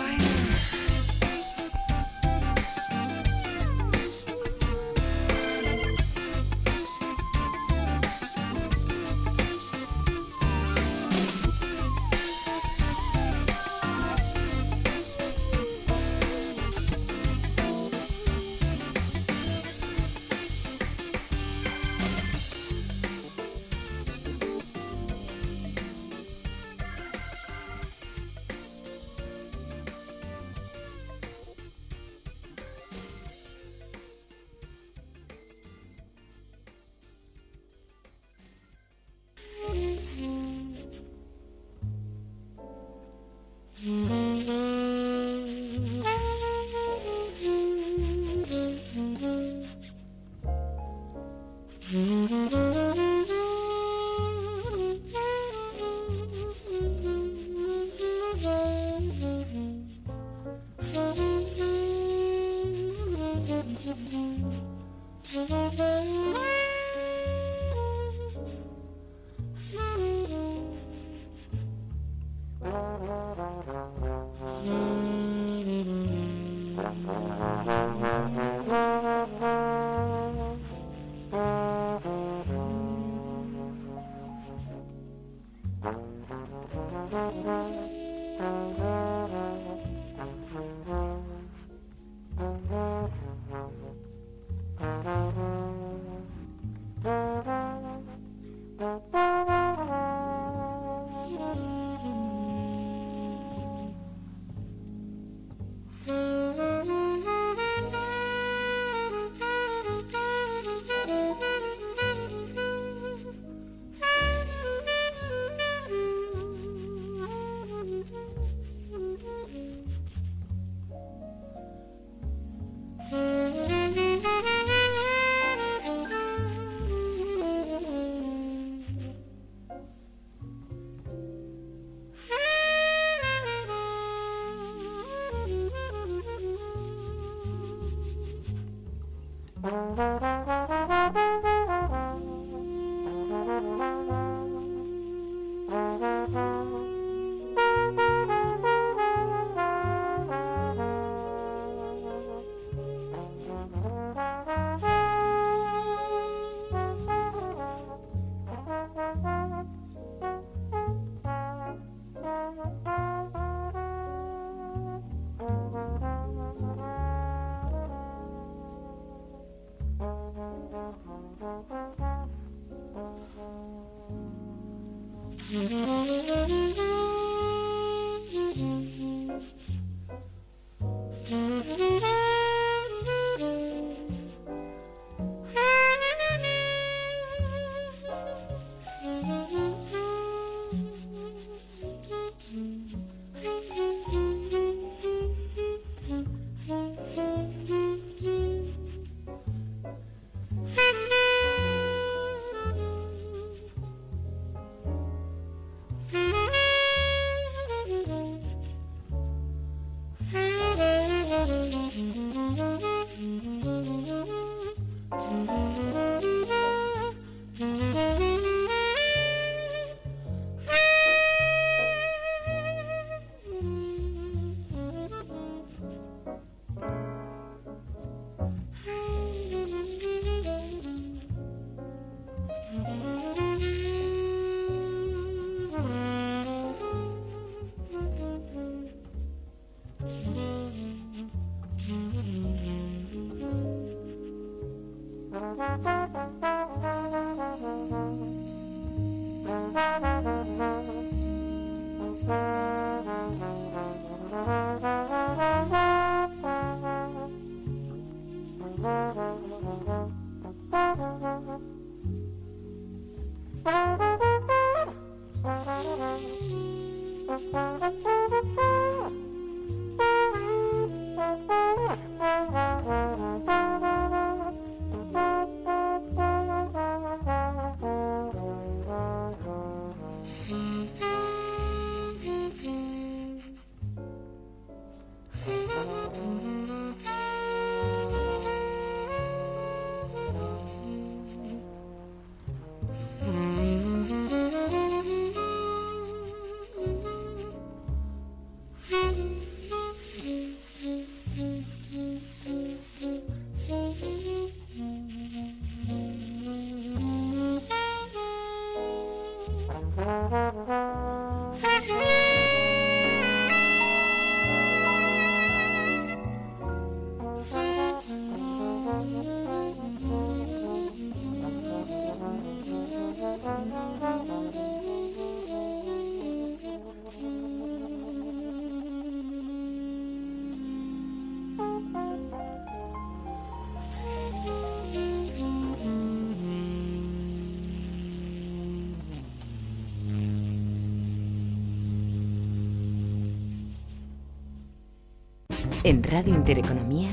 En Radio Intereconomía,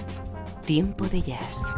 Tiempo de Jazz.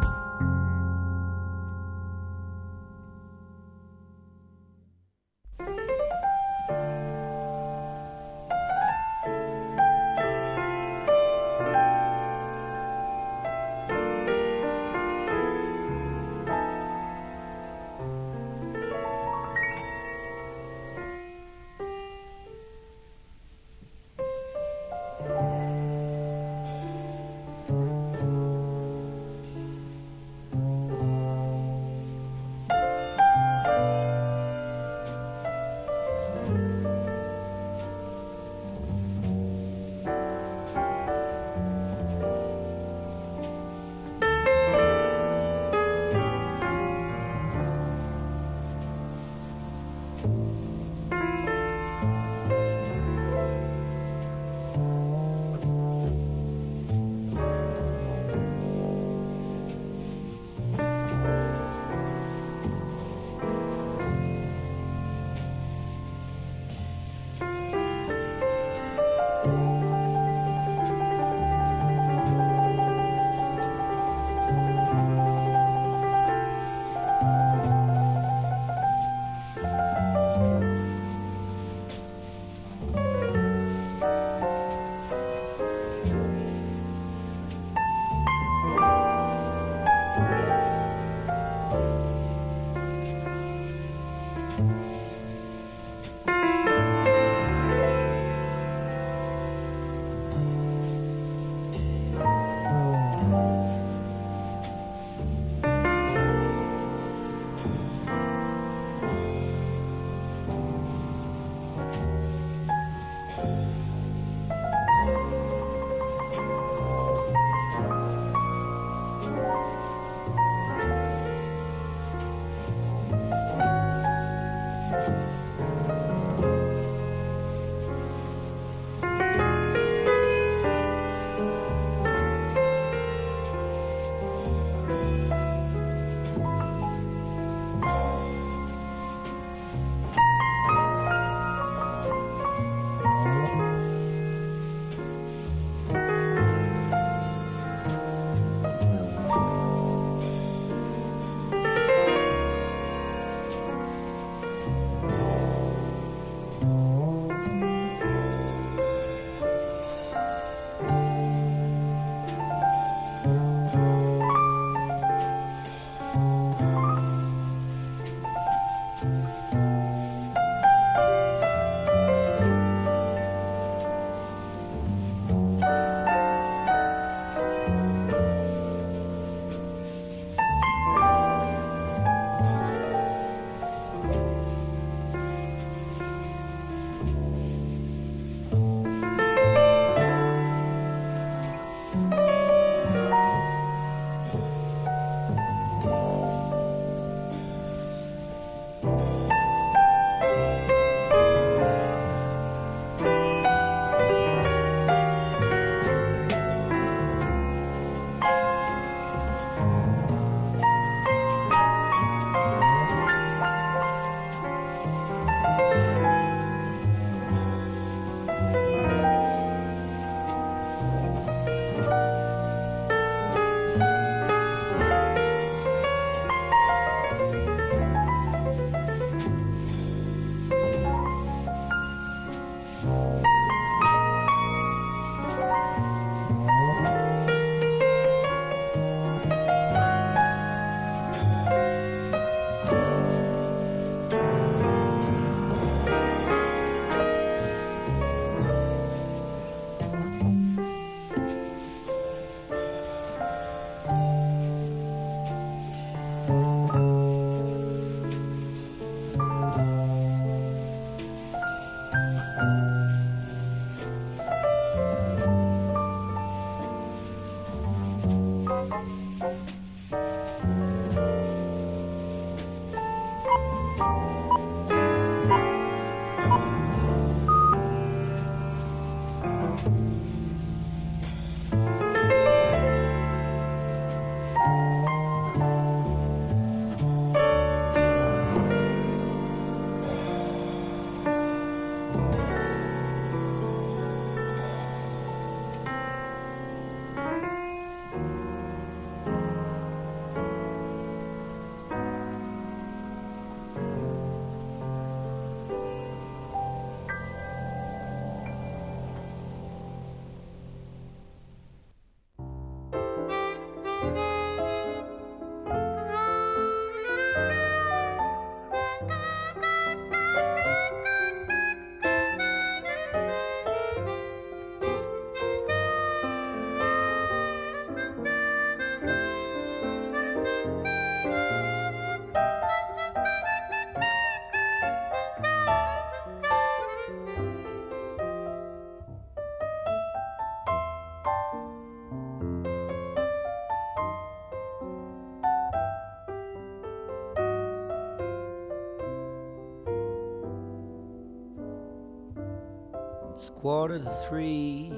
Quarter to three.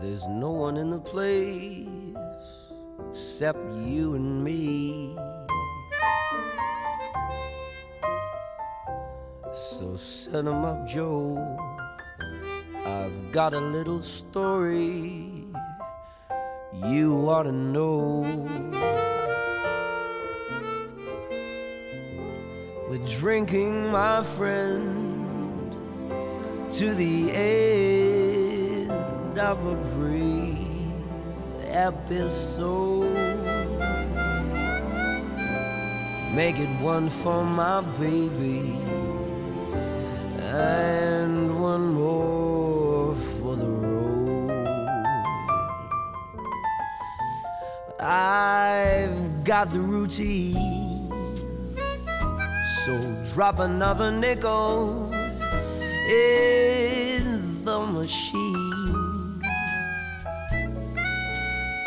There's no one in the place except you and me. So set 'em up, Joe. I've got a little story you ought to know. We're drinking, my friend, to the end of a brief episode. Make it one for my baby and one more for the road. I've got the routine, so drop another nickel in the machine.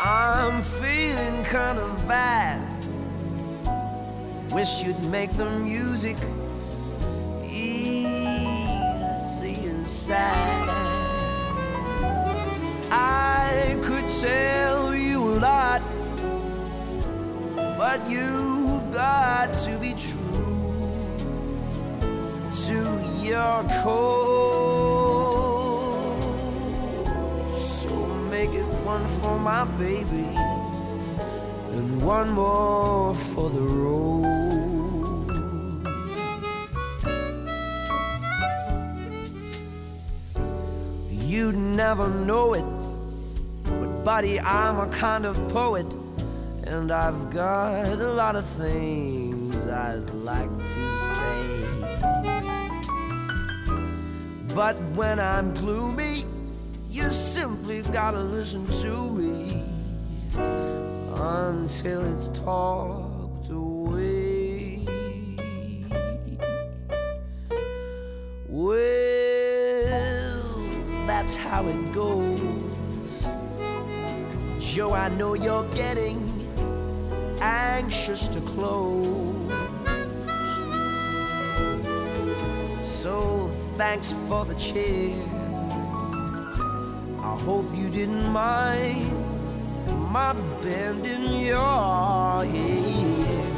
I'm feeling kind of bad. Wish you'd make the music easy and sad. I could tell you a lot, but you've got to be true to your code. So make it one for my baby and one more for the road. You'd never know it, but buddy, I'm a kind of poet, and I've got a lot of things I'd like But when I'm gloomy, you simply gotta listen to me until it's talked away. Well, that's how it goes. Joe, I know you're getting anxious to close. Thanks for the chair. I hope you didn't mind my bending your head.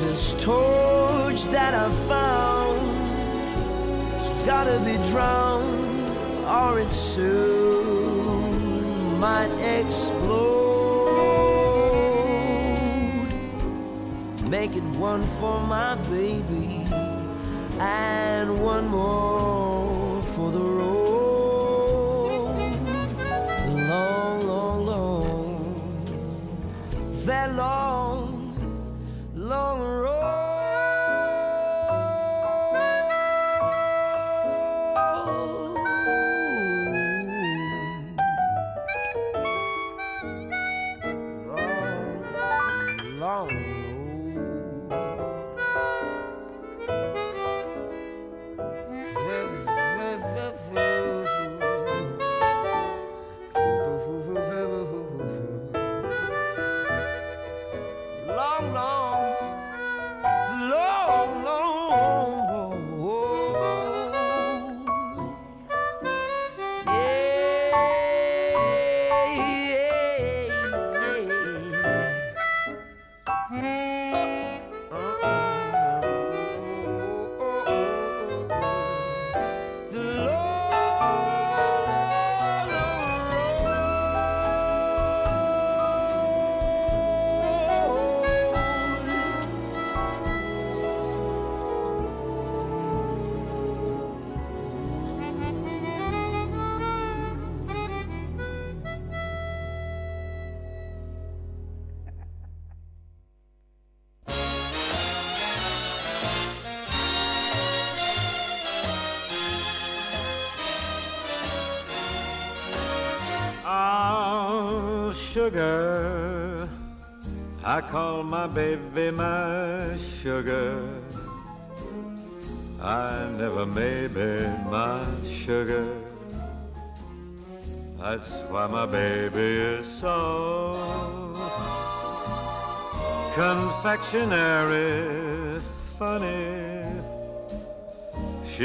This torch that I found has gotta be drowned, or it soon might explode. Make it one for my baby and one more for the road. Long, long, long, that long,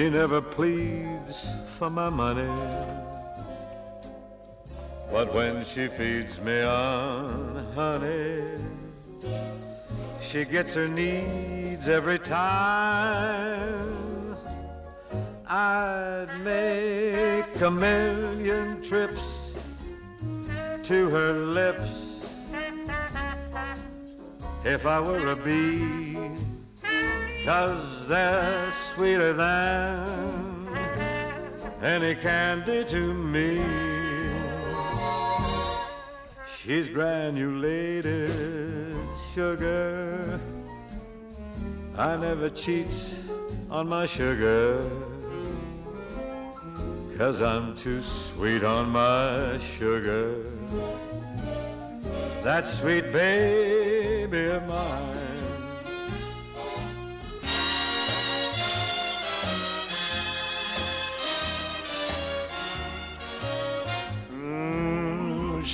She never pleads for my money. But when she feeds me on honey, she gets her needs every time. I'd make a million trips to her lips if I were a bee, cause they're sweeter than any candy to me. She's granulated sugar. I never cheat on my sugar. Cause I'm too sweet on my sugar. That sweet baby of mine.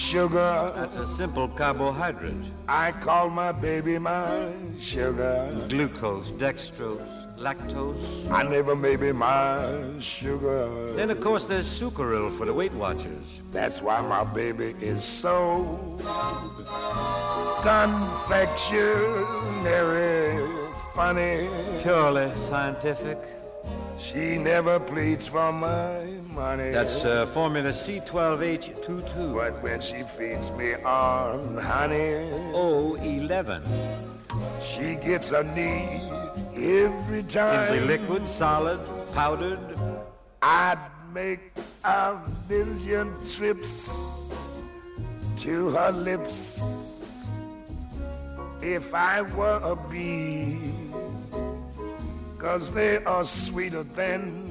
Sugar. That's a simple carbohydrate. I call my baby my sugar. Glucose, dextrose, lactose. I never maybe my sugar. Then, of course, there's Sucaryl for the Weight Watchers. That's why my baby is so confectionary funny. Purely scientific. She never pleads for my money. That's uh, formula C12H22. But when she feeds me on honey, O11. she gets a need every time. Be liquid, solid, powdered. I'd make a million trips to her lips if I were a bee. Cause they are sweeter than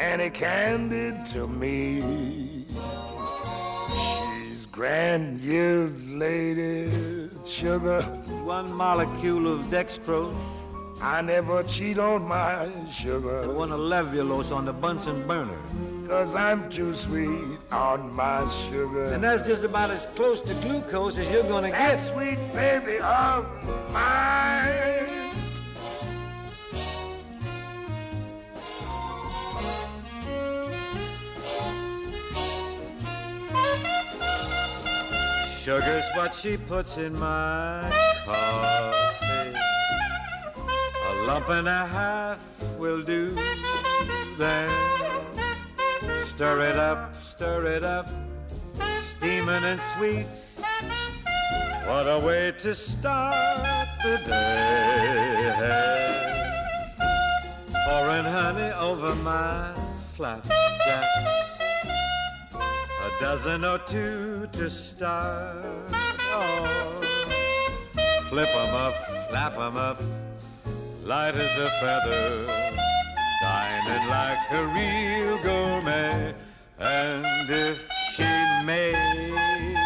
any candy to me. She's granulated sugar. One molecule of dextrose. I never cheat on my sugar. And one of levulose on the Bunsen burner. Cause I'm too sweet on my sugar. And that's just about as close to glucose as you're gonna That get. sweet baby of mine. Sugar's what she puts in my coffee. A lump and a half will do. Then stir it up, stir it up, steaming and sweet. What a way to start the day. Pouring honey over my flapjack. Dozen or two to start. Oh, flip 'em up, flap 'em up, light as a feather, dining like a real gourmet. And if she made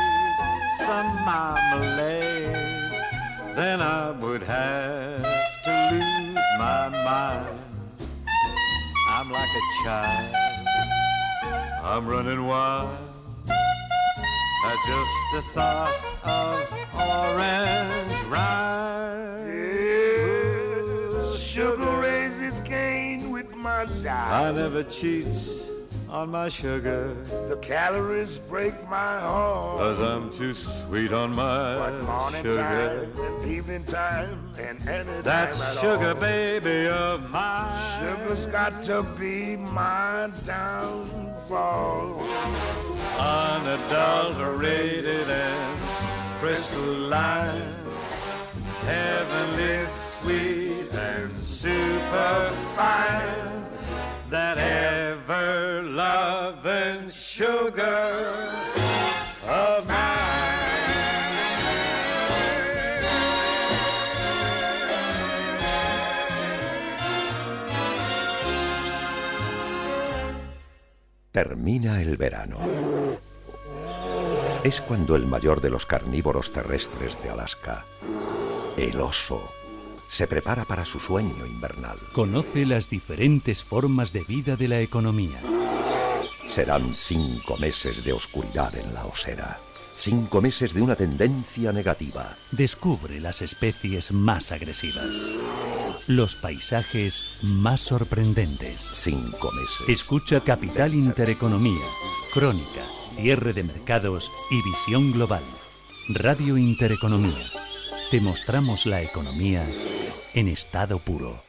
some marmalade, then I would have to lose my mind. I'm like a child. I'm running wild just the thought of orange rind. Yes, sugar raises cane with my diet. I never cheats on my sugar, The calories break my heart. cause I'm too sweet on my But morning sugar. time and evening time and any That's time at sugar, all. baby of mine. Sugar's got to be my downfall. unadulterated and crystalline, heavenly sweet and super fine, ever loving sugar of Termina el verano. Es cuando el mayor de los carnívoros terrestres de Alaska, el oso, se prepara para su sueño invernal. Conoce las diferentes formas de vida de la economía. Serán cinco meses de oscuridad en la osera. Cinco meses de una tendencia negativa. Descubre las especies más agresivas. Los paisajes más sorprendentes. Cinco meses. Escucha Capital Intereconomía, Crónica, cierre de mercados y visión global. Radio Intereconomía. Te mostramos la economía en estado puro.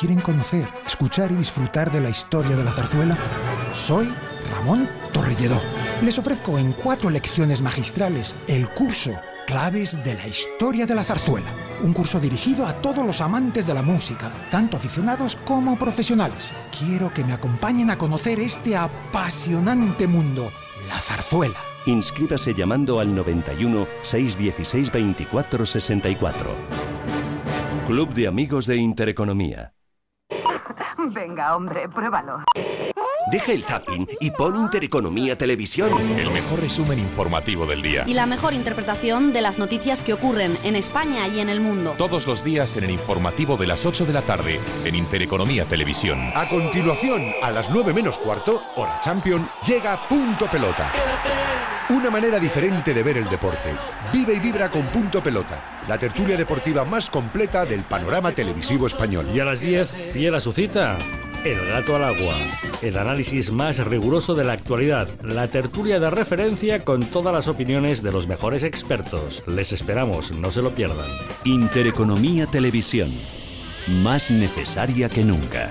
Quieren conocer, escuchar y disfrutar de la historia de la zarzuela, soy Ramón Torrelledó. Les ofrezco en cuatro lecciones magistrales el curso Claves de la Historia de la Zarzuela. Un curso dirigido a todos los amantes de la música, tanto aficionados como profesionales. Quiero que me acompañen a conocer este apasionante mundo, la zarzuela. Inscríbase llamando al 91 616 24 64. Club de Amigos de Intereconomía. Venga, hombre, pruébalo. Deja el zapping y pon Intereconomía Televisión. El mejor resumen informativo del día. Y la mejor interpretación de las noticias que ocurren en España y en el mundo. Todos los días en el informativo de las 8 de la tarde en Intereconomía Televisión. A continuación, a las 9 menos cuarto, hora champion, llega Punto Pelota. Una manera diferente de ver el deporte. Vive y vibra con Punto Pelota, la tertulia deportiva más completa del panorama televisivo español. Y a las 10, fiel a su cita, El gato al agua. El análisis más riguroso de la actualidad. La tertulia de referencia con todas las opiniones de los mejores expertos. Les esperamos, no se lo pierdan. Intereconomía Televisión. Más necesaria que nunca.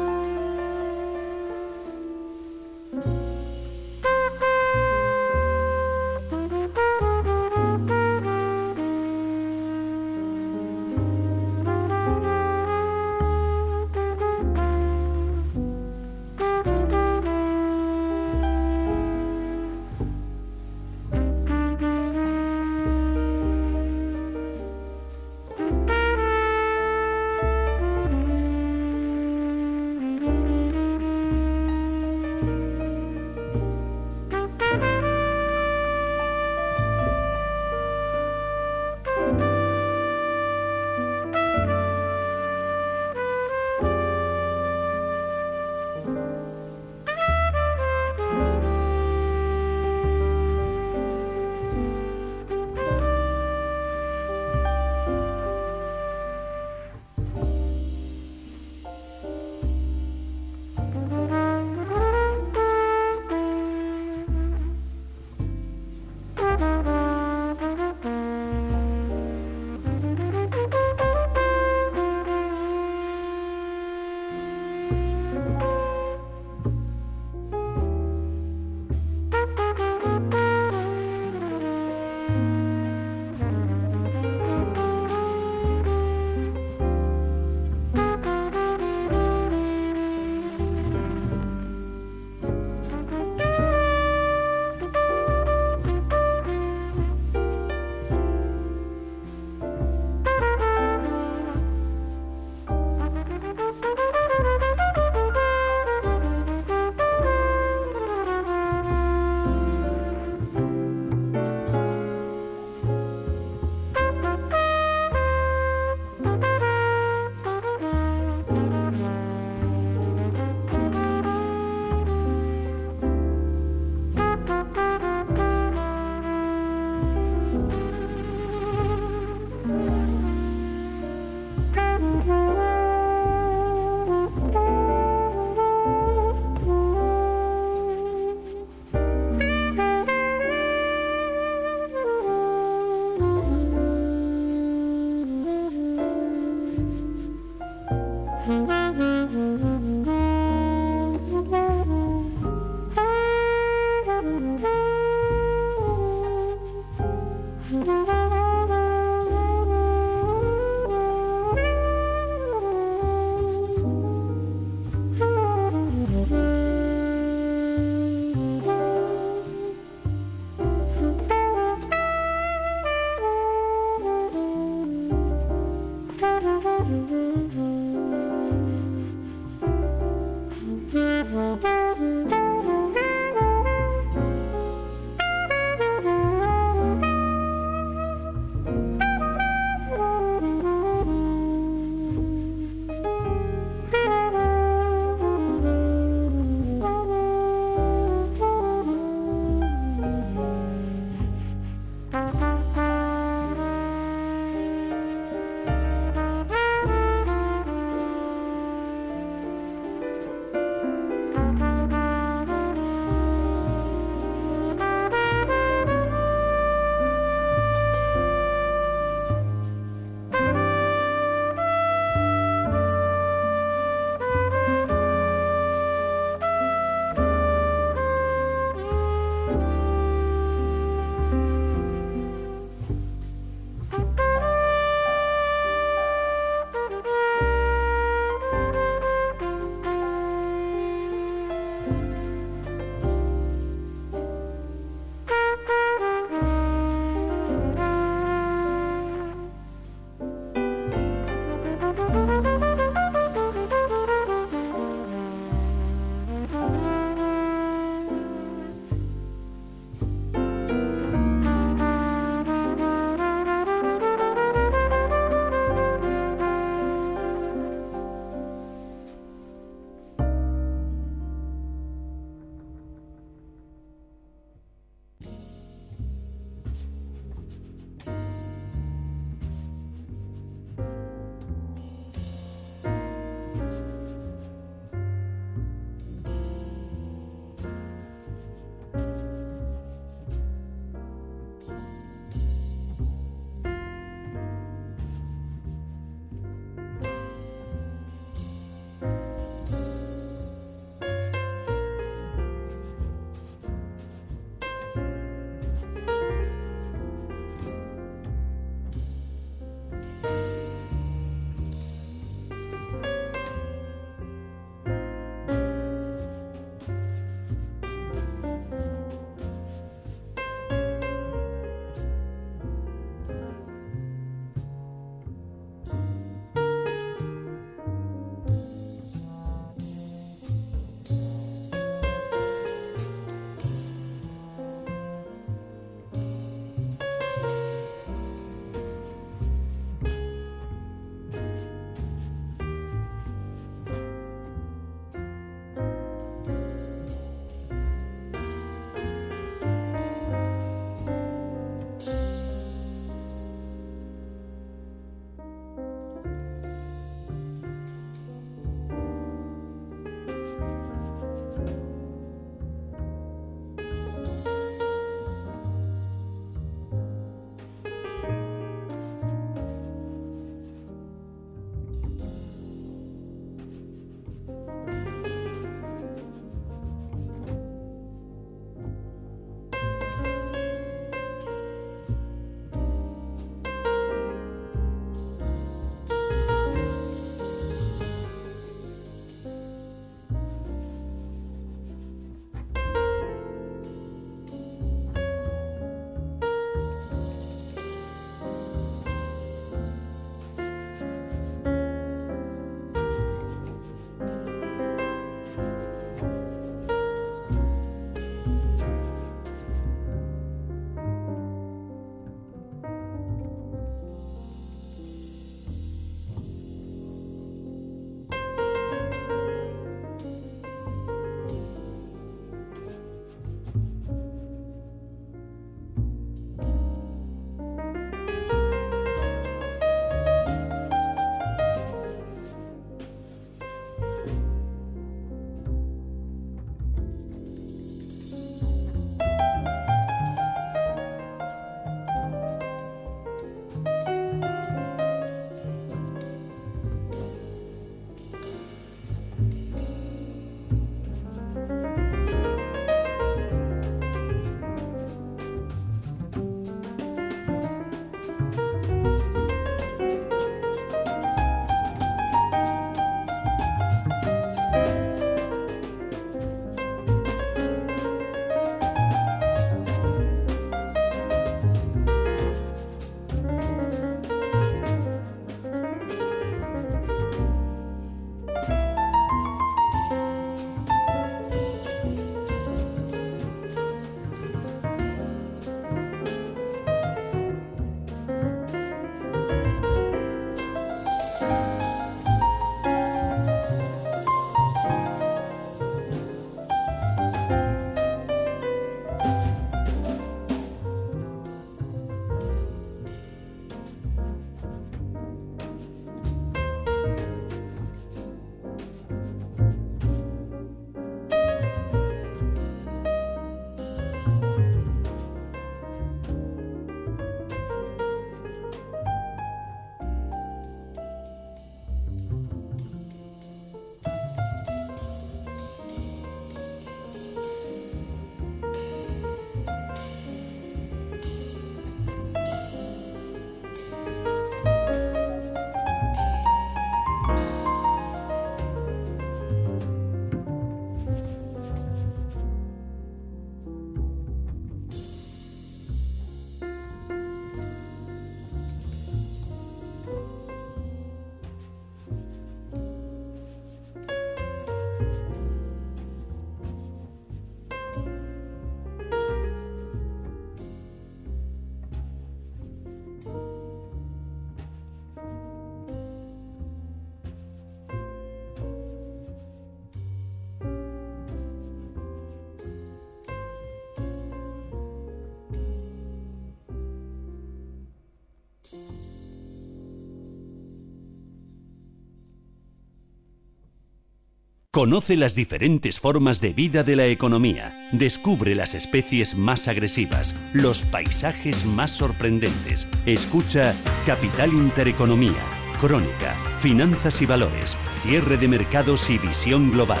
Conoce las diferentes formas de vida de la economía. Descubre las especies más agresivas, los paisajes más sorprendentes. Escucha Capital Intereconomía, Crónica, Finanzas y Valores, Cierre de Mercados y Visión Global.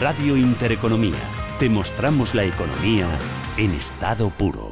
Radio Intereconomía. Te mostramos la economía en estado puro.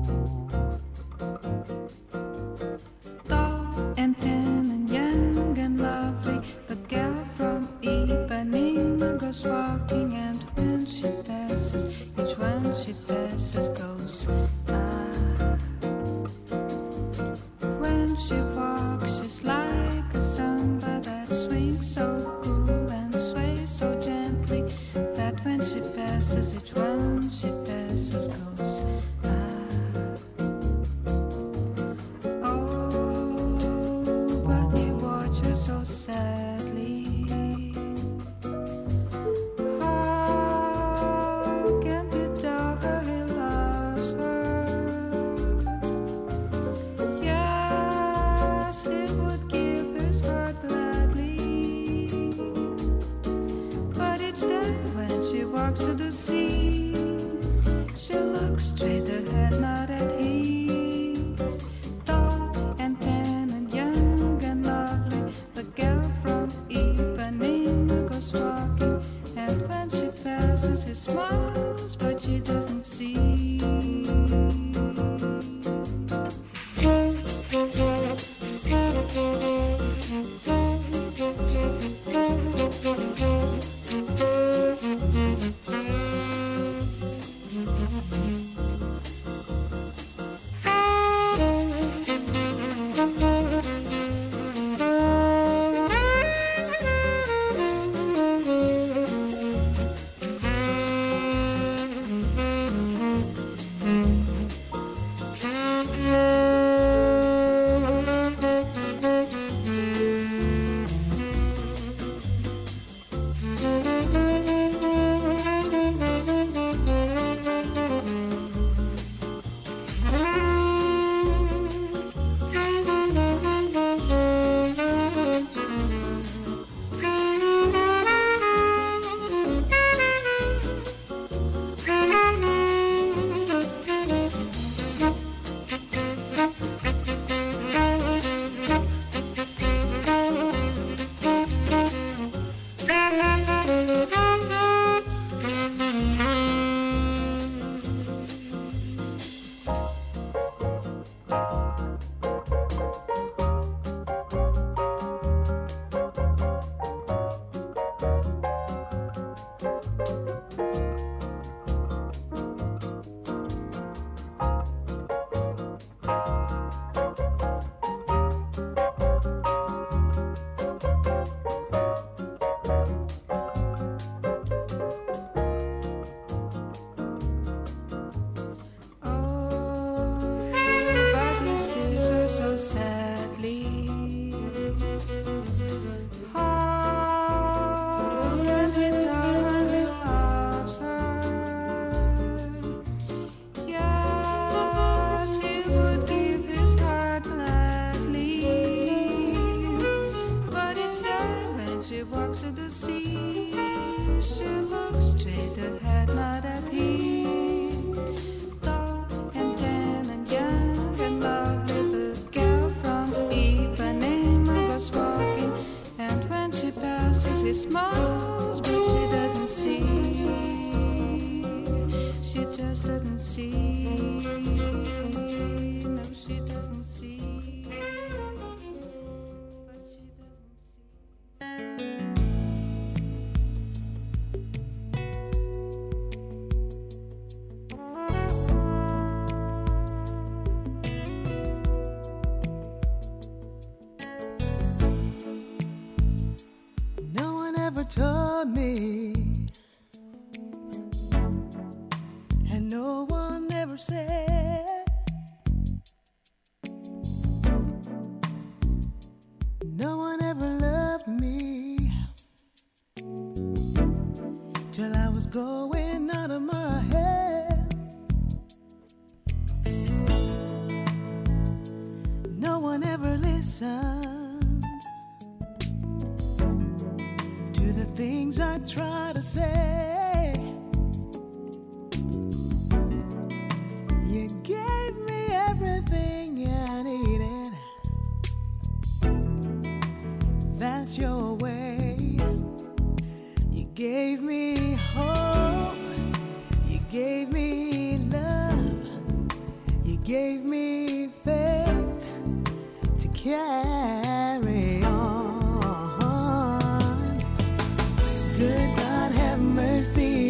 Mercy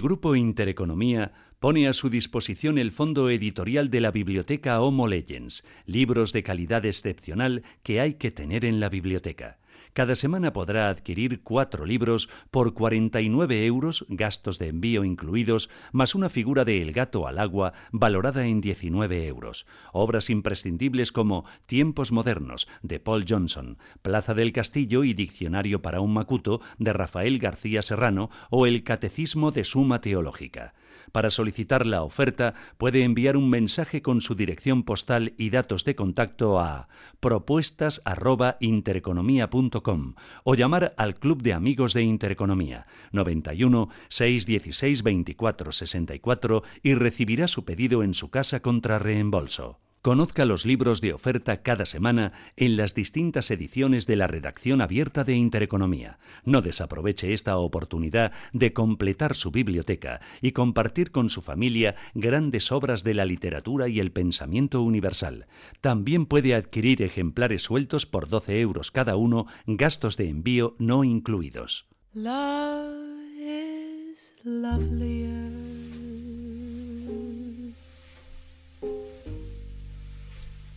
El grupo Intereconomía pone a su disposición el fondo editorial de la biblioteca Homo Legends, libros de calidad excepcional que hay que tener en la biblioteca. Cada semana podrá adquirir cuatro libros por 49 euros, gastos de envío incluidos, más una figura de El gato al agua valorada en 19 euros. Obras imprescindibles como Tiempos modernos, de Paul Johnson, Plaza del Castillo y Diccionario para un Macuto, de Rafael García Serrano, o El Catecismo de Suma Teológica. Para solicitar la oferta puede enviar un mensaje con su dirección postal y datos de contacto a propuestas@intereconomia.com o llamar al Club de Amigos de Intereconomía 91 616 24 64 y recibirá su pedido en su casa contra reembolso. Conozca los libros de oferta cada semana en las distintas ediciones de la redacción abierta de Intereconomía. No desaproveche esta oportunidad de completar su biblioteca y compartir con su familia grandes obras de la literatura y el pensamiento universal. También puede adquirir ejemplares sueltos por 12 euros cada uno, gastos de envío no incluidos.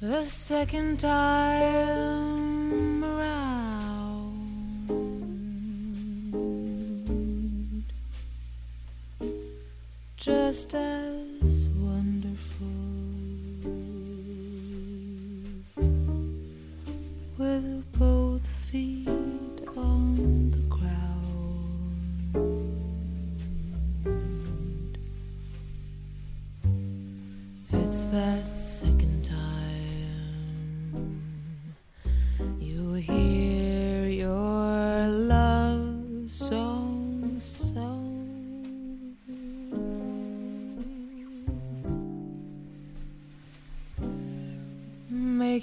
The second time around, just as wonderful with both feet on the ground. It's that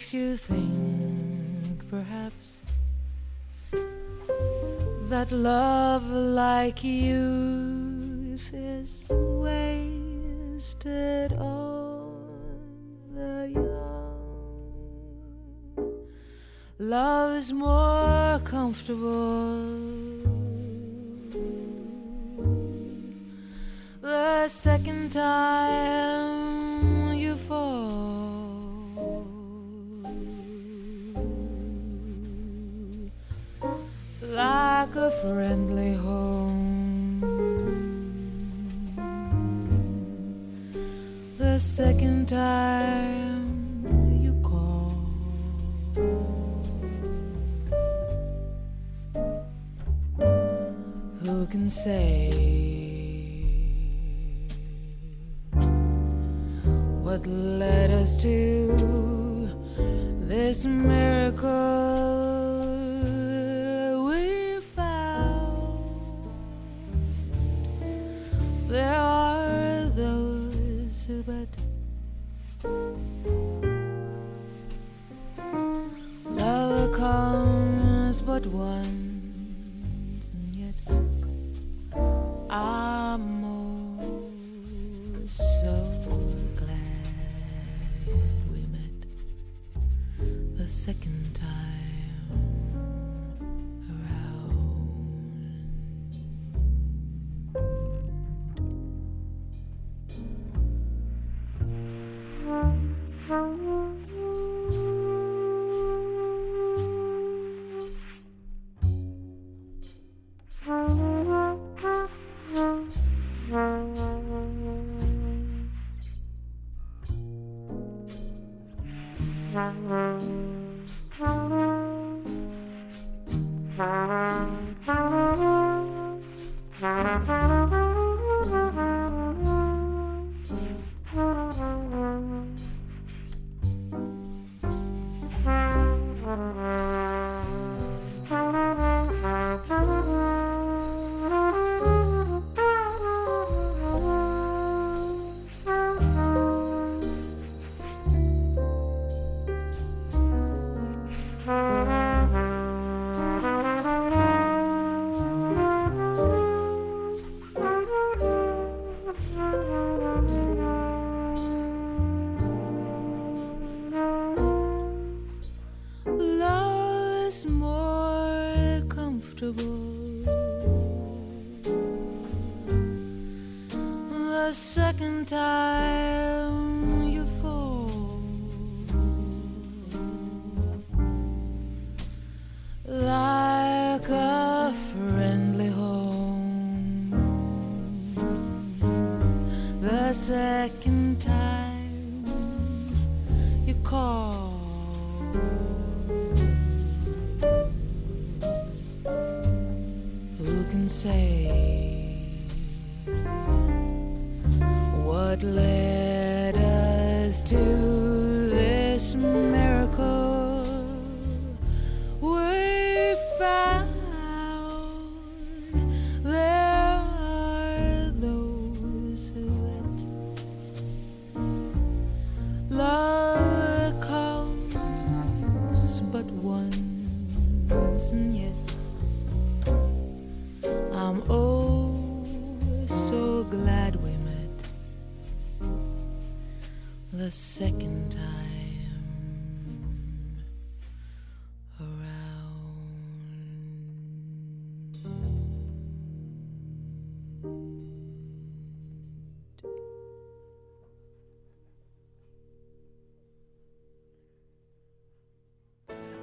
Makes you think, perhaps, that love like you is wasted on the young. Love is more comfortable. The second time you fall. Like a friendly home. The second time you call, who can say what led us to this miracle? There are those who but love comes but once, and yet I'm oh so glad we met the second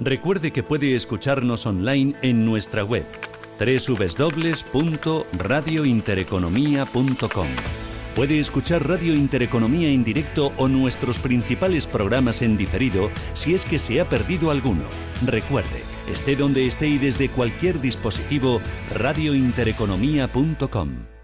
Recuerde que puede escucharnos online en nuestra web www.radiointereconomía.com. Puede escuchar Radio Intereconomía en directo o nuestros principales programas en diferido si es que se ha perdido alguno. Recuerde, esté donde esté y desde cualquier dispositivo, radiointereconomía.com.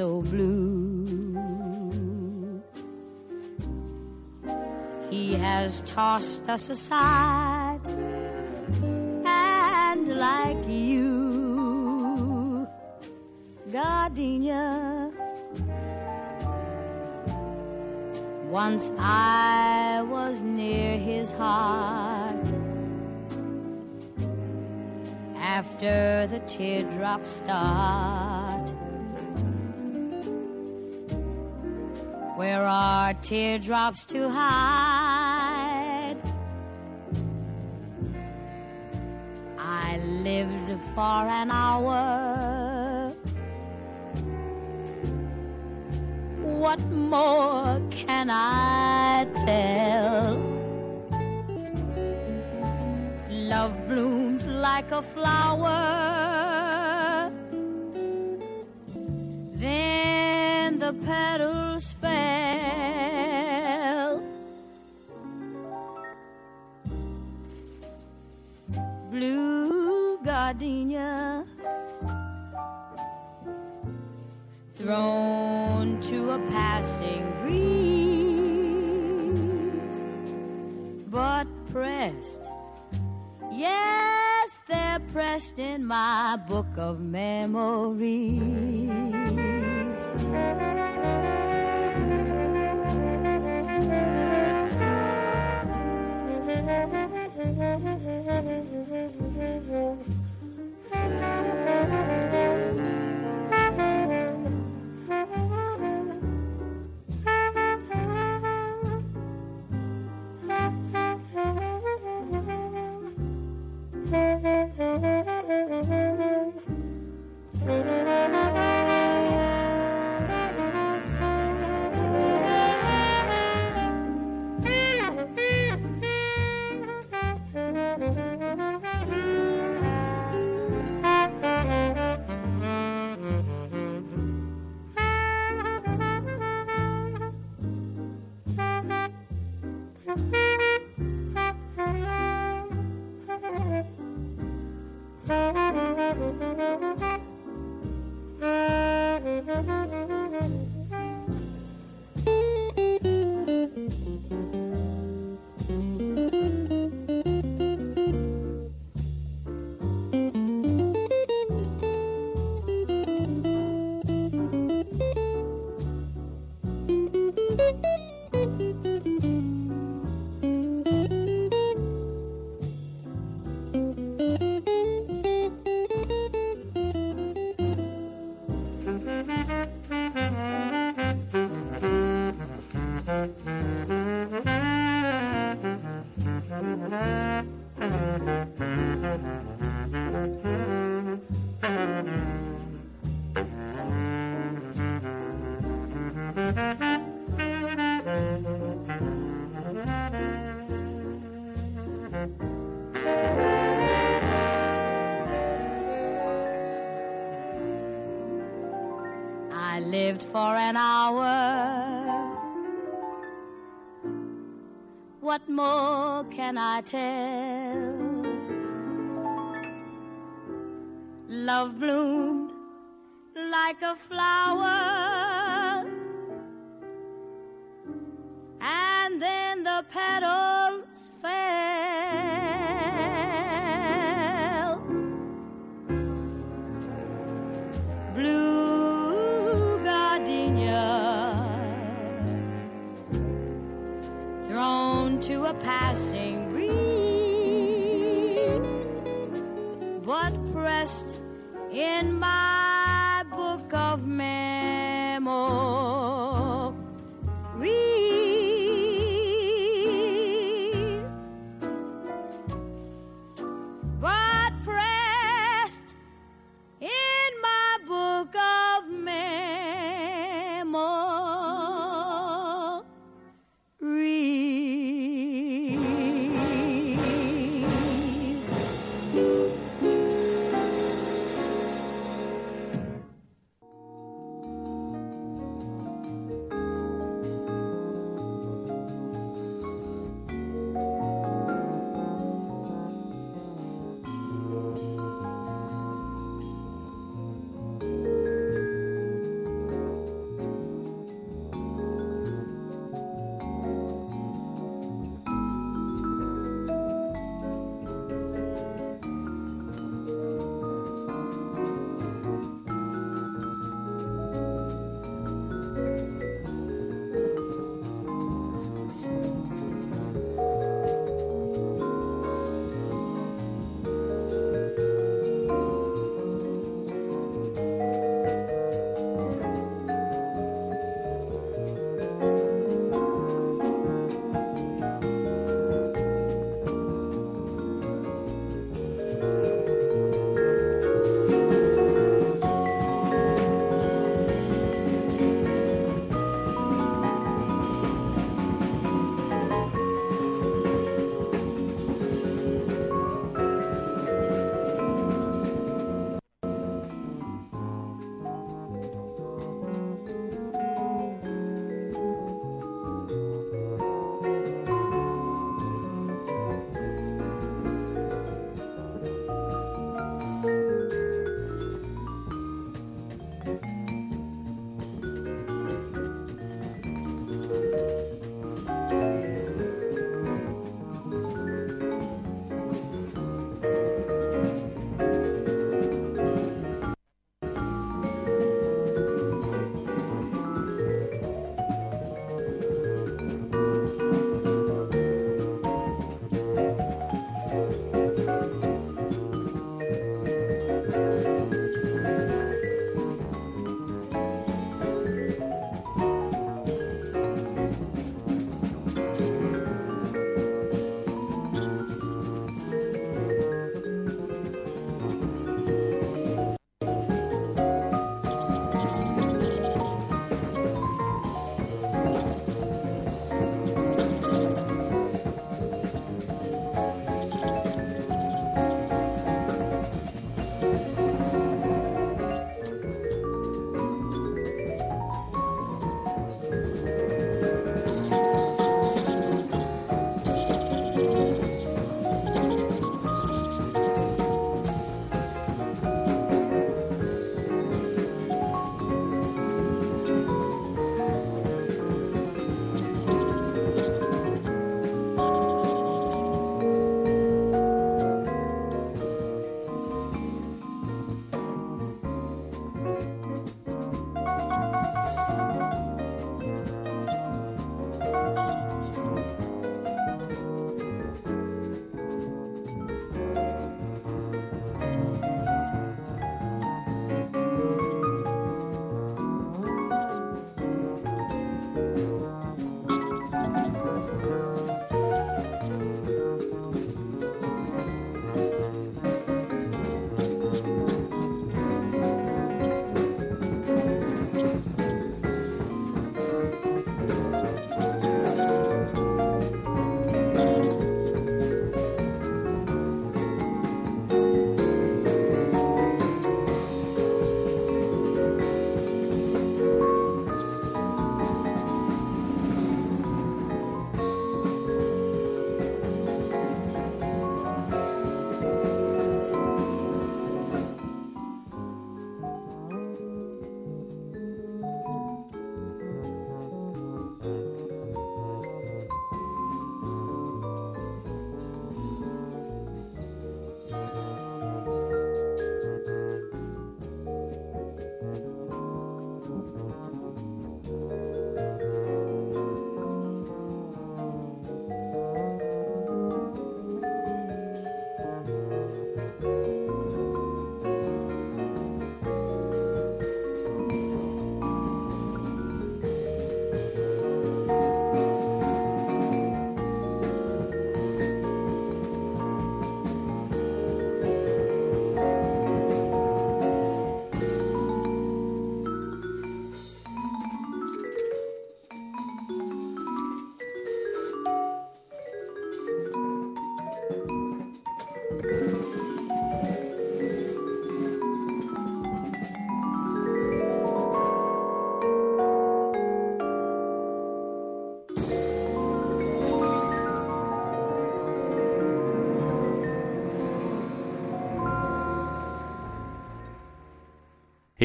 also blue. He has tossed us aside, and like you, gardenia. Once I was near his heart. After the teardrops start, are teardrops to hide? I lived for an hour. What more can I tell? Love bloomed like a flower. Then the petals fell. Blue gardenia thrown to a passing breeze, but pressed, yes, they're pressed in my book of memories. I hour. What more can I tell? Love bloomed like a flower, and then the petals fell. Blue thrown to a passing breeze, but pressed in my book of memories.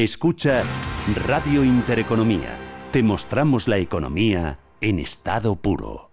Escucha Radio Intereconomía. Te mostramos la economía en estado puro.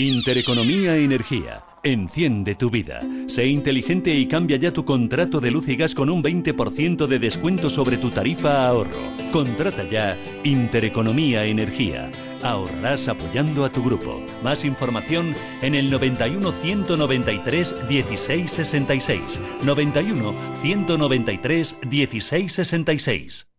Intereconomía Energía. Enciende tu vida. Sé inteligente y cambia ya tu contrato de luz y gas con un 20% de descuento sobre tu tarifa ahorro. Contrata ya Intereconomía Energía. Ahorrarás apoyando a tu grupo. Más información en el 91 193 1666. 91 193 1666.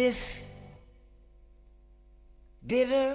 this bitter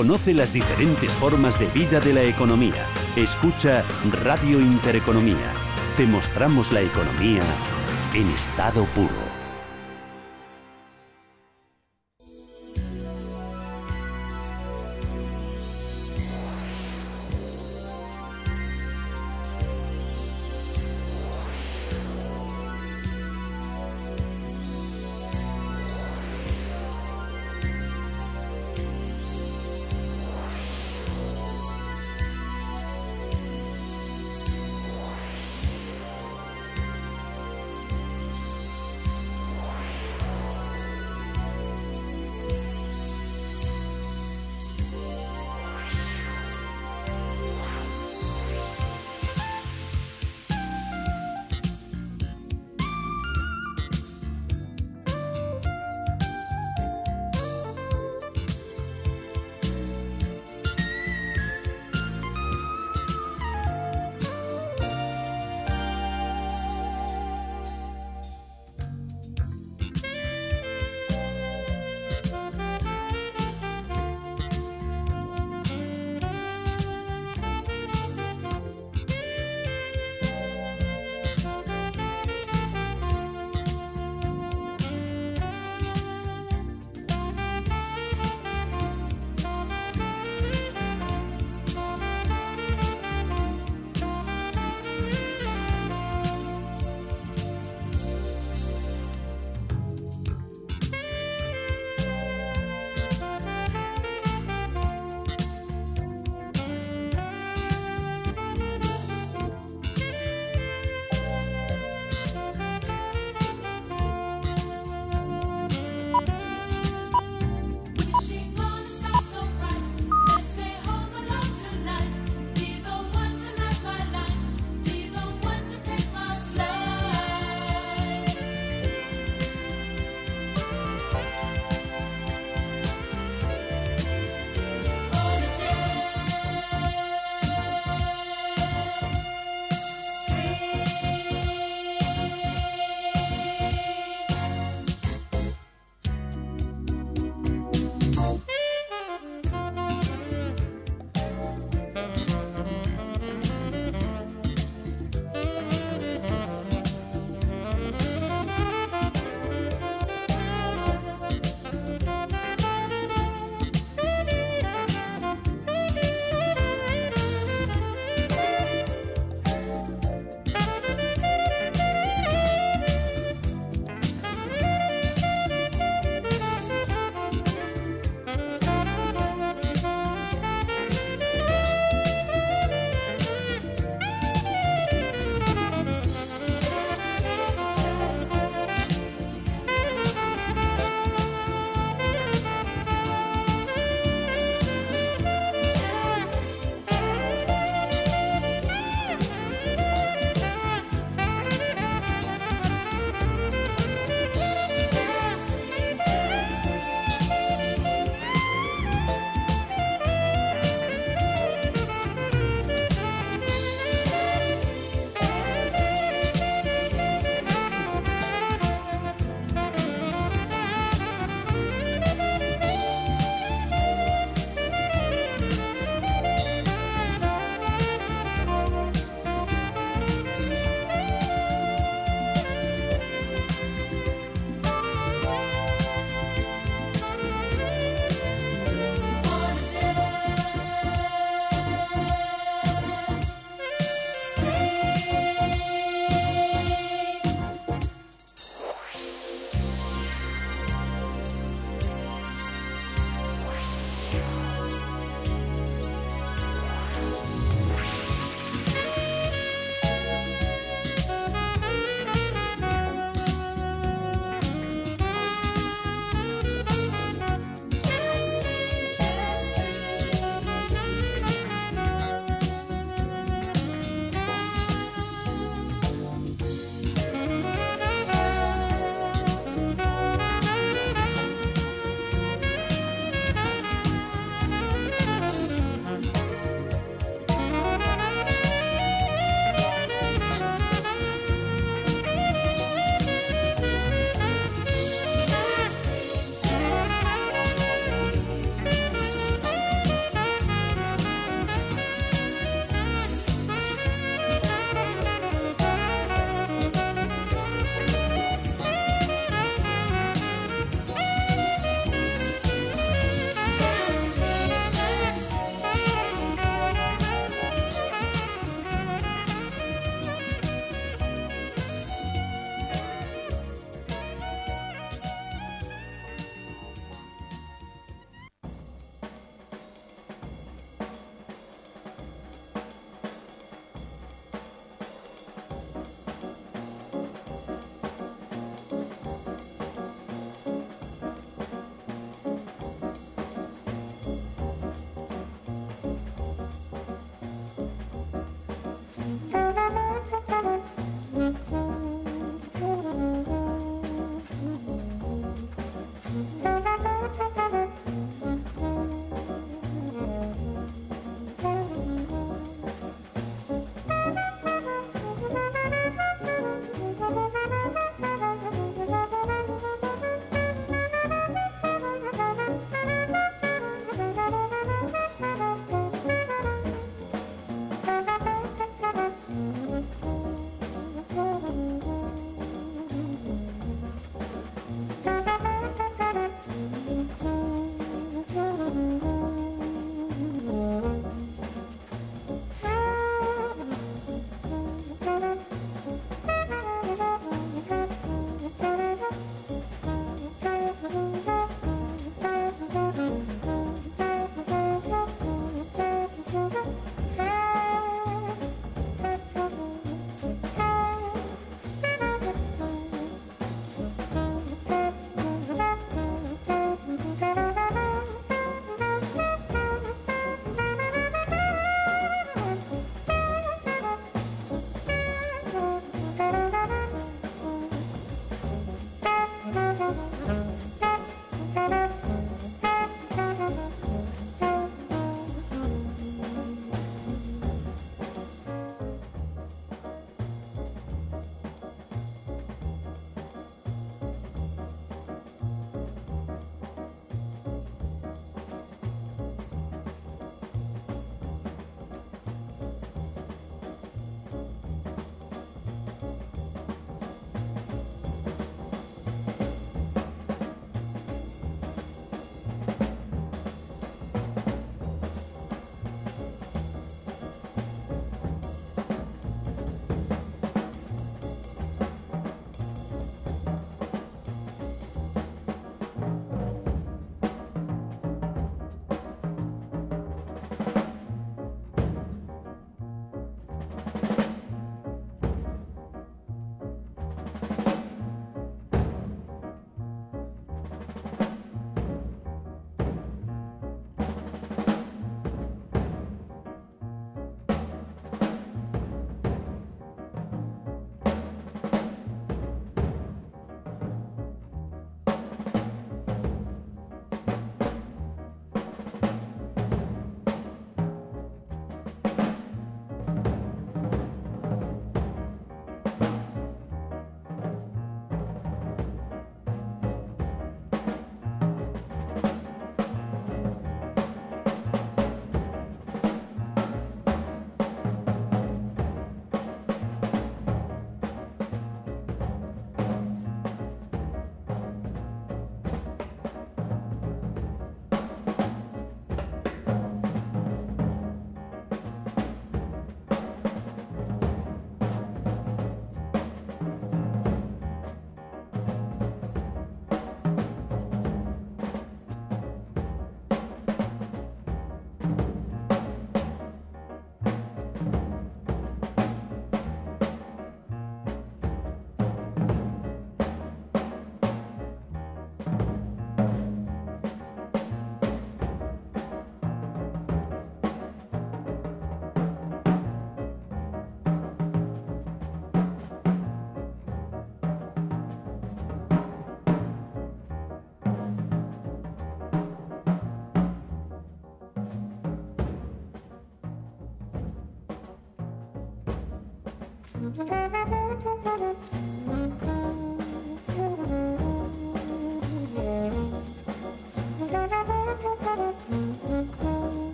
Conoce las diferentes formas de vida de la economía. Escucha Radio Intereconomía. Te mostramos la economía en estado puro.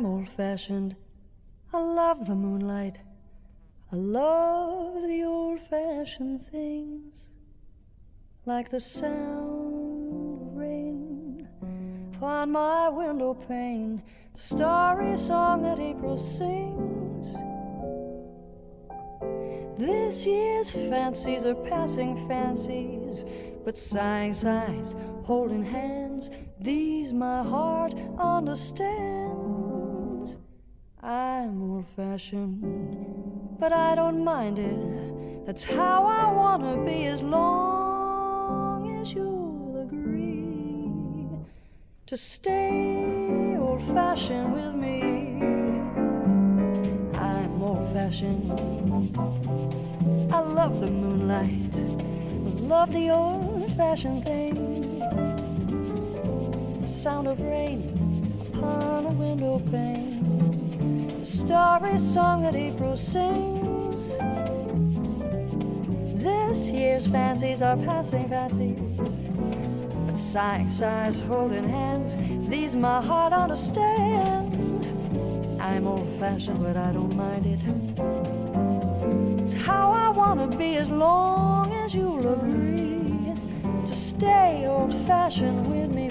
I'm old fashioned. I love the moonlight. I love the old fashioned things. Like the sound of rain upon my window pane. The starry song that April sings. This year's fancies are passing fancies, but sighing sighs, holding hands, these my heart understands. Fashioned, but I don't mind it. That's how I wanna be as long as you'll agree to stay old fashioned with me. I'm old fashioned. I love the moonlight. I love the old fashioned thing. The sound of rain upon a window pane. The starry song that April sings. This year's fancies are passing fancies. But sighing sighs, holding hands, these my heart understands. I'm old fashioned, but I don't mind it. It's how I wanna be as long as you'll agree to stay old fashioned with me.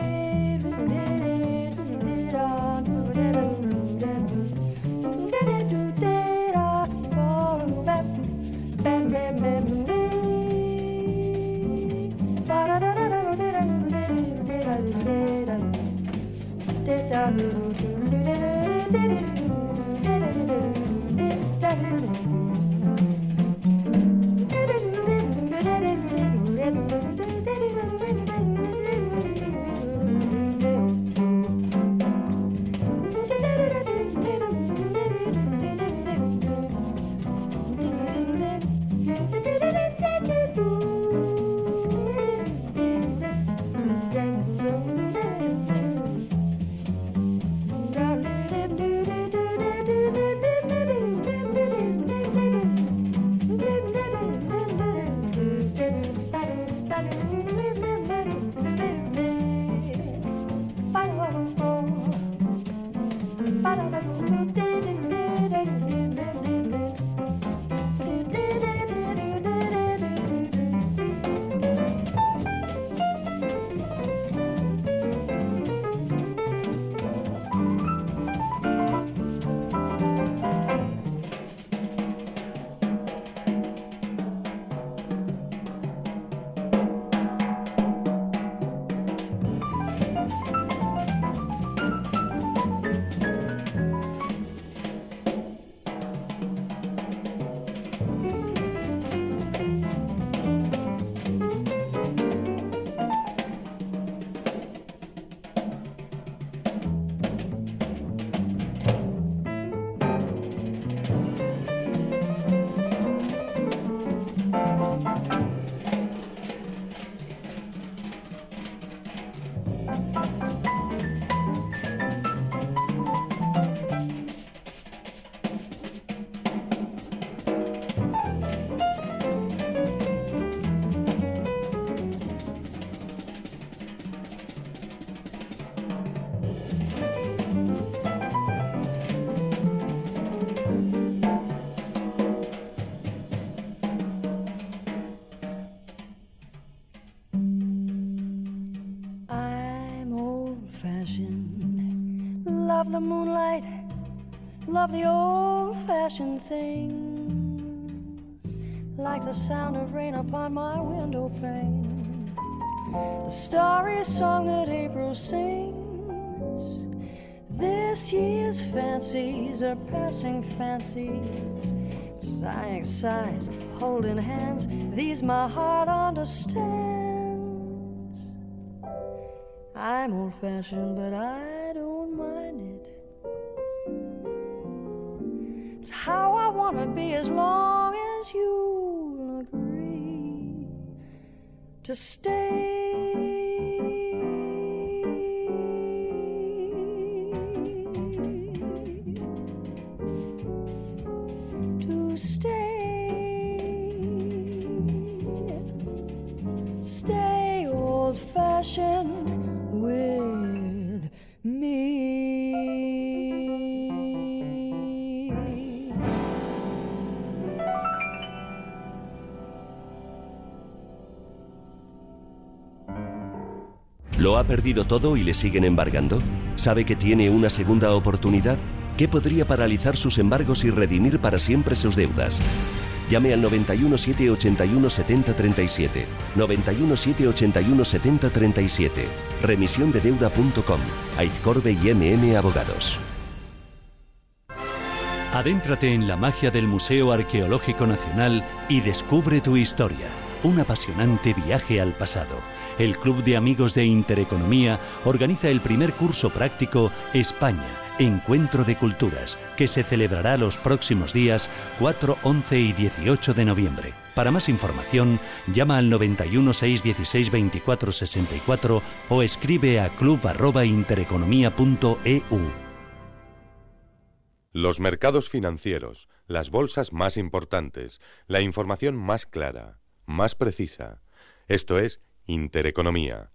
upon my window pane. The starry song that April sings. This year's fancies are passing fancies. Sighing sighs, holding hands. These my heart understands. I'm old fashioned, but I don't mind it. It's how I want to be as long as you'll to stay. Ha perdido todo y le siguen embargando? ¿Sabe que tiene una segunda oportunidad? ¿Qué podría paralizar sus embargos y redimir para siempre sus deudas? Llame al 91 781 70 37. 91 781 70 37. Remisiondedeuda.com. Aizcorbe y MM Abogados. Adéntrate en la magia del Museo Arqueológico Nacional y descubre tu historia. Un apasionante viaje al pasado. El Club de Amigos de Intereconomía organiza el primer curso práctico España, Encuentro de Culturas, que se celebrará los próximos días 4, 11 y 18 de noviembre. Para más información, llama al 91 616 24 64 o escribe a club@intereconomía.eu. Los mercados financieros, las bolsas más importantes, la información más clara, más precisa. Esto es Intereconomía.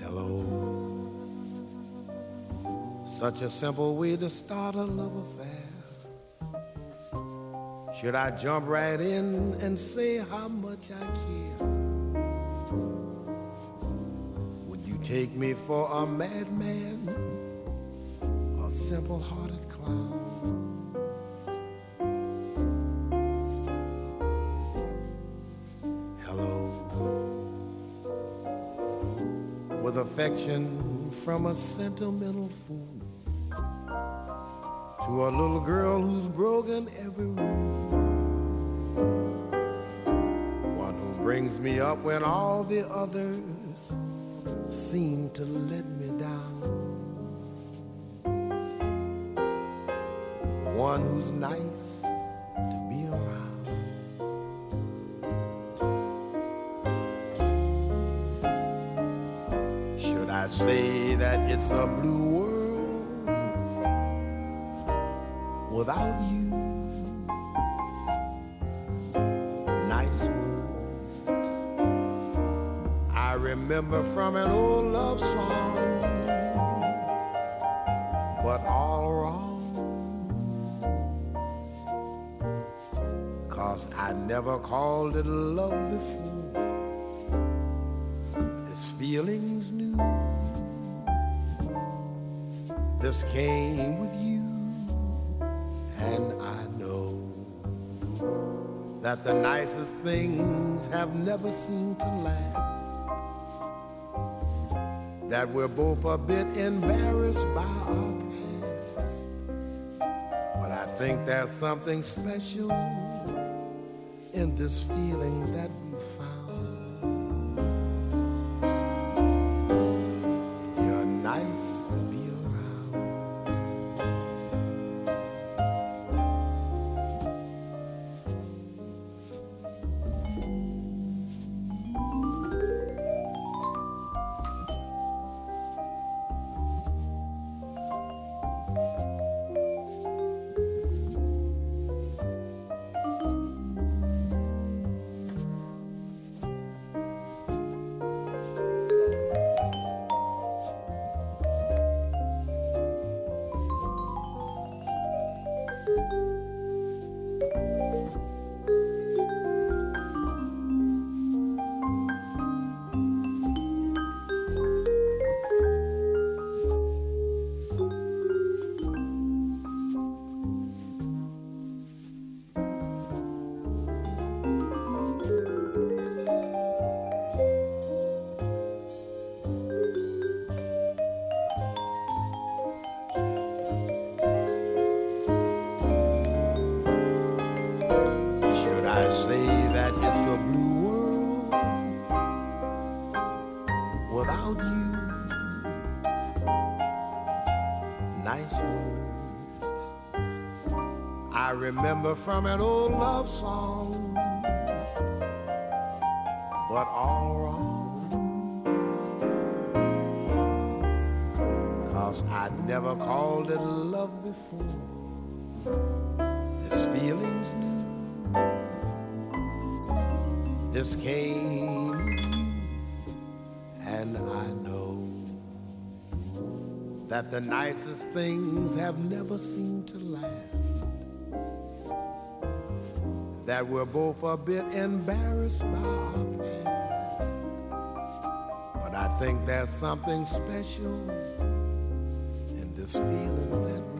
Hello. Such a simple way to start a love affair. Should I jump right in and say how much I care? Would you take me for a madman A simple hearted clown? Hello. With affection from a sentimental fool to a little girl who's broken every rule. One who brings me up when all the others seem to let me down. One who's nice to be around. Should I say that it's a blue world without you? Nice words I remember from an old love song, but all wrong. Cause I never called it love before. This feeling's new. This came with you, and I know that the nicest things have never seemed to last. That we're both a bit embarrassed by our past. But I think there's something special in this feeling that we remember from an old love song, but all wrong. Cause I never called it love before. This feeling's new. This came and I know that the nicest things have never seemed to That we're both a bit embarrassed by our past. But I think there's something special in this feeling that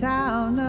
town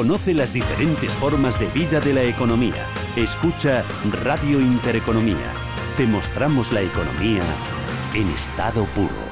Conoce las diferentes formas de vida de la economía. Escucha Radio Intereconomía. Te mostramos la economía en estado puro.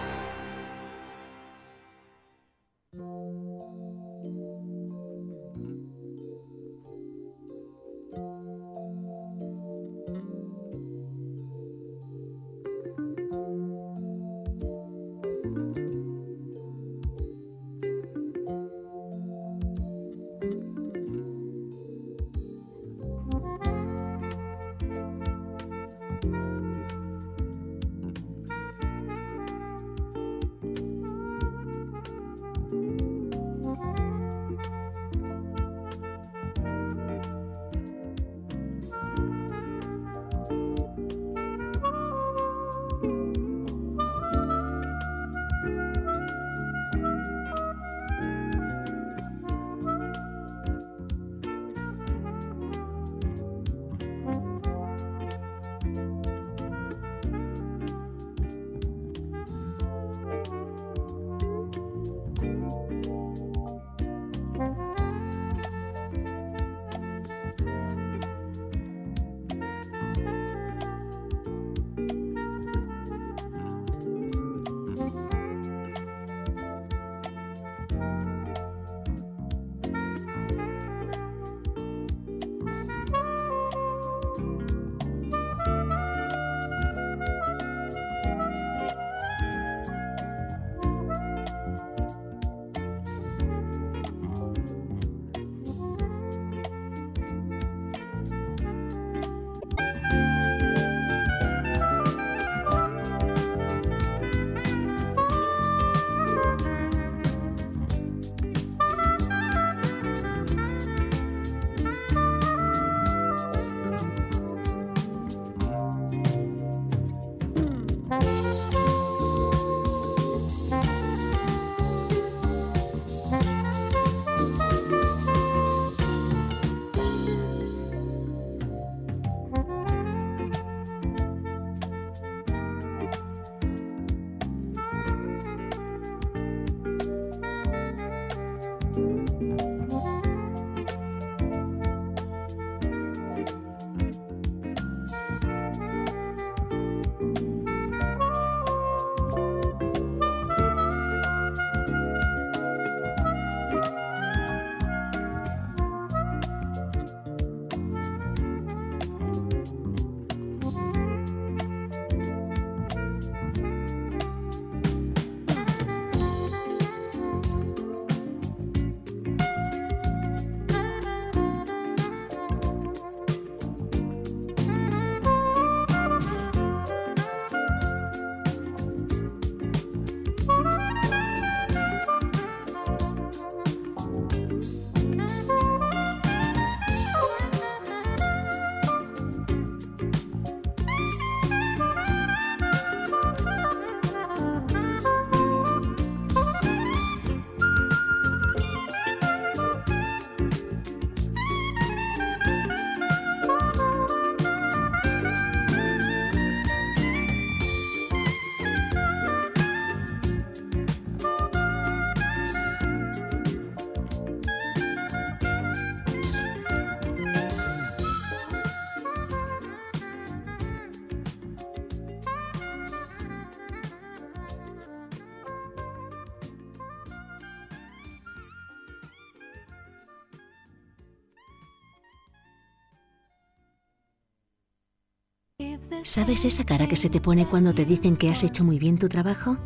¿Sabes esa cara que se te pone cuando te dicen que has hecho muy bien tu trabajo?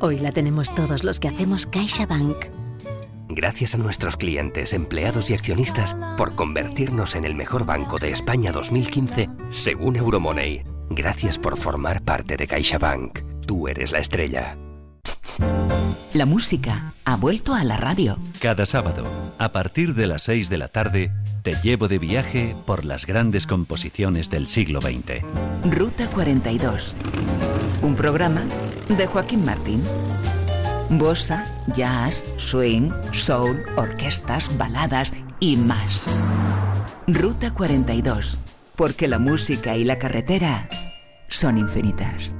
Hoy la tenemos todos los que hacemos CaixaBank. Gracias a nuestros clientes, empleados y accionistas por convertirnos en el mejor banco de España 2015 según Euromoney. Gracias por formar parte de CaixaBank. Tú eres la estrella. La música ha vuelto a la radio. Cada sábado, a partir de las 6 de la tarde, te llevo de viaje por las grandes composiciones del siglo XX. Ruta 42. Un programa de Joaquín Martín. Bossa, jazz, swing, soul, orquestas, baladas y más. Ruta 42. Porque la música y la carretera son infinitas.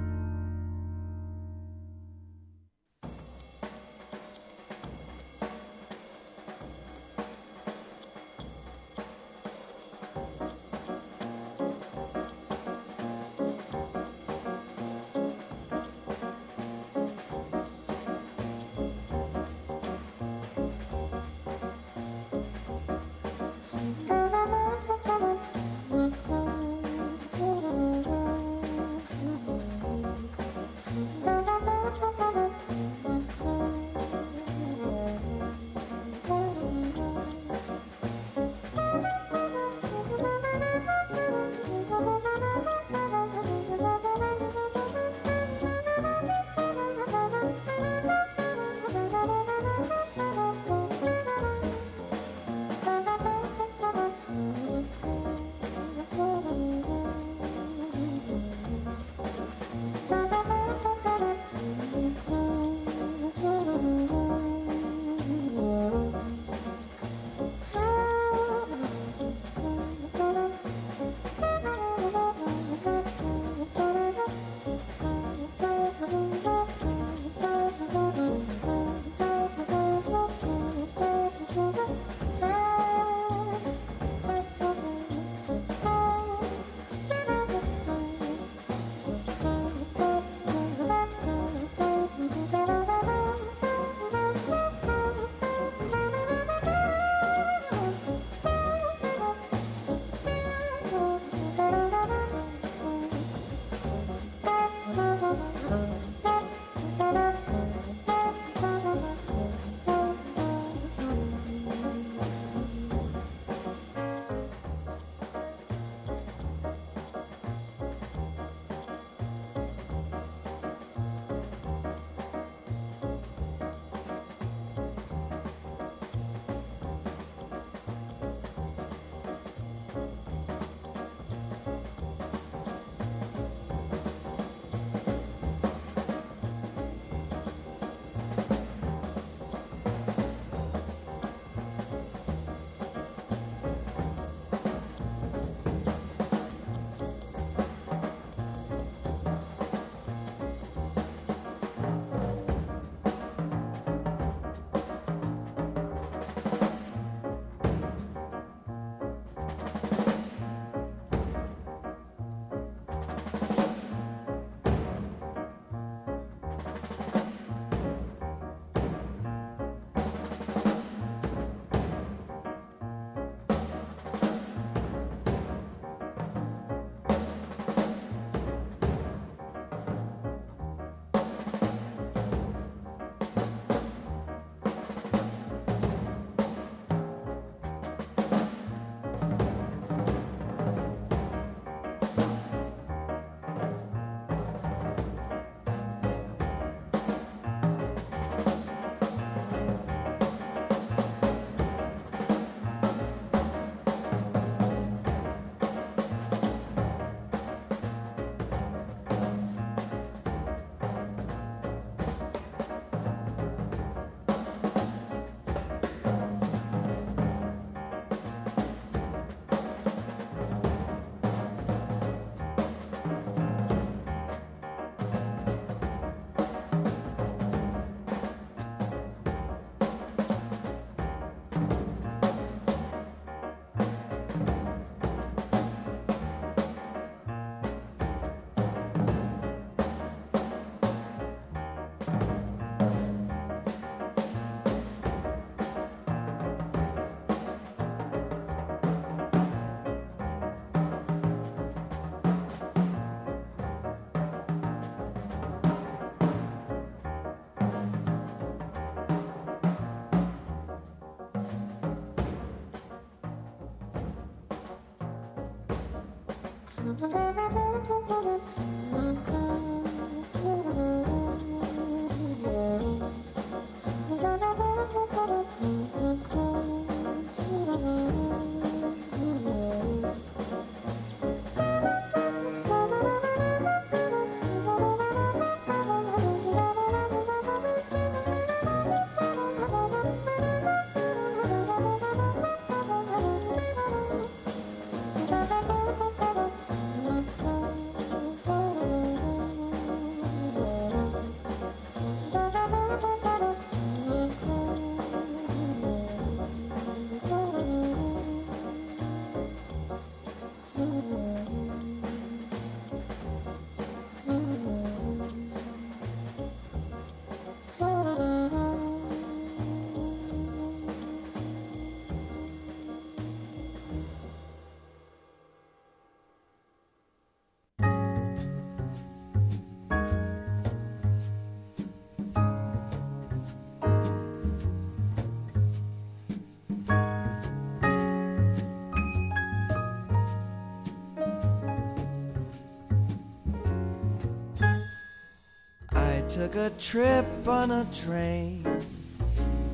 A trip on a train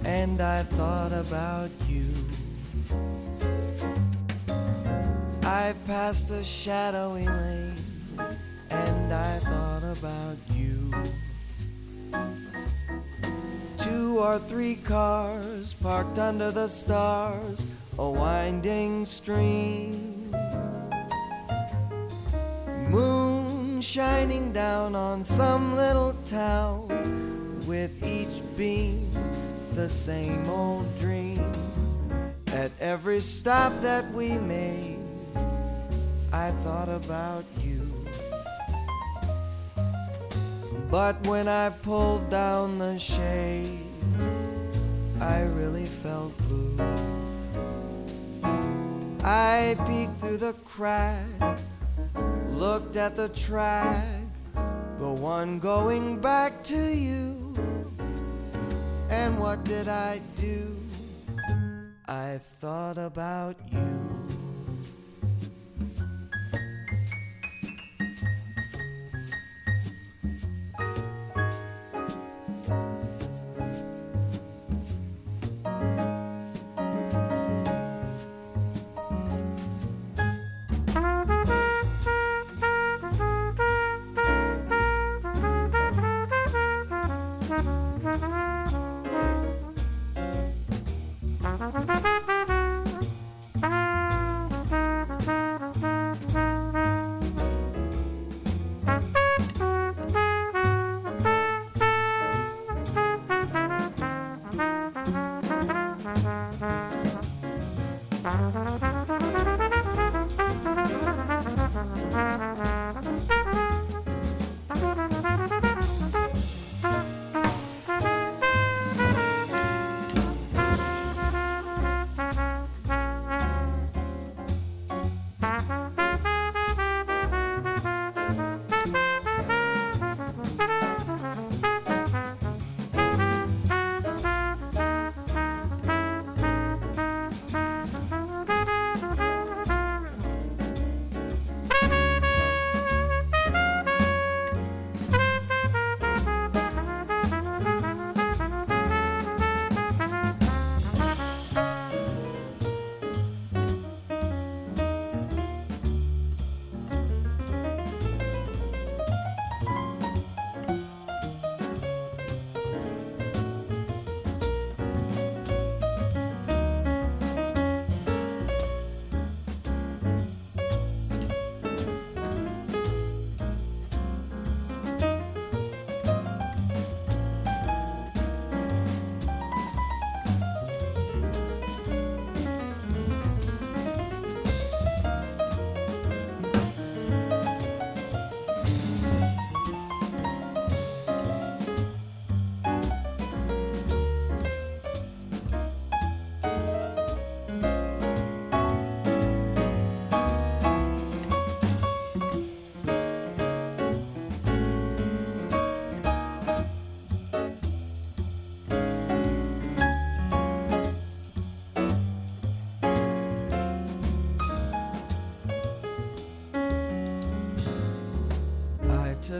and I thought about you. I passed a shadowy lane and I thought about you. Two or three cars parked under the stars, a winding stream. Moon shining down on some little town the same old dream. At every stop that we made, I thought about you. But when I pulled down the shade, I really felt blue. I peeked through the crack, looked at the track, the one going back to you. What did I do? I thought about you.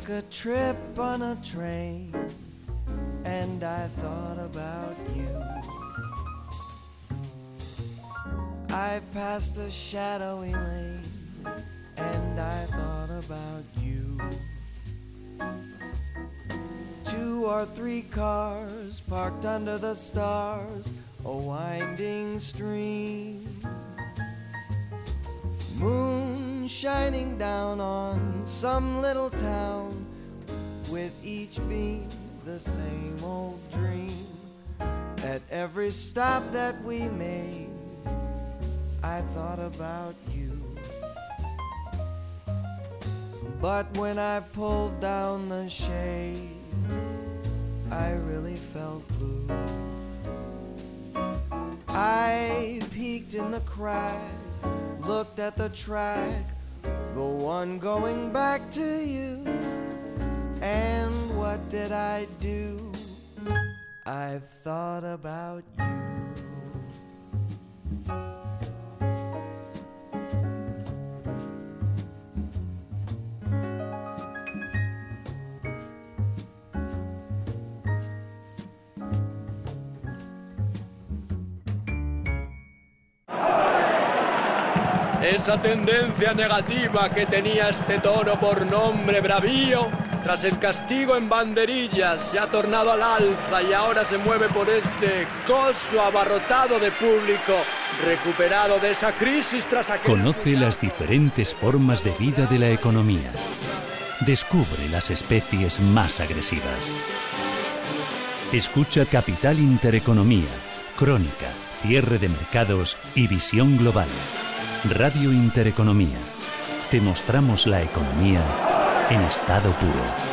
Took a trip on a train and I thought about you. I passed a shadowy lane and I thought about you. Two or three cars parked under the stars, a winding stream. Moon shining down on some little stop that we made, I thought about you. But when I pulled down the shade, I really felt blue. I peeked in the crack, looked at the track, the one going back to you. And what did I do? I thought about you. Esa tendencia negativa que tenía este tono por nombre bravío, tras el castigo en banderillas, se ha tornado al alza y ahora se mueve por este coso abarrotado de público, recuperado de esa crisis tras aquel... Conoce las diferentes formas de vida de la economía. Descubre las especies más agresivas. Escucha Capital Intereconomía, Crónica, Cierre de Mercados y Visión Global. Radio Intereconomía. Te mostramos la economía en estado puro.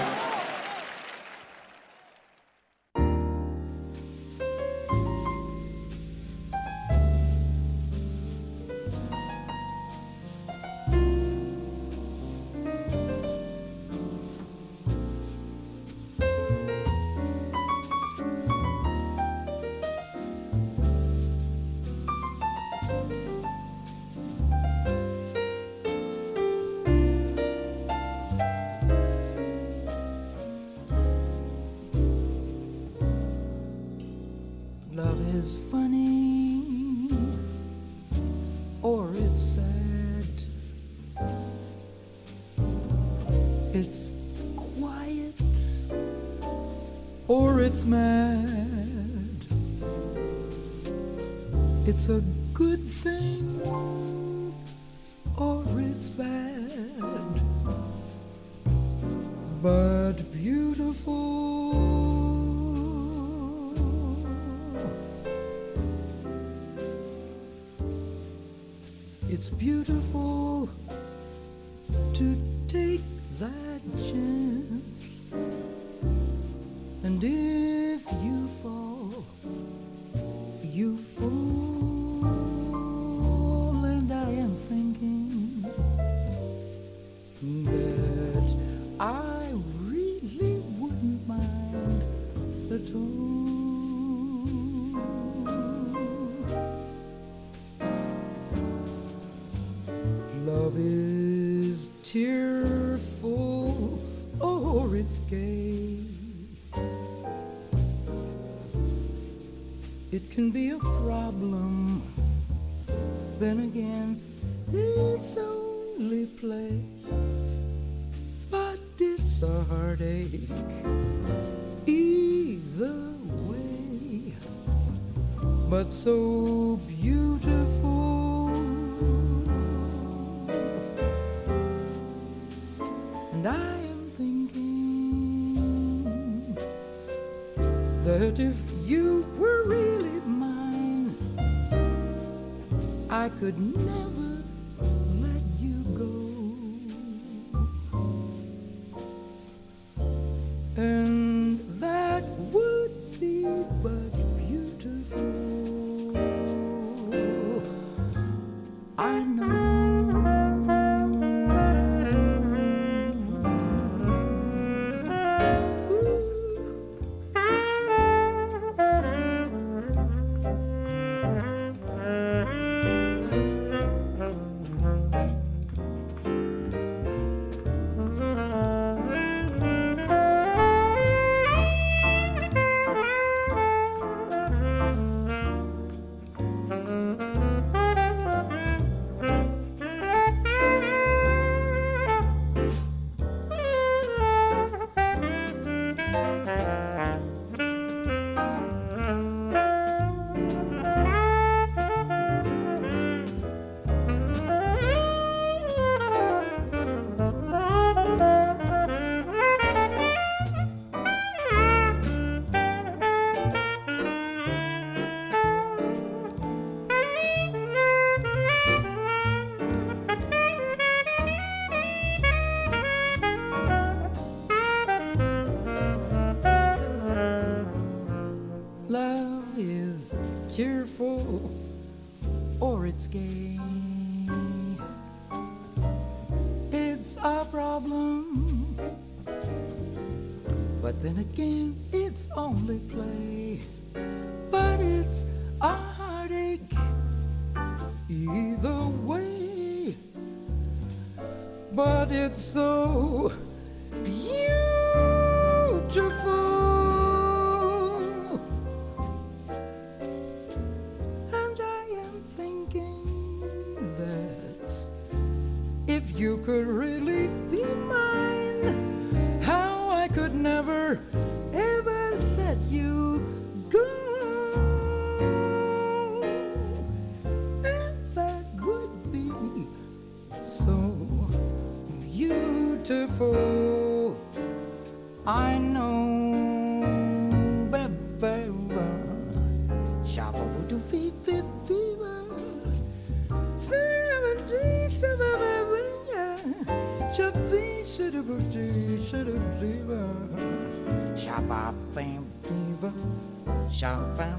fond Shabba,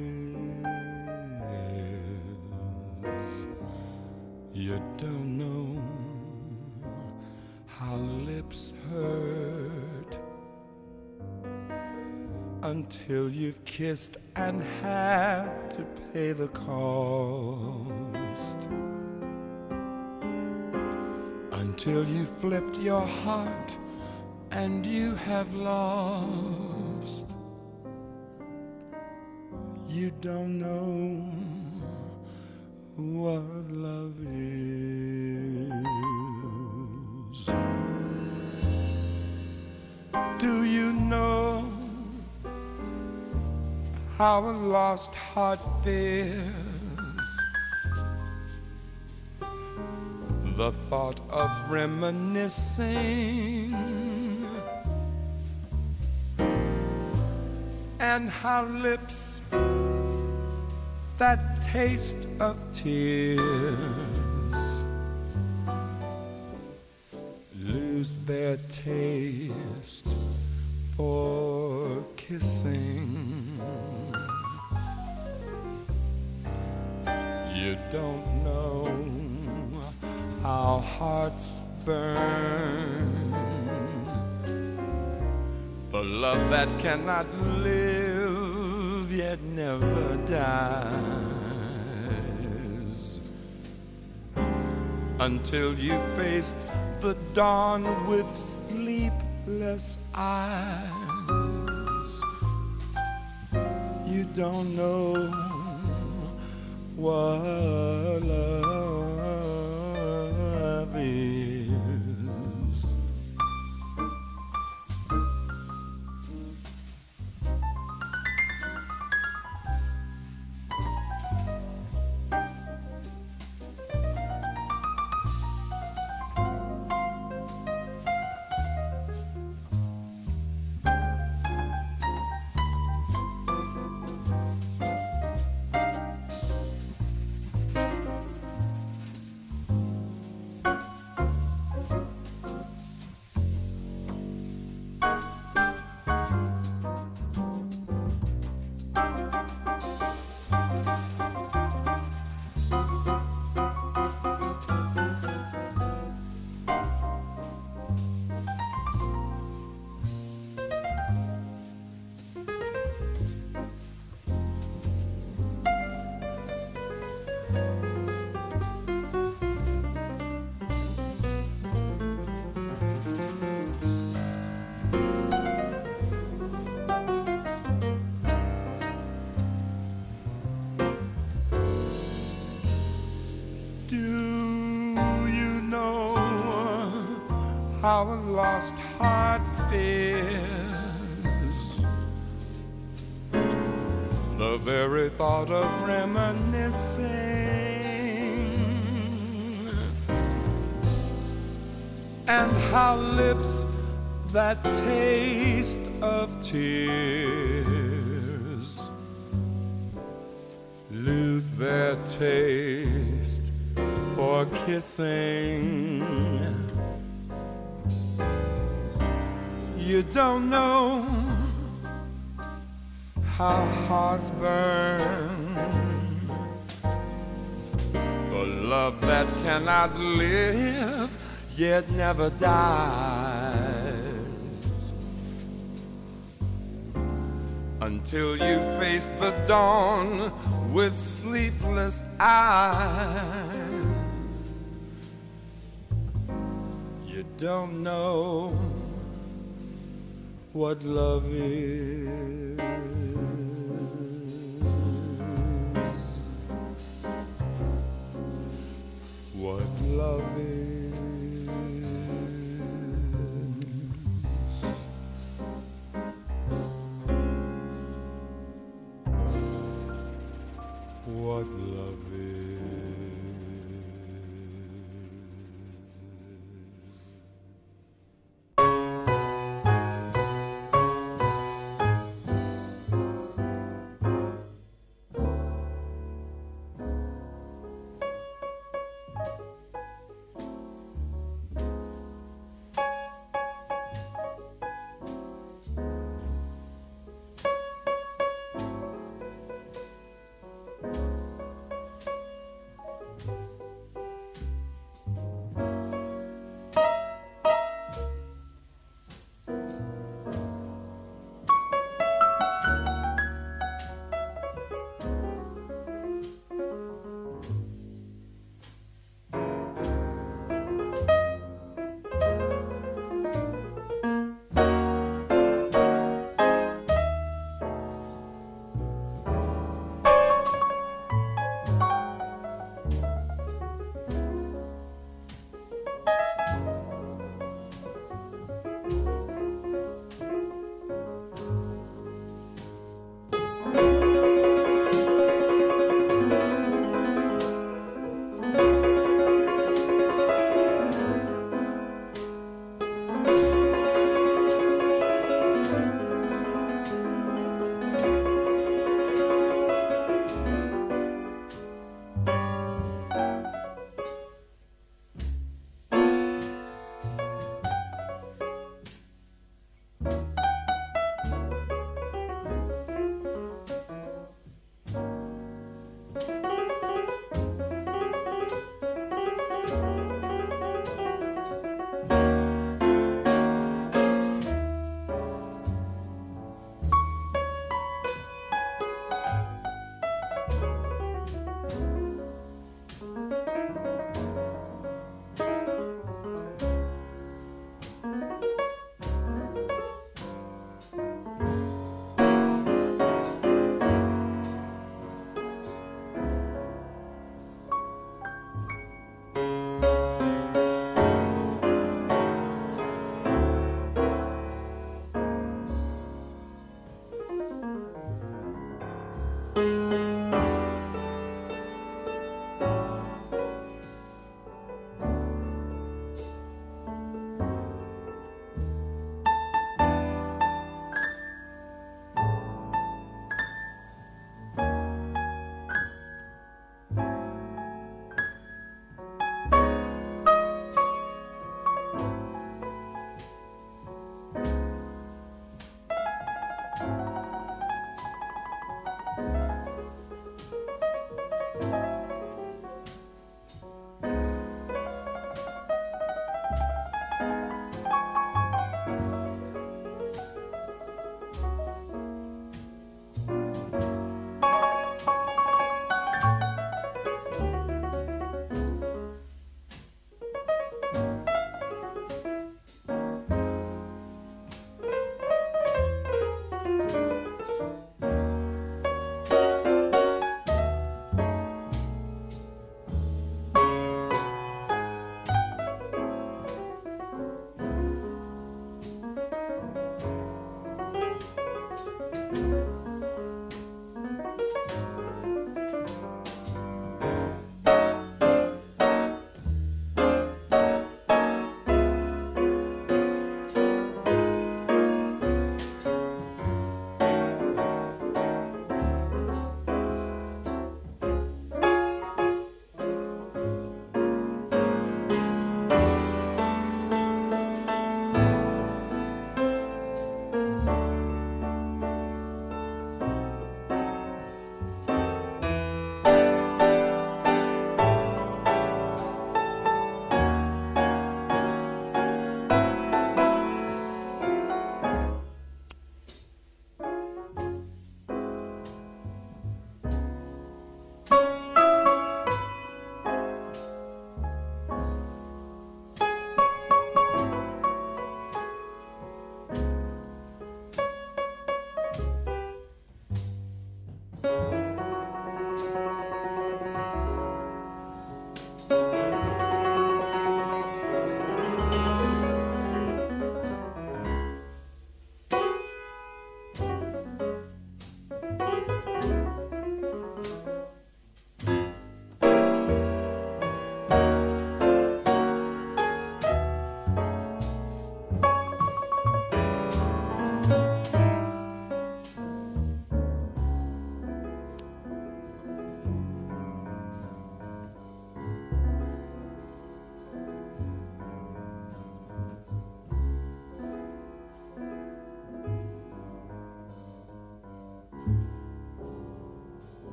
You don't know how lips hurt until you've kissed and had to pay the cost. Until you've flipped your heart and you have lost. You don't know what love is. Do you know how a lost heart feels? The thought of reminiscing and how lips that taste of tears lose their taste for kissing. You don't know how hearts burn for love that cannot live yet never dies until you faced the dawn with sleepless eyes. You don't know what love is. That taste of tears. Lose their taste for kissing. You don't know how hearts burn. For love that cannot live yet never dies until you face the dawn with sleepless eyes. You don't know what love is. What love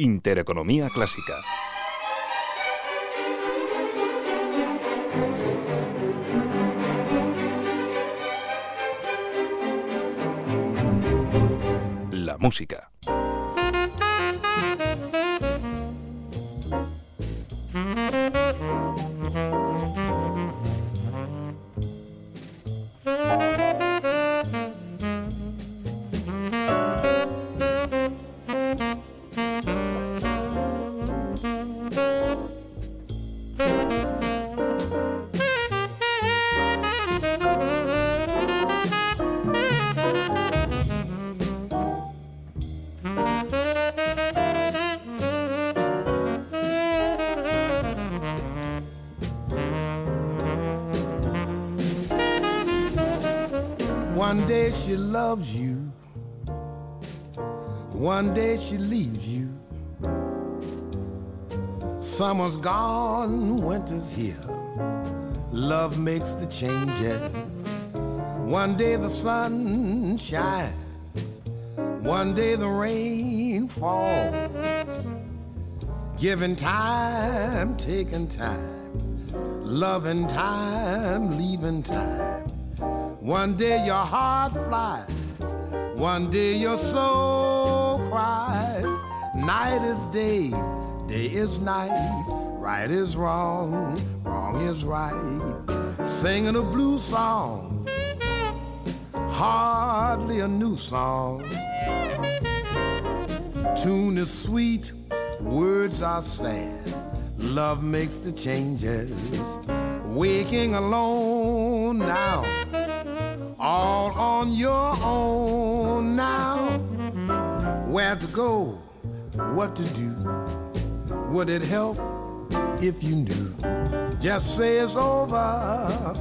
Intereconomía Clásica. La música. Summer's gone, winter's here. Love makes the changes. One day the sun shines, one day the rain falls. Giving time, taking time, loving time, leaving time. One day your heart flies, one day your soul cries. Night is day, day is night, right is wrong, wrong is right. Singing a blue song, hardly a new song. Tune is sweet, words are sad. Love makes the changes. Waking alone now all on your own now. Where to go, what to do, would it help if you knew? Just say it's over.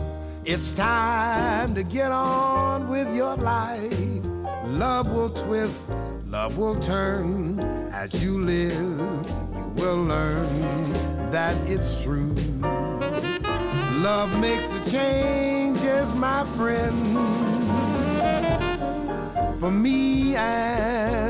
It's time to get on with your life. Love will twist, love will turn. As you live, you will learn that it's true. Love makes the changes, my friend, for me and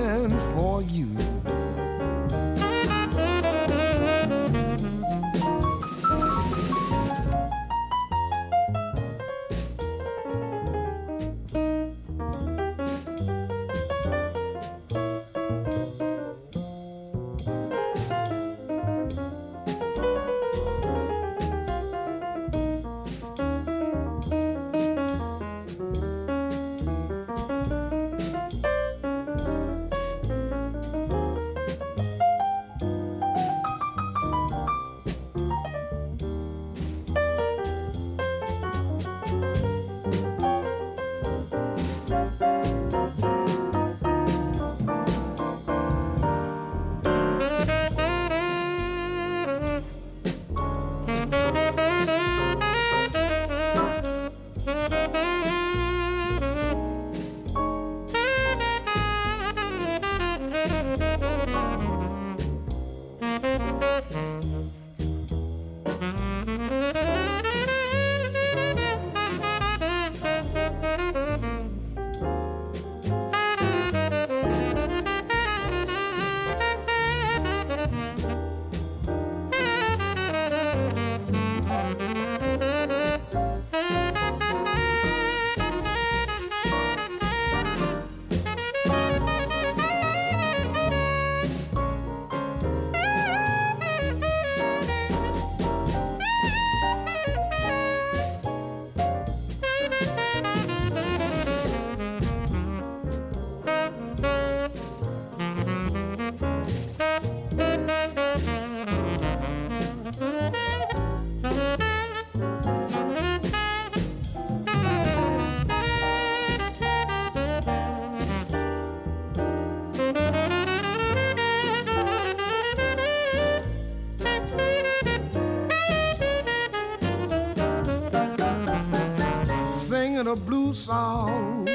song,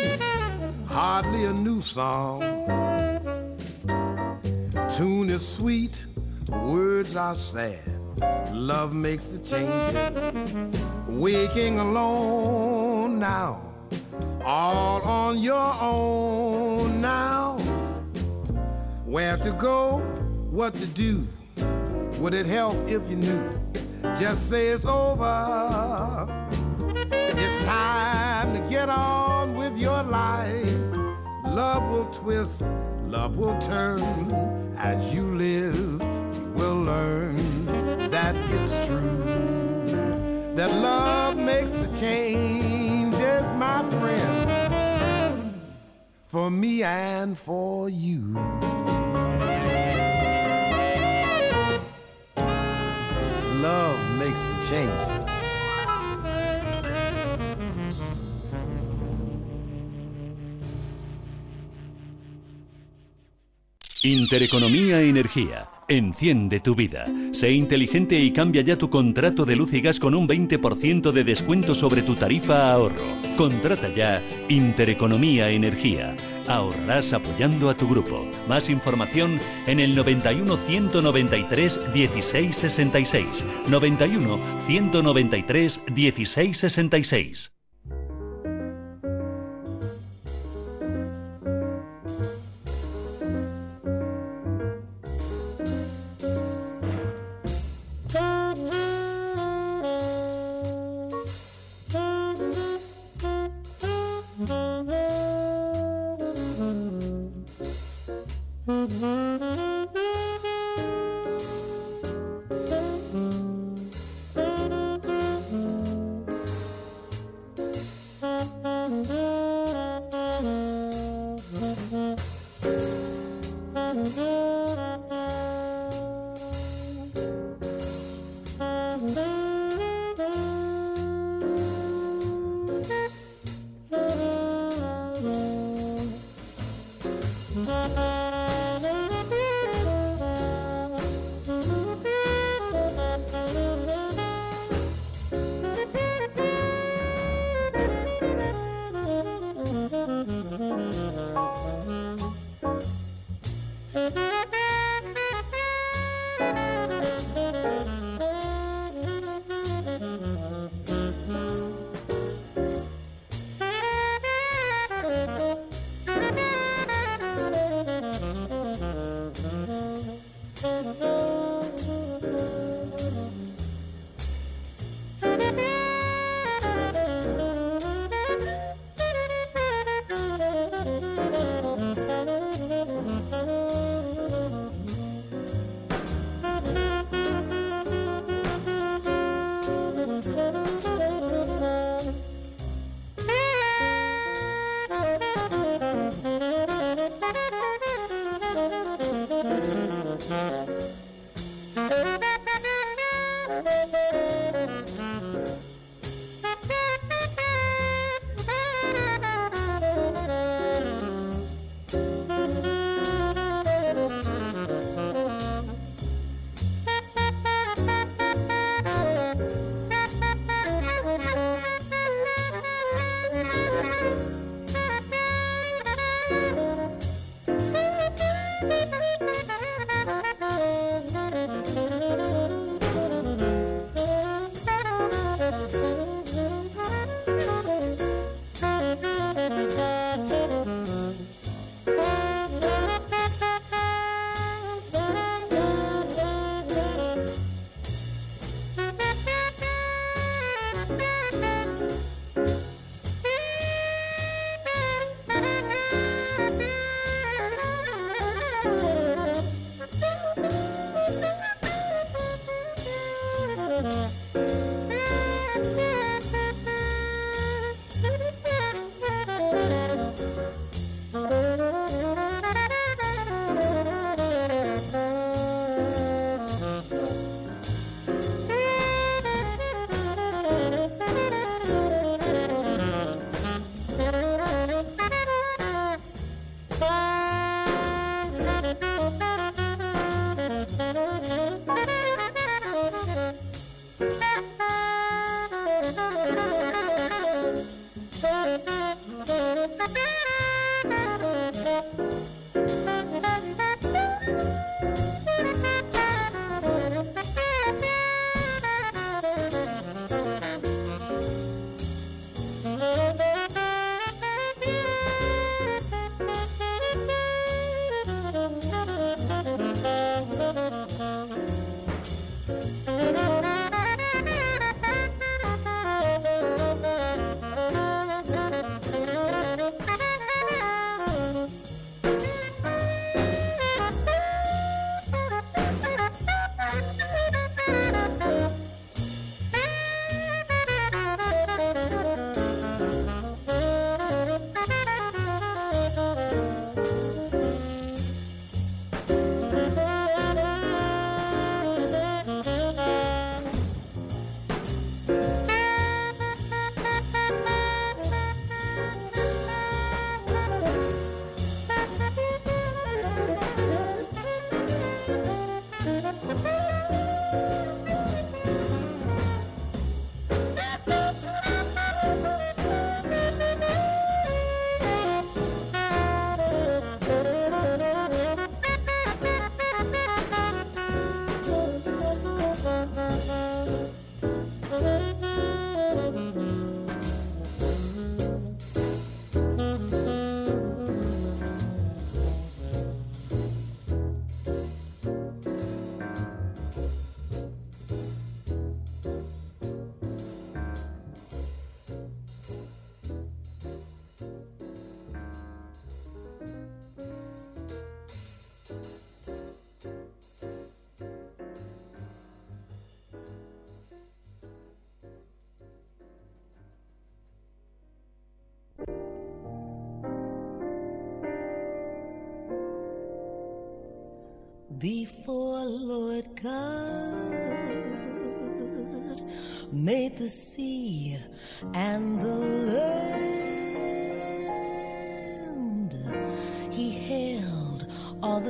hardly a new song. Tune is sweet, words are sad. Love makes the changes. Waking alone now, all on your own now. Where to go, what to do. Would it help if you knew? Just say it's over. It's time twist, love will turn. As you live, you will learn that it's true. That love makes the changes, my friend, for me and for Intereconomía Energía. Enciende tu vida. Sé inteligente y cambia ya tu contrato de luz y gas con un 20% de descuento sobre tu tarifa ahorro. Contrata ya Intereconomía Energía. Ahorrarás apoyando a tu grupo. Más información en el 91 193 1666. 91 193 1666.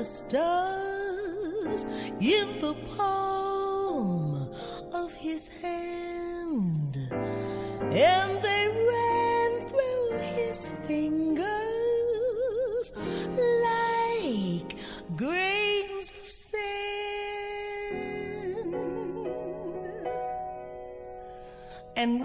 stars in the palm of his hand, and they ran through his fingers like grains of sand. And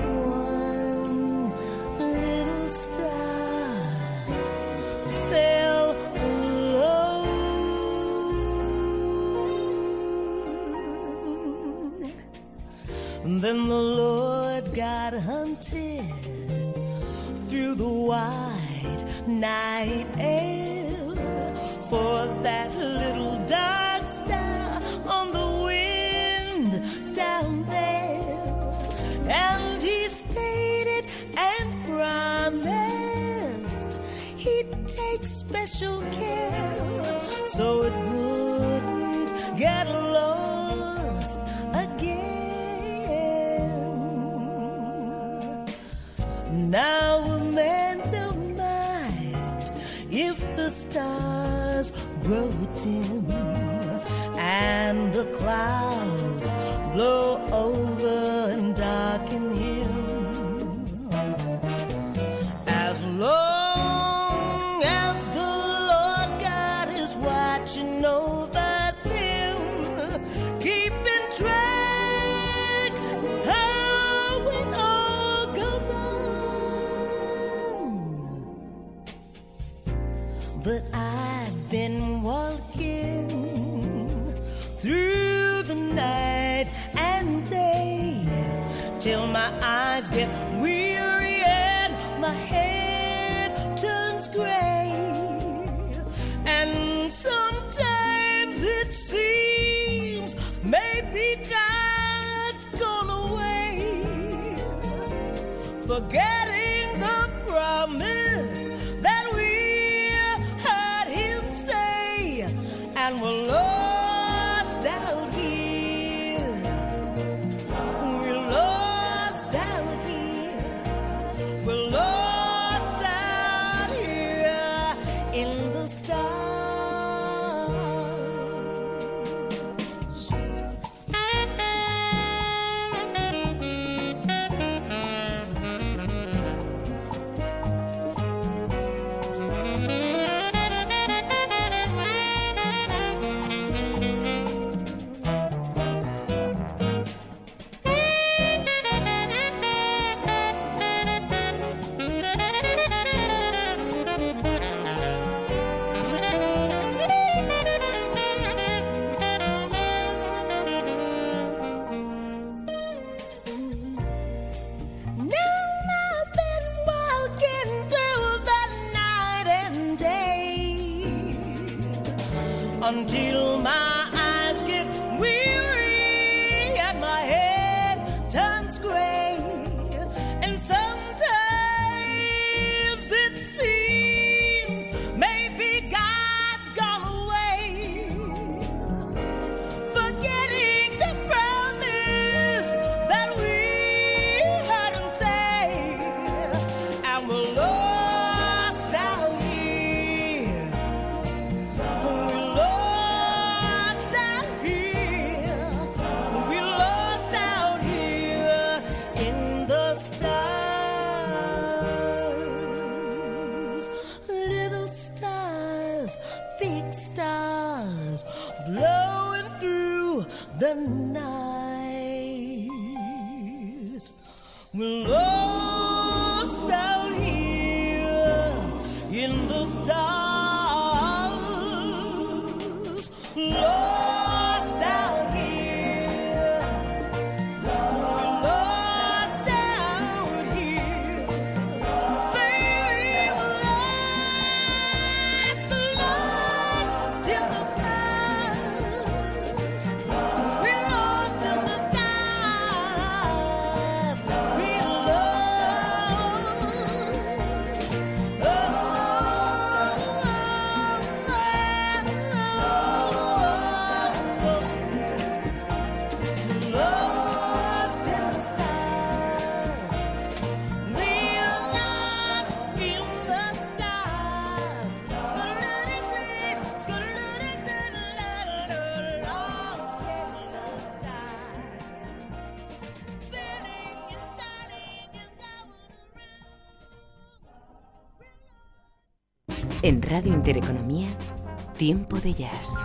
En Radio Intereconomía, Tiempo de Jazz.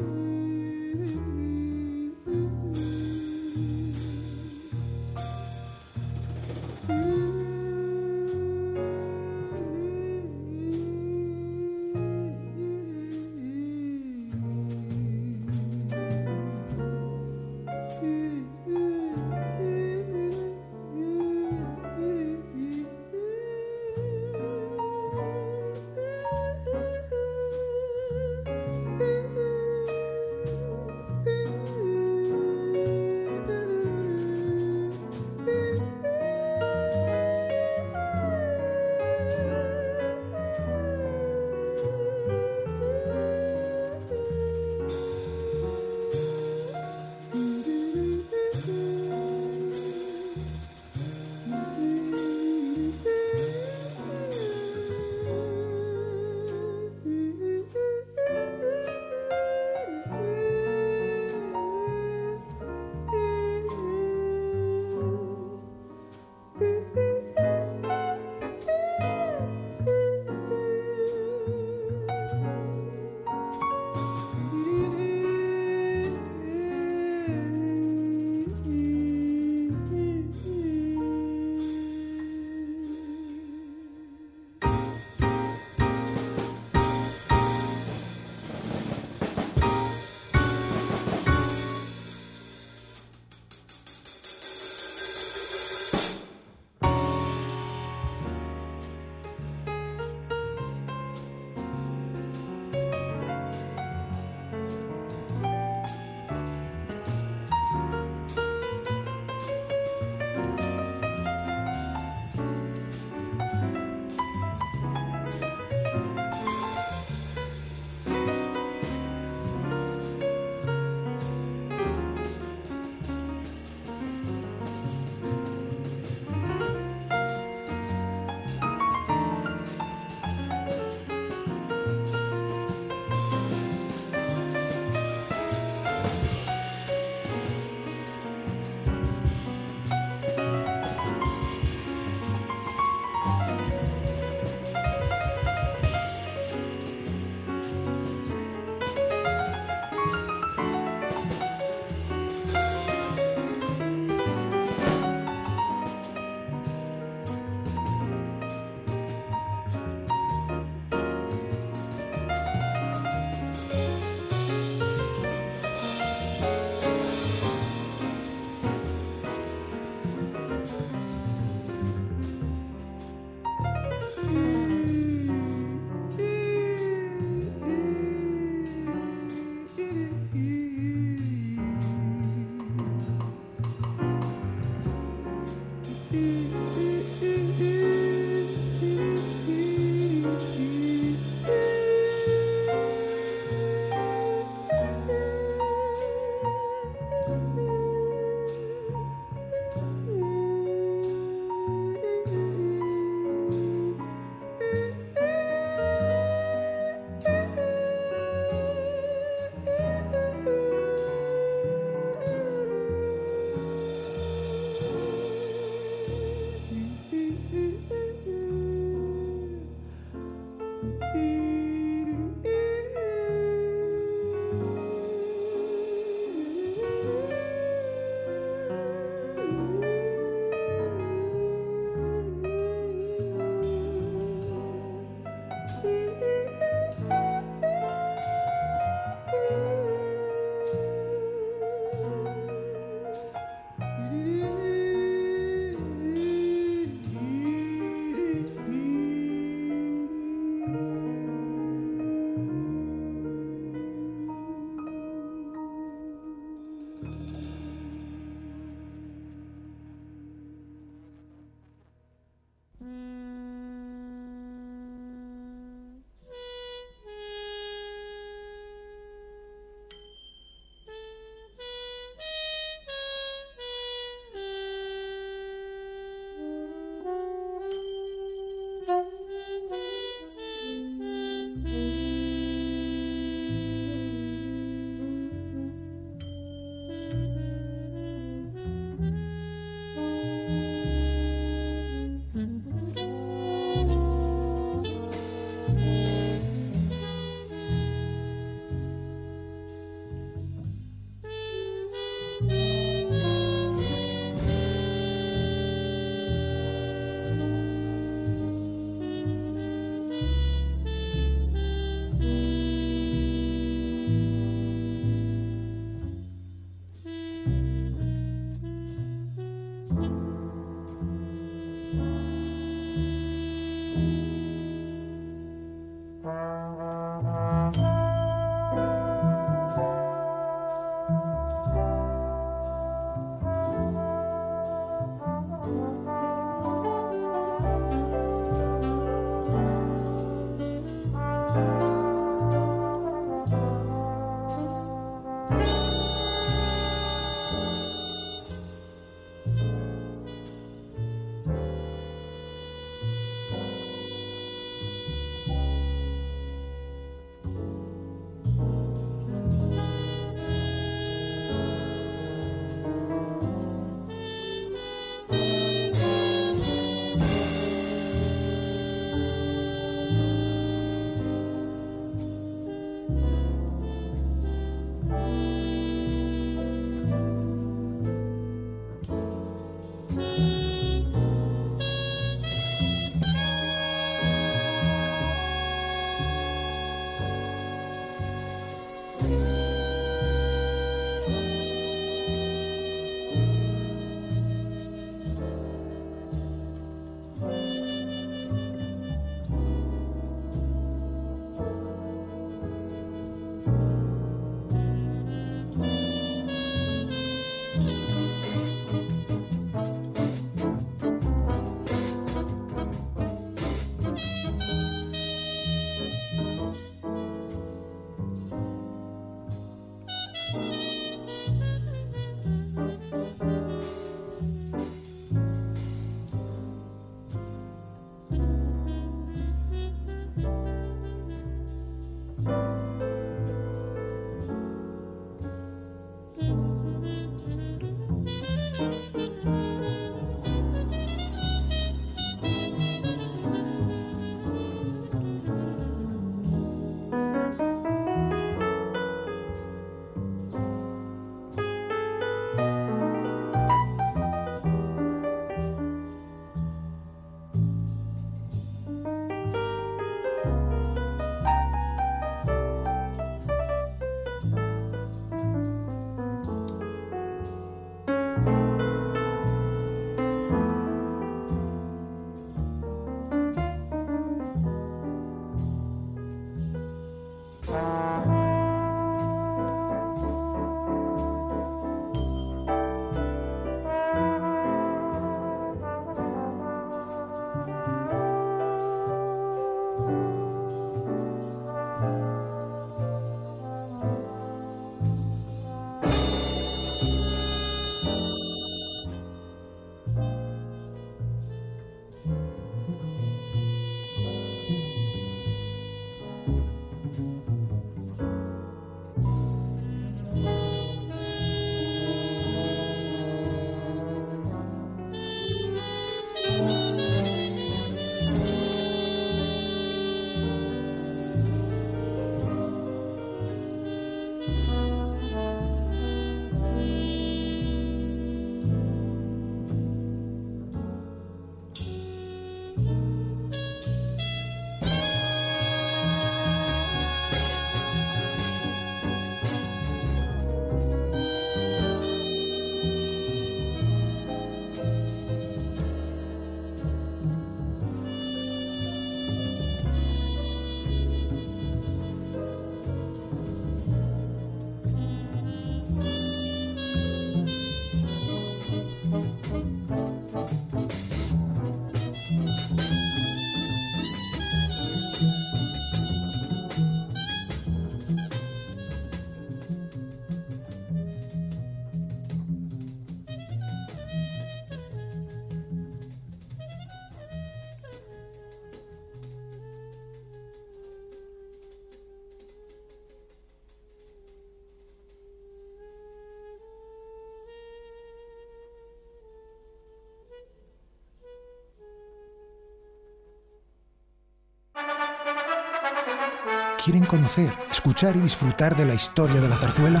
Quieren conocer, escuchar y disfrutar de la historia de la zarzuela,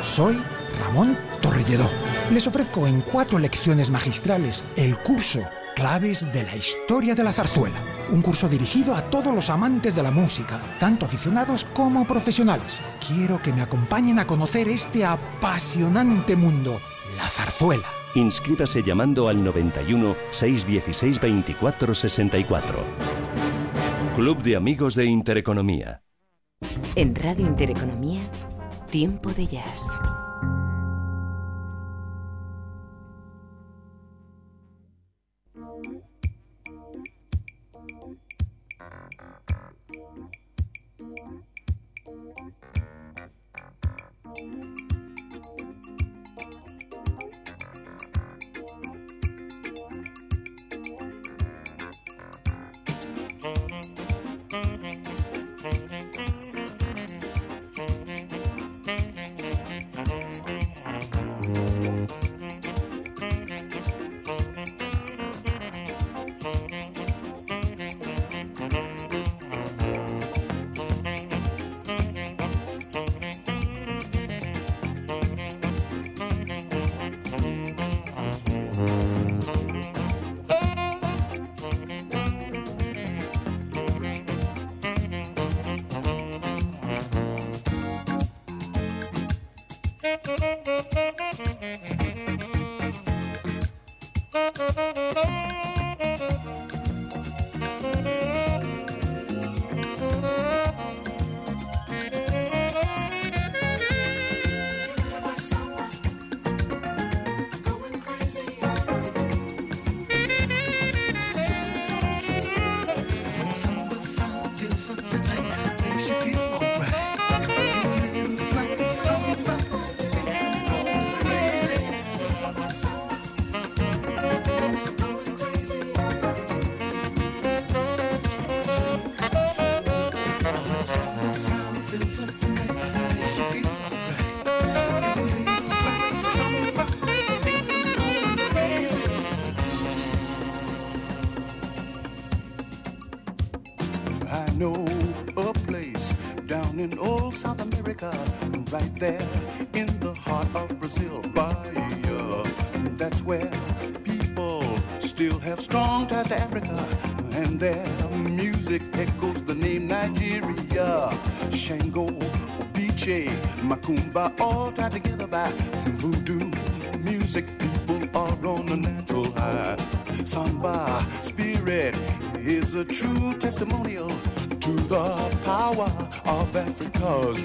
soy Ramón Torrelledó. Les ofrezco en cuatro lecciones magistrales el curso Claves de la Historia de la Zarzuela. Un curso dirigido a todos los amantes de la música, tanto aficionados como profesionales. Quiero que me acompañen a conocer este apasionante mundo, la zarzuela. Inscríbase llamando al 91 616 24 64. Club de Amigos de Intereconomía. En Radio Intereconomía, Tiempo de Jazz.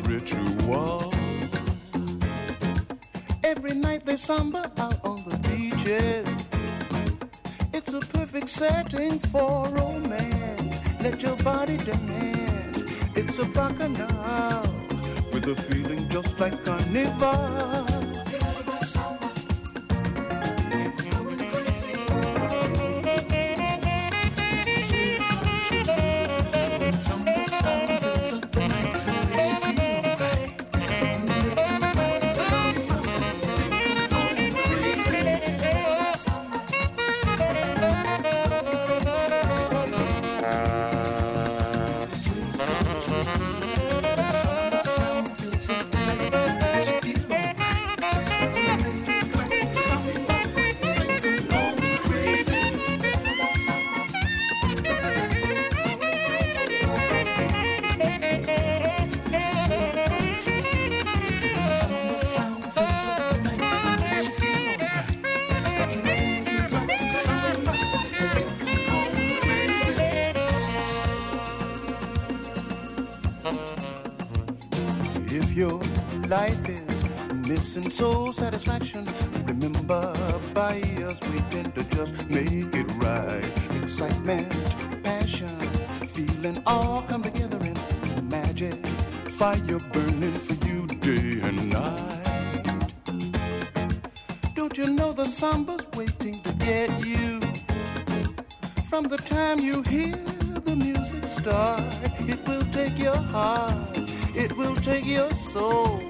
Ritual. Every night they samba out on the beaches. It's a perfect setting for romance. Let your body dance. It's a bacchanal with a feeling just like carnival. Satisfaction, remember by us we tend to just make it right. Excitement, passion, feeling all come together in magic. Fire burning for you day and night. Don't you know the samba's waiting to get you? From the time you hear the music start, it will take your heart. It will take your soul.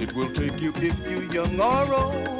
It will take you if you young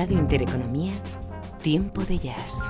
Radio Intereconomía, Tiempo de Jazz.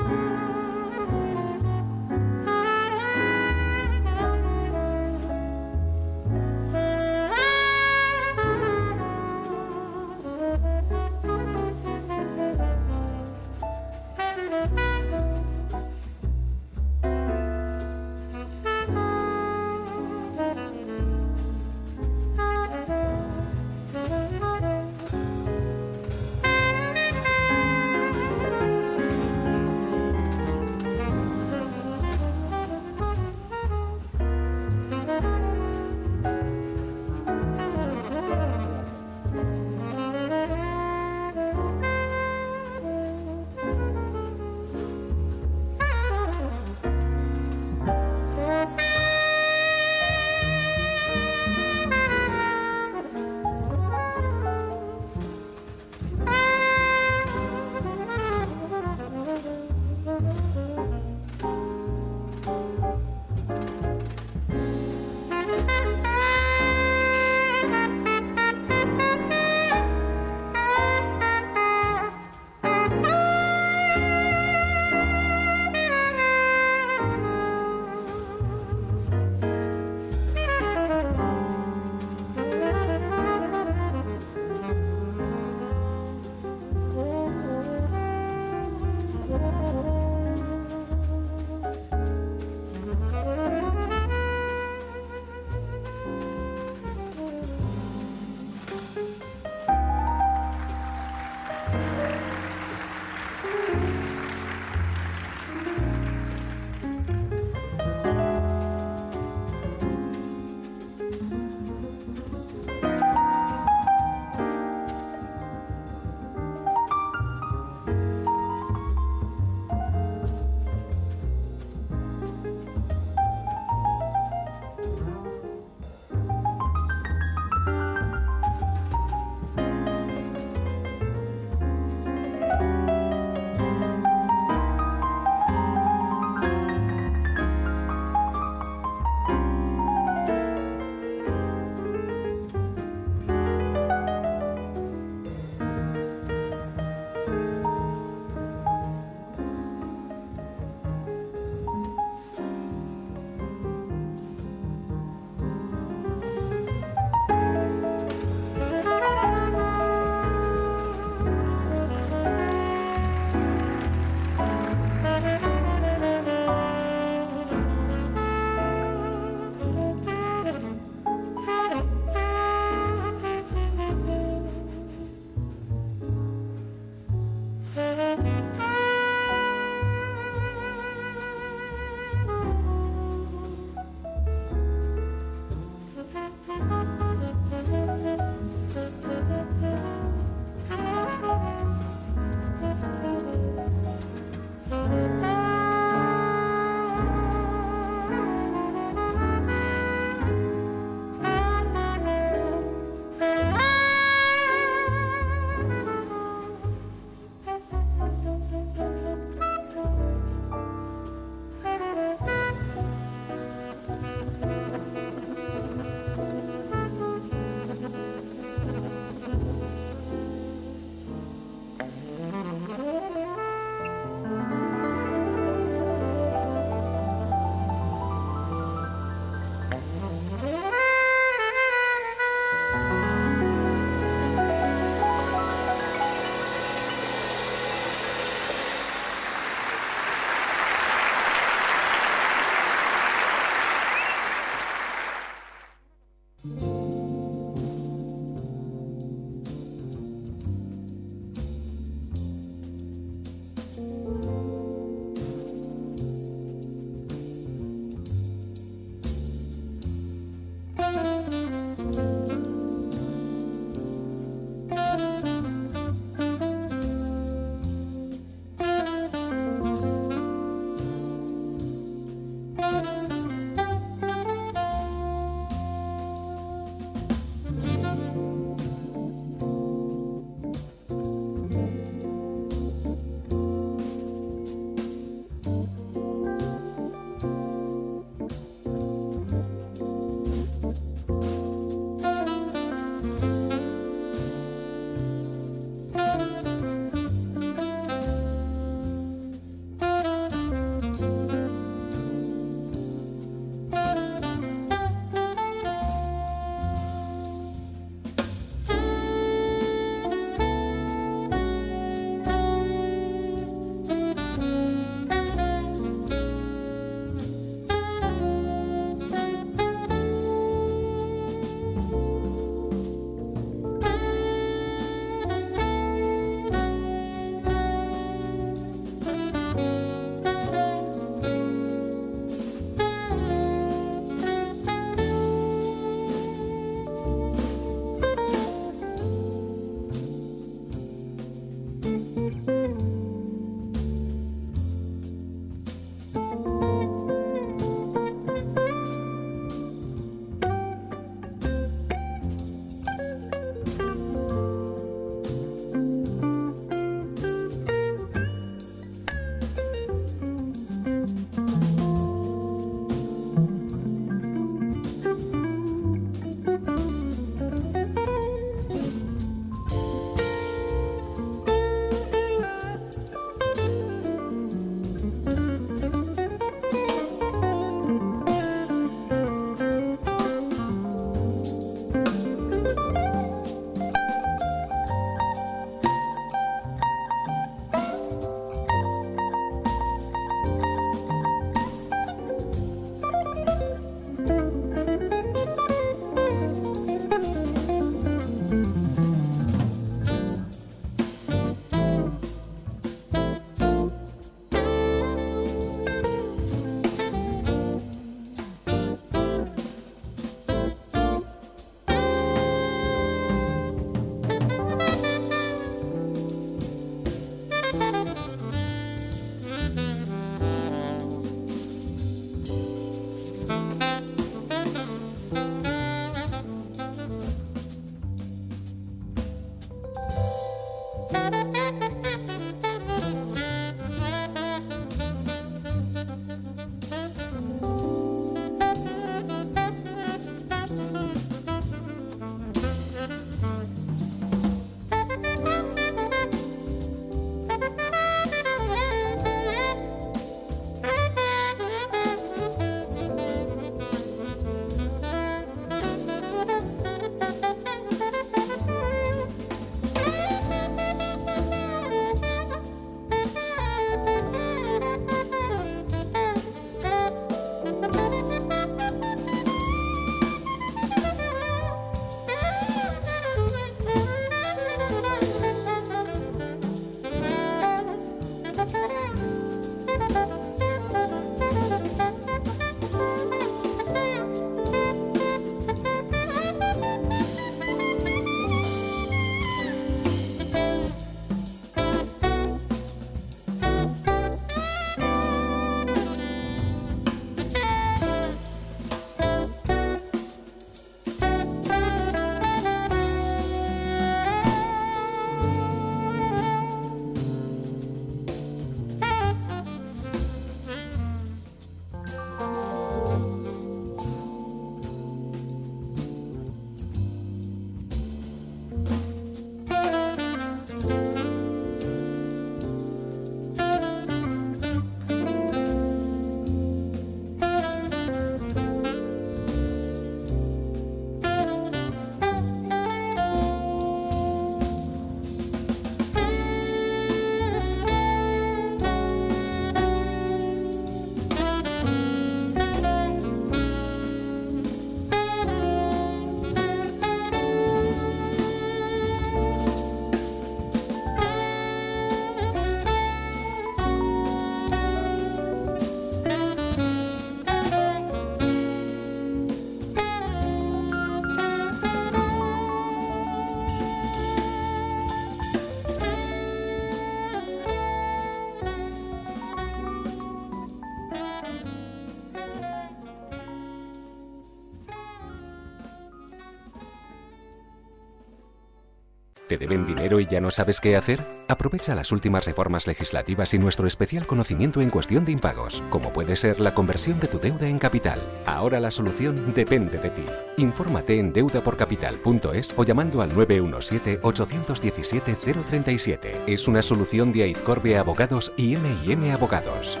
¿Te deben dinero y ya no sabes qué hacer? Aprovecha las últimas reformas legislativas y nuestro especial conocimiento en cuestión de impagos, como puede ser la conversión de tu deuda en capital. Ahora la solución depende de ti. Infórmate en deudaporcapital.es o llamando al 917-817-037. Es una solución de Aizcorbe Abogados y M&M Abogados.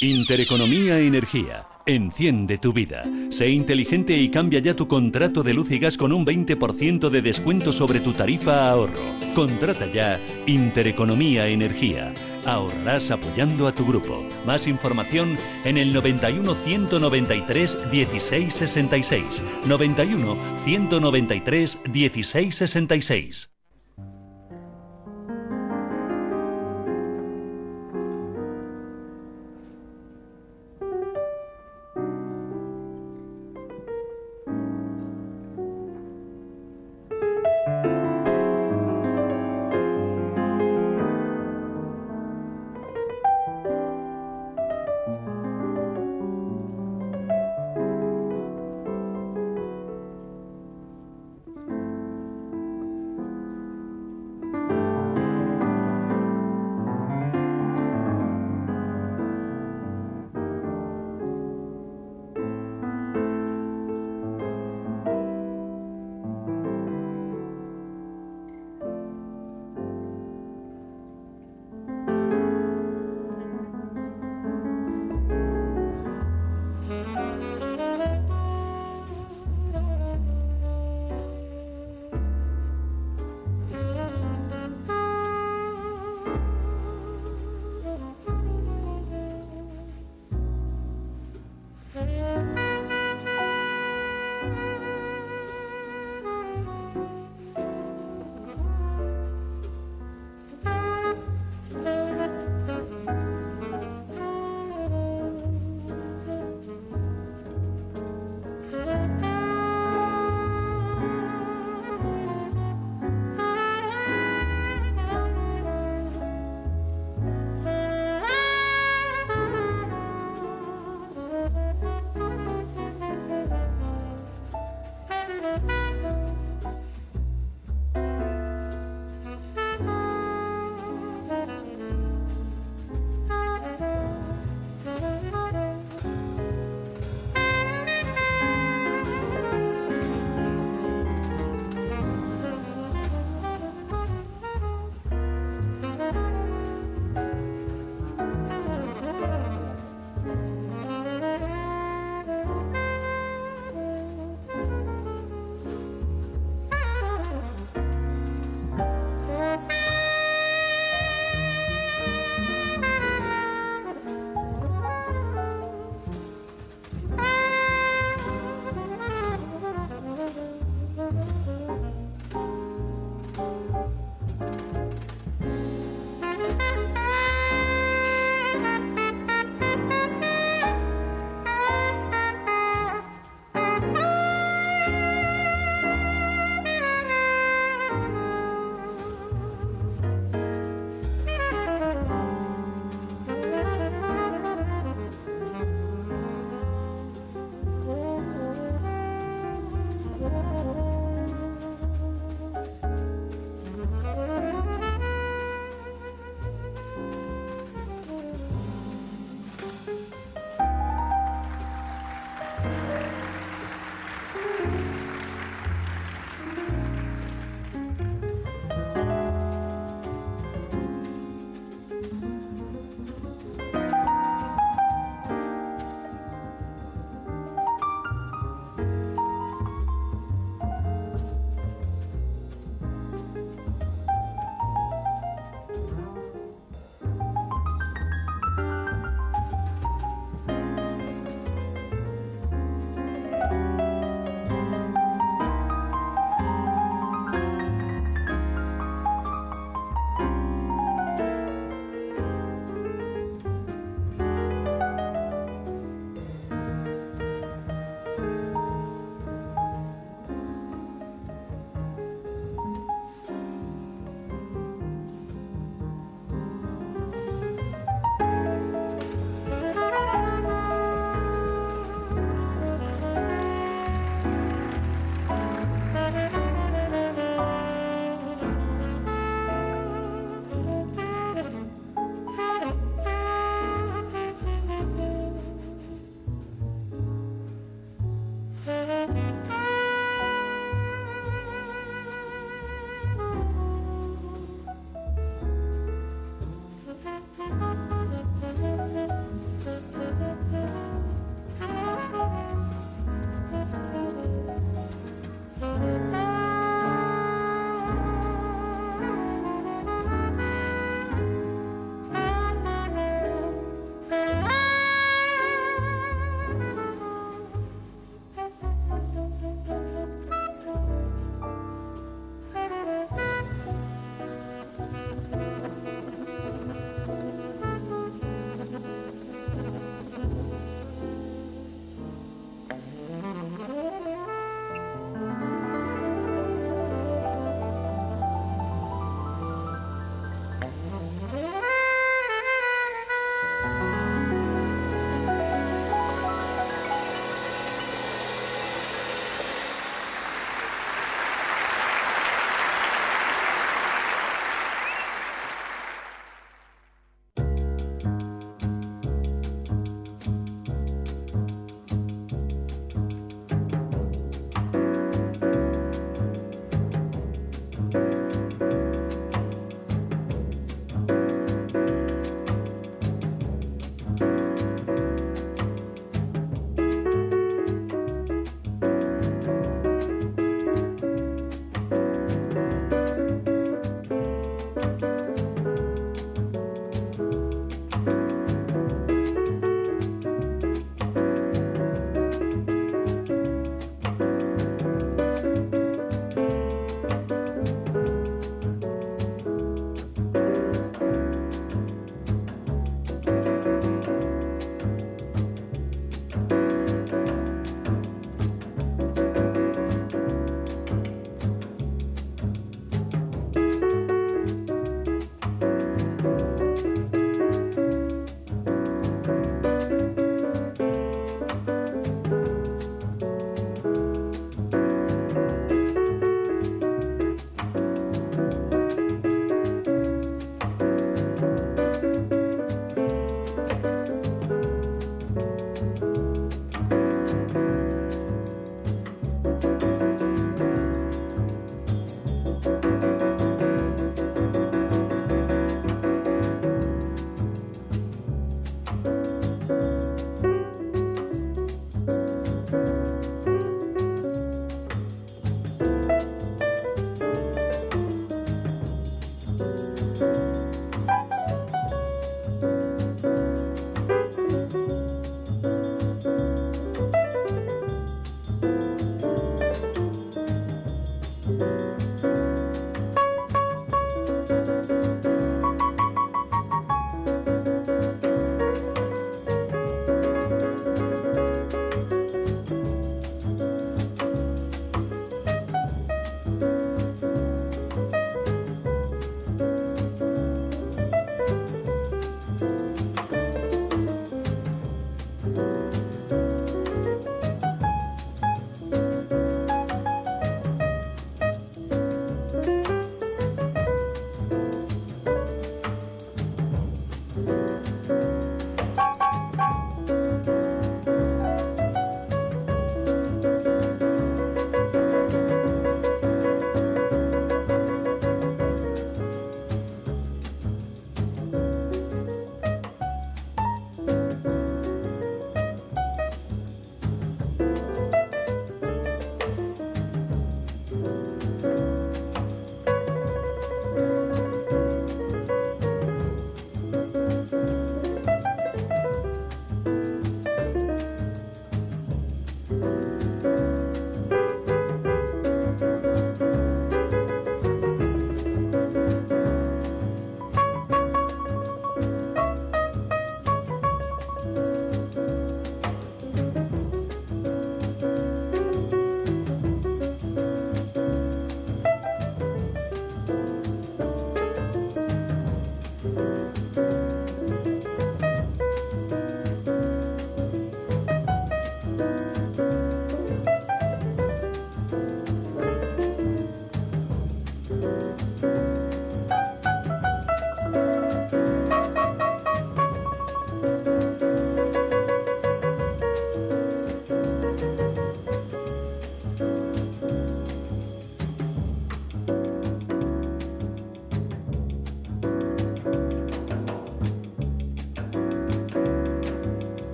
Intereconomía Energía. Enciende tu vida. Sé inteligente y cambia ya tu contrato de luz y gas con un 20% de descuento sobre tu tarifa ahorro. Contrata ya Intereconomía Energía. Ahorrarás apoyando a tu grupo. Más información en el 91 193 1666. 91 193 1666.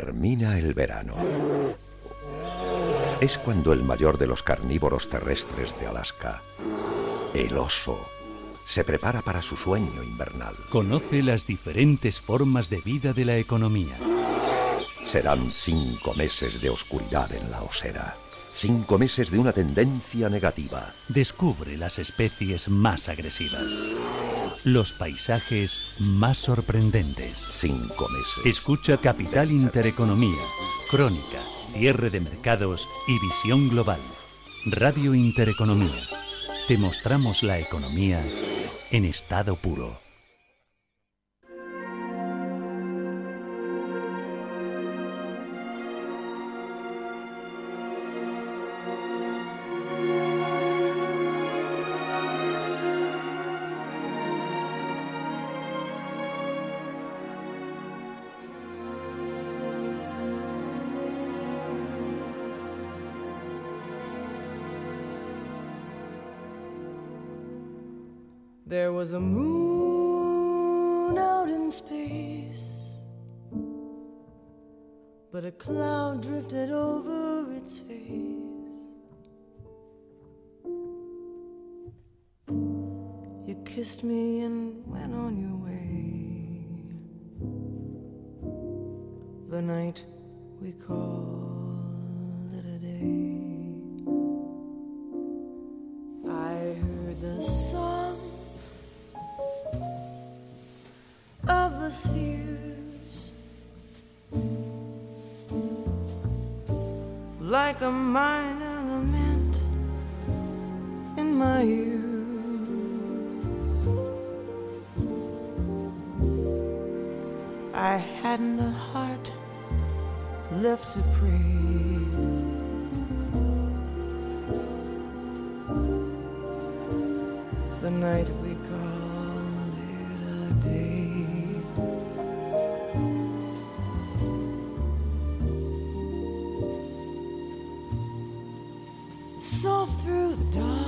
Termina el verano. Es cuando el mayor de los carnívoros terrestres de Alaska, el oso, se prepara para su sueño invernal. Conoce las diferentes formas de vida de la economía. Serán cinco meses de oscuridad en la osera. Cinco meses de una tendencia negativa. Descubre las especies más agresivas. Los paisajes más sorprendentes. Cinco meses. Escucha Capital Intereconomía, Crónica, Cierre de Mercados y Visión Global. Radio Intereconomía. Te mostramos la economía en estado puro. You kissed me and went on your way. The night we called it a day. I heard the song of the spheres like a minor lament in my ears. I hadn't a heart left to breathe. The night we called it a day. Soft through the dark.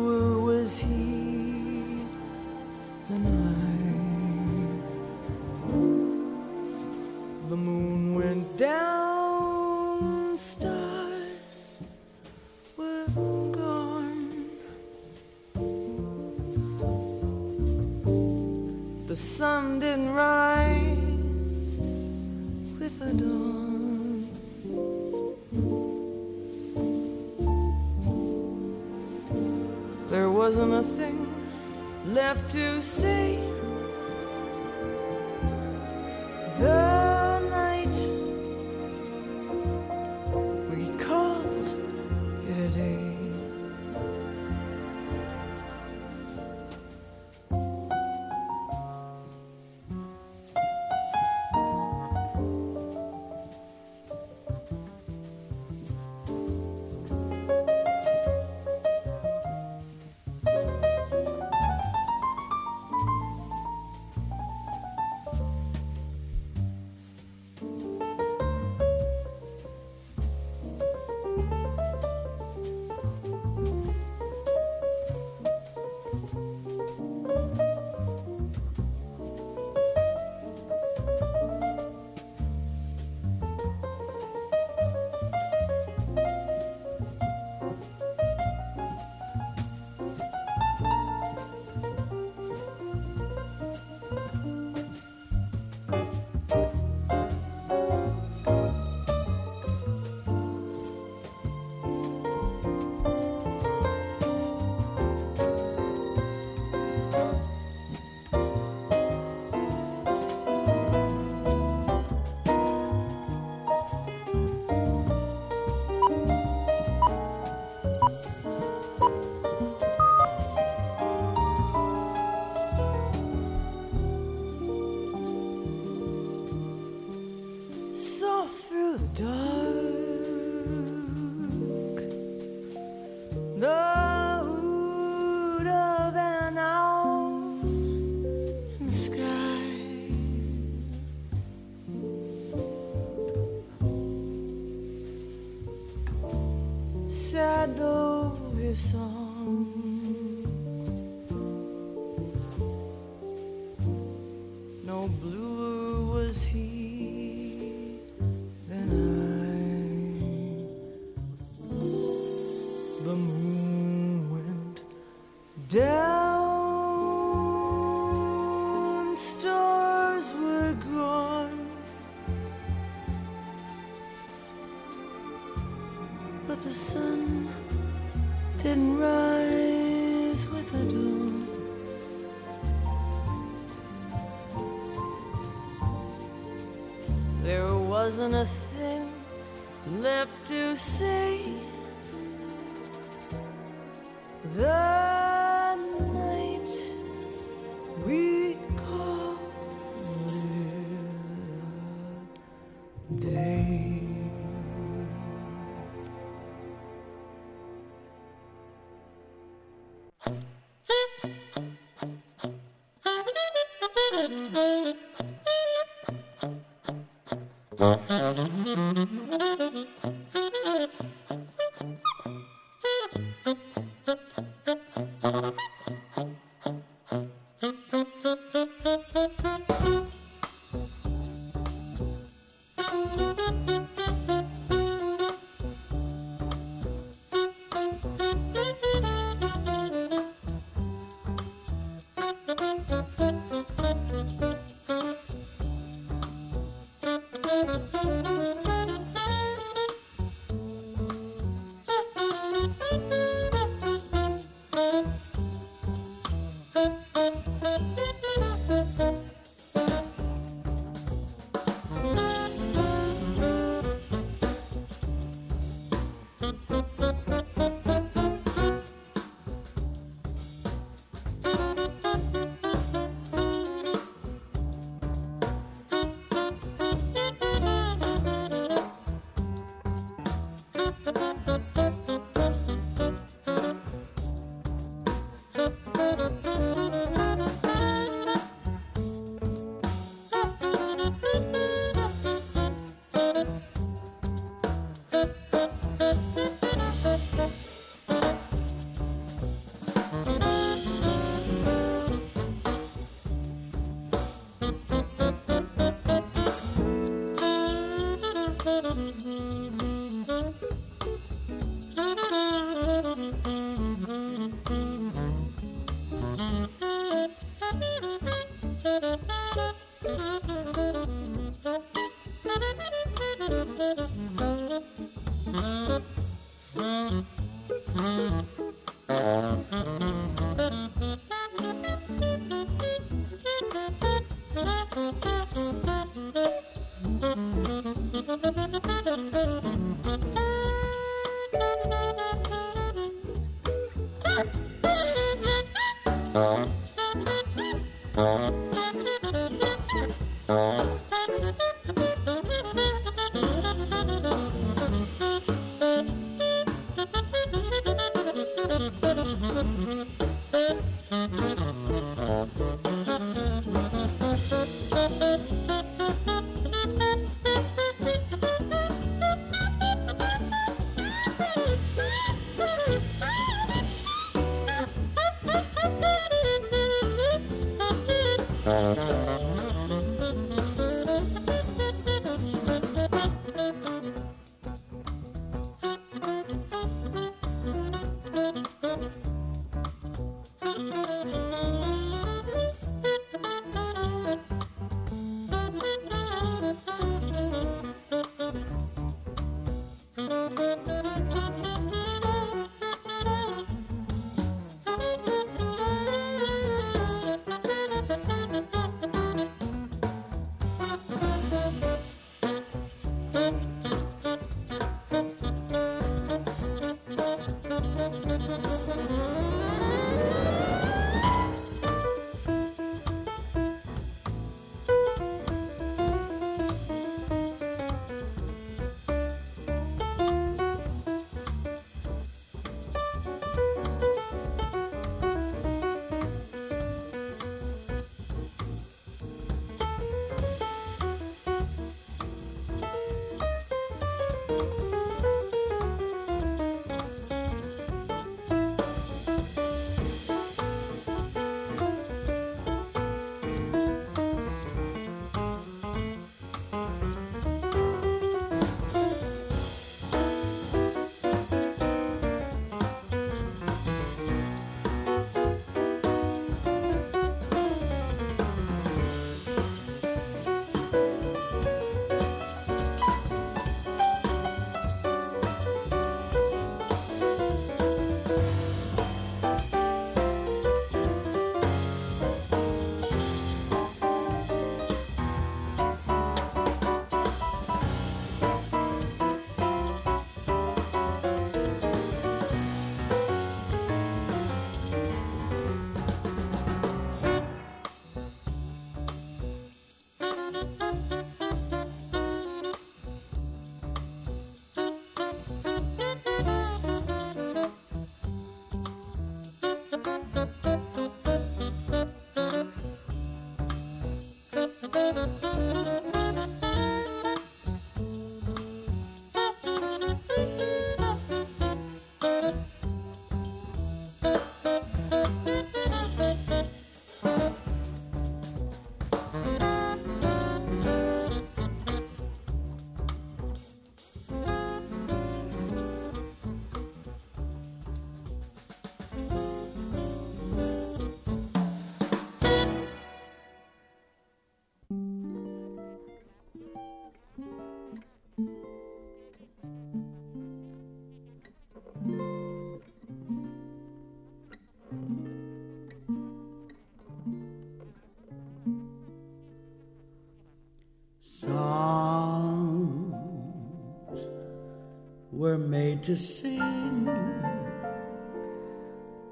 made to sing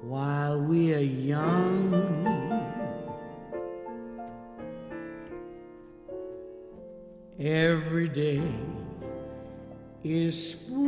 while we are young. Every day is spring.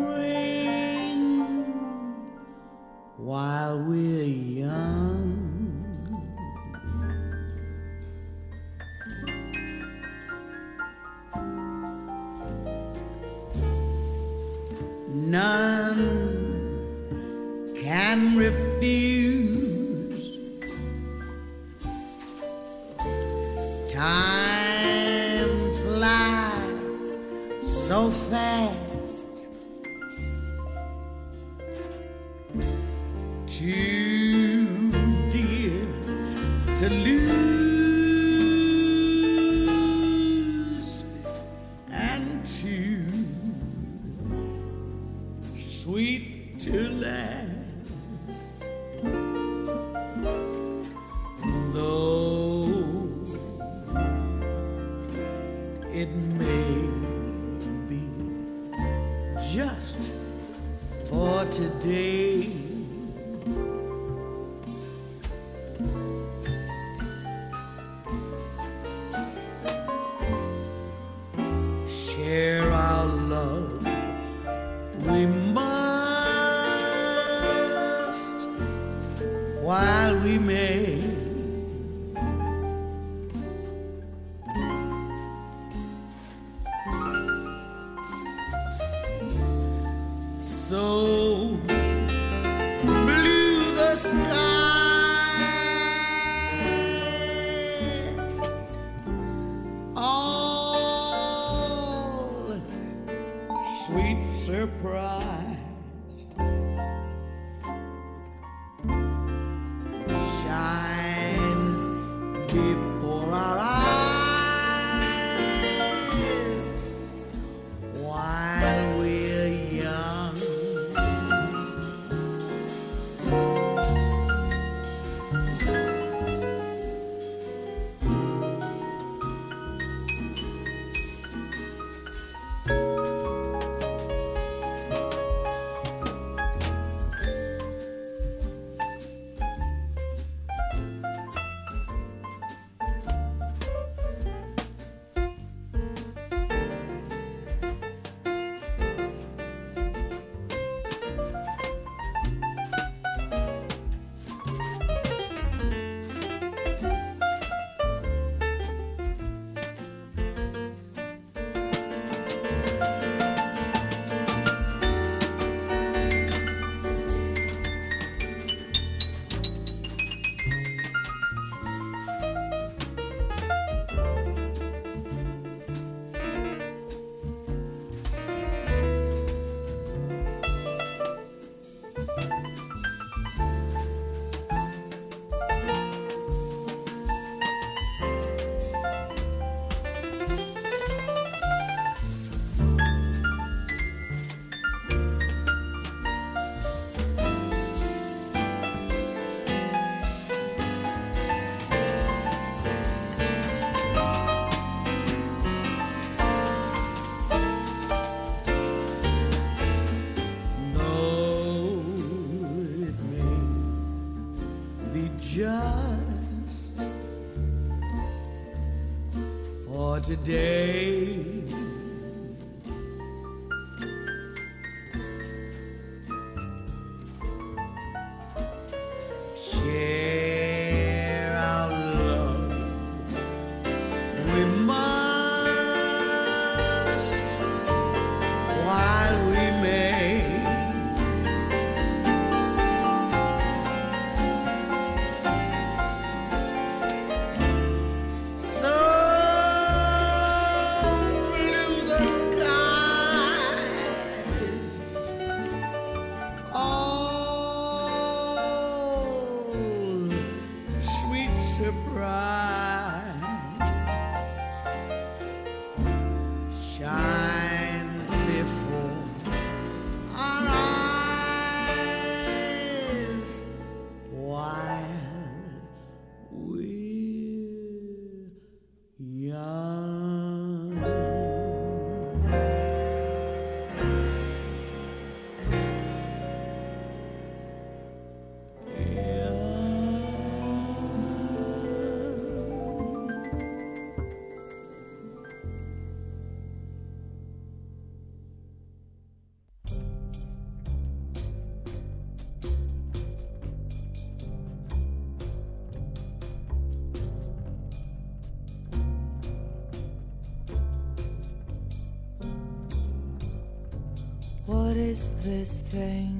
This thing?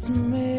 Its mystery?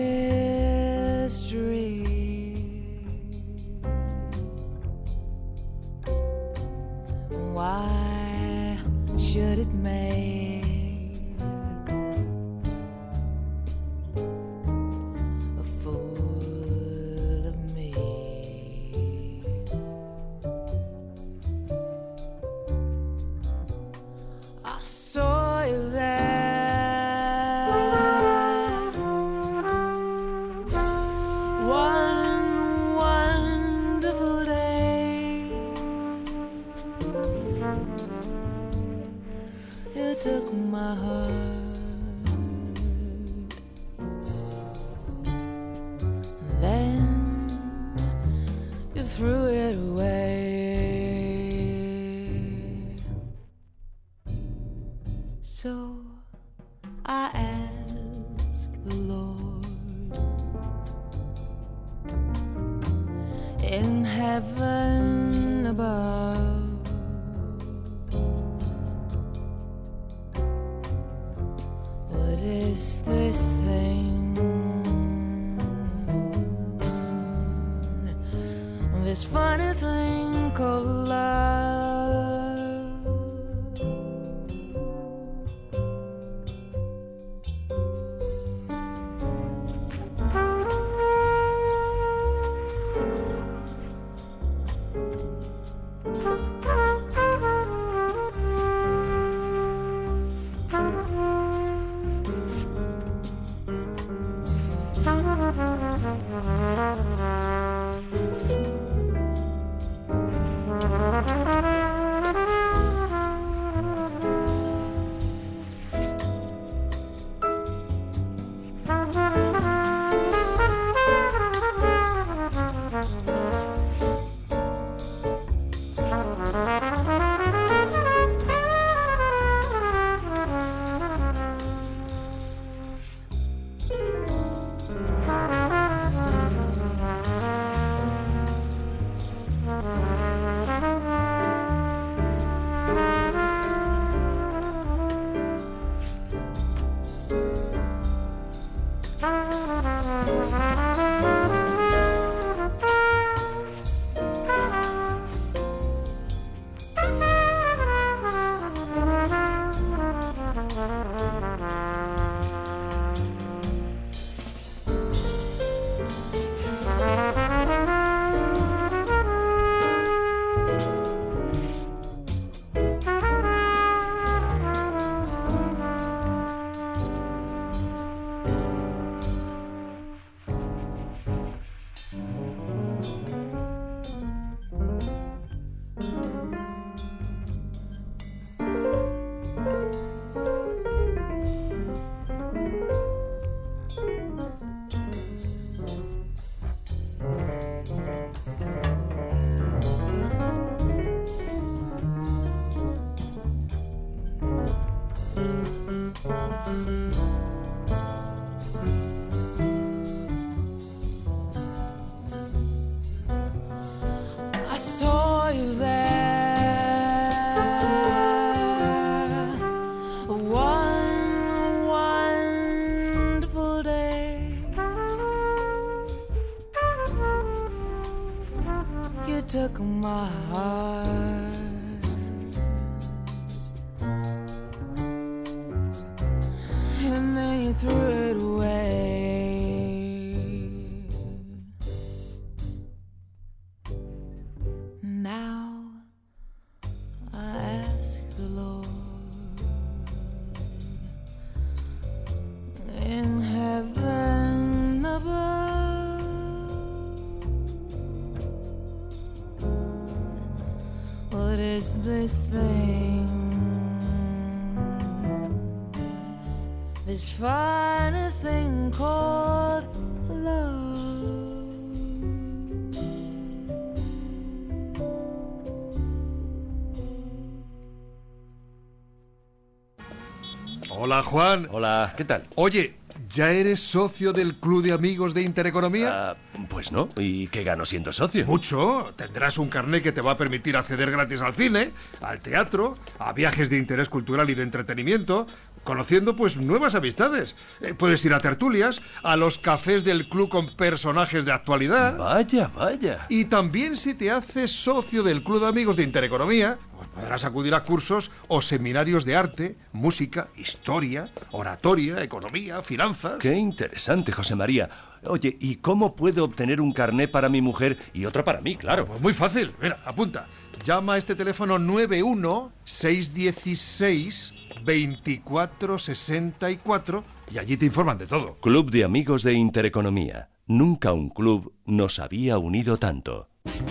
Is this thing? This funny thing called love. Hola, Juan. Hola, ¿qué tal? Oye, ¿ya eres socio del Club de Amigos de Intereconomía? Ah, pues no. ¿Y qué gano siendo socio? Mucho. Tendrás un carnet que te va a permitir acceder gratis al cine, al teatro, a viajes de interés cultural y de entretenimiento, conociendo pues nuevas amistades. Eh, puedes ir a tertulias, a los cafés del club con personajes de actualidad. Vaya, vaya. Y también si te haces socio del Club de Amigos de Intereconomía, podrás acudir a cursos o seminarios de arte, música, historia, oratoria, economía, finanzas. Qué interesante, José María. Oye, ¿y cómo puedo obtener un carné para mi mujer y otro para mí, claro? Pues muy fácil. Mira, apunta. Llama a este teléfono 91 616 2464 y allí te informan de todo. Club de Amigos de Intereconomía. Nunca un club nos había unido tanto.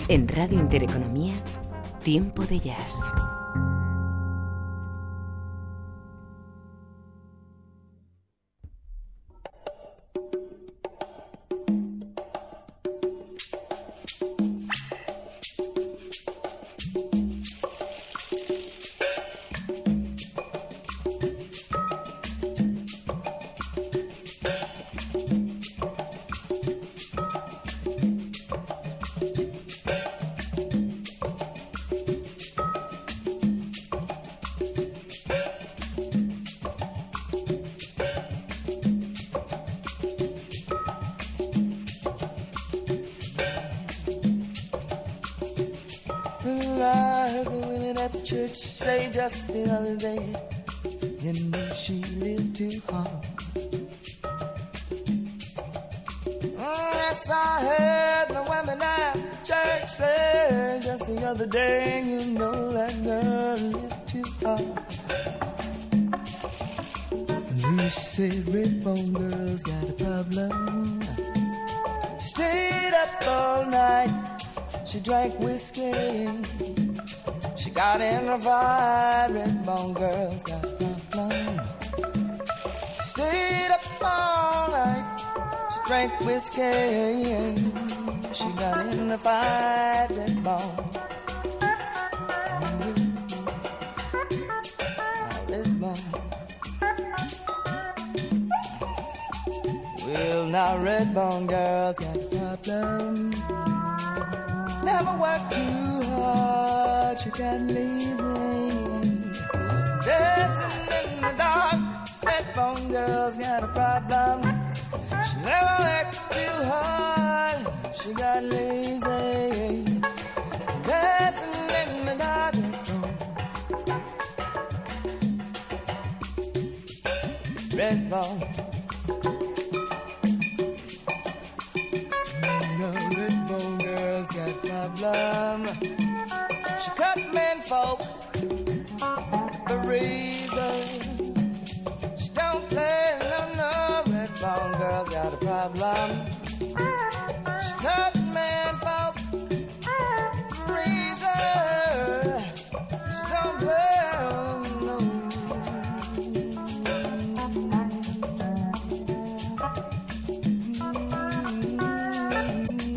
En Radio Intereconomía, Tiempo de Jazz. Whiskey.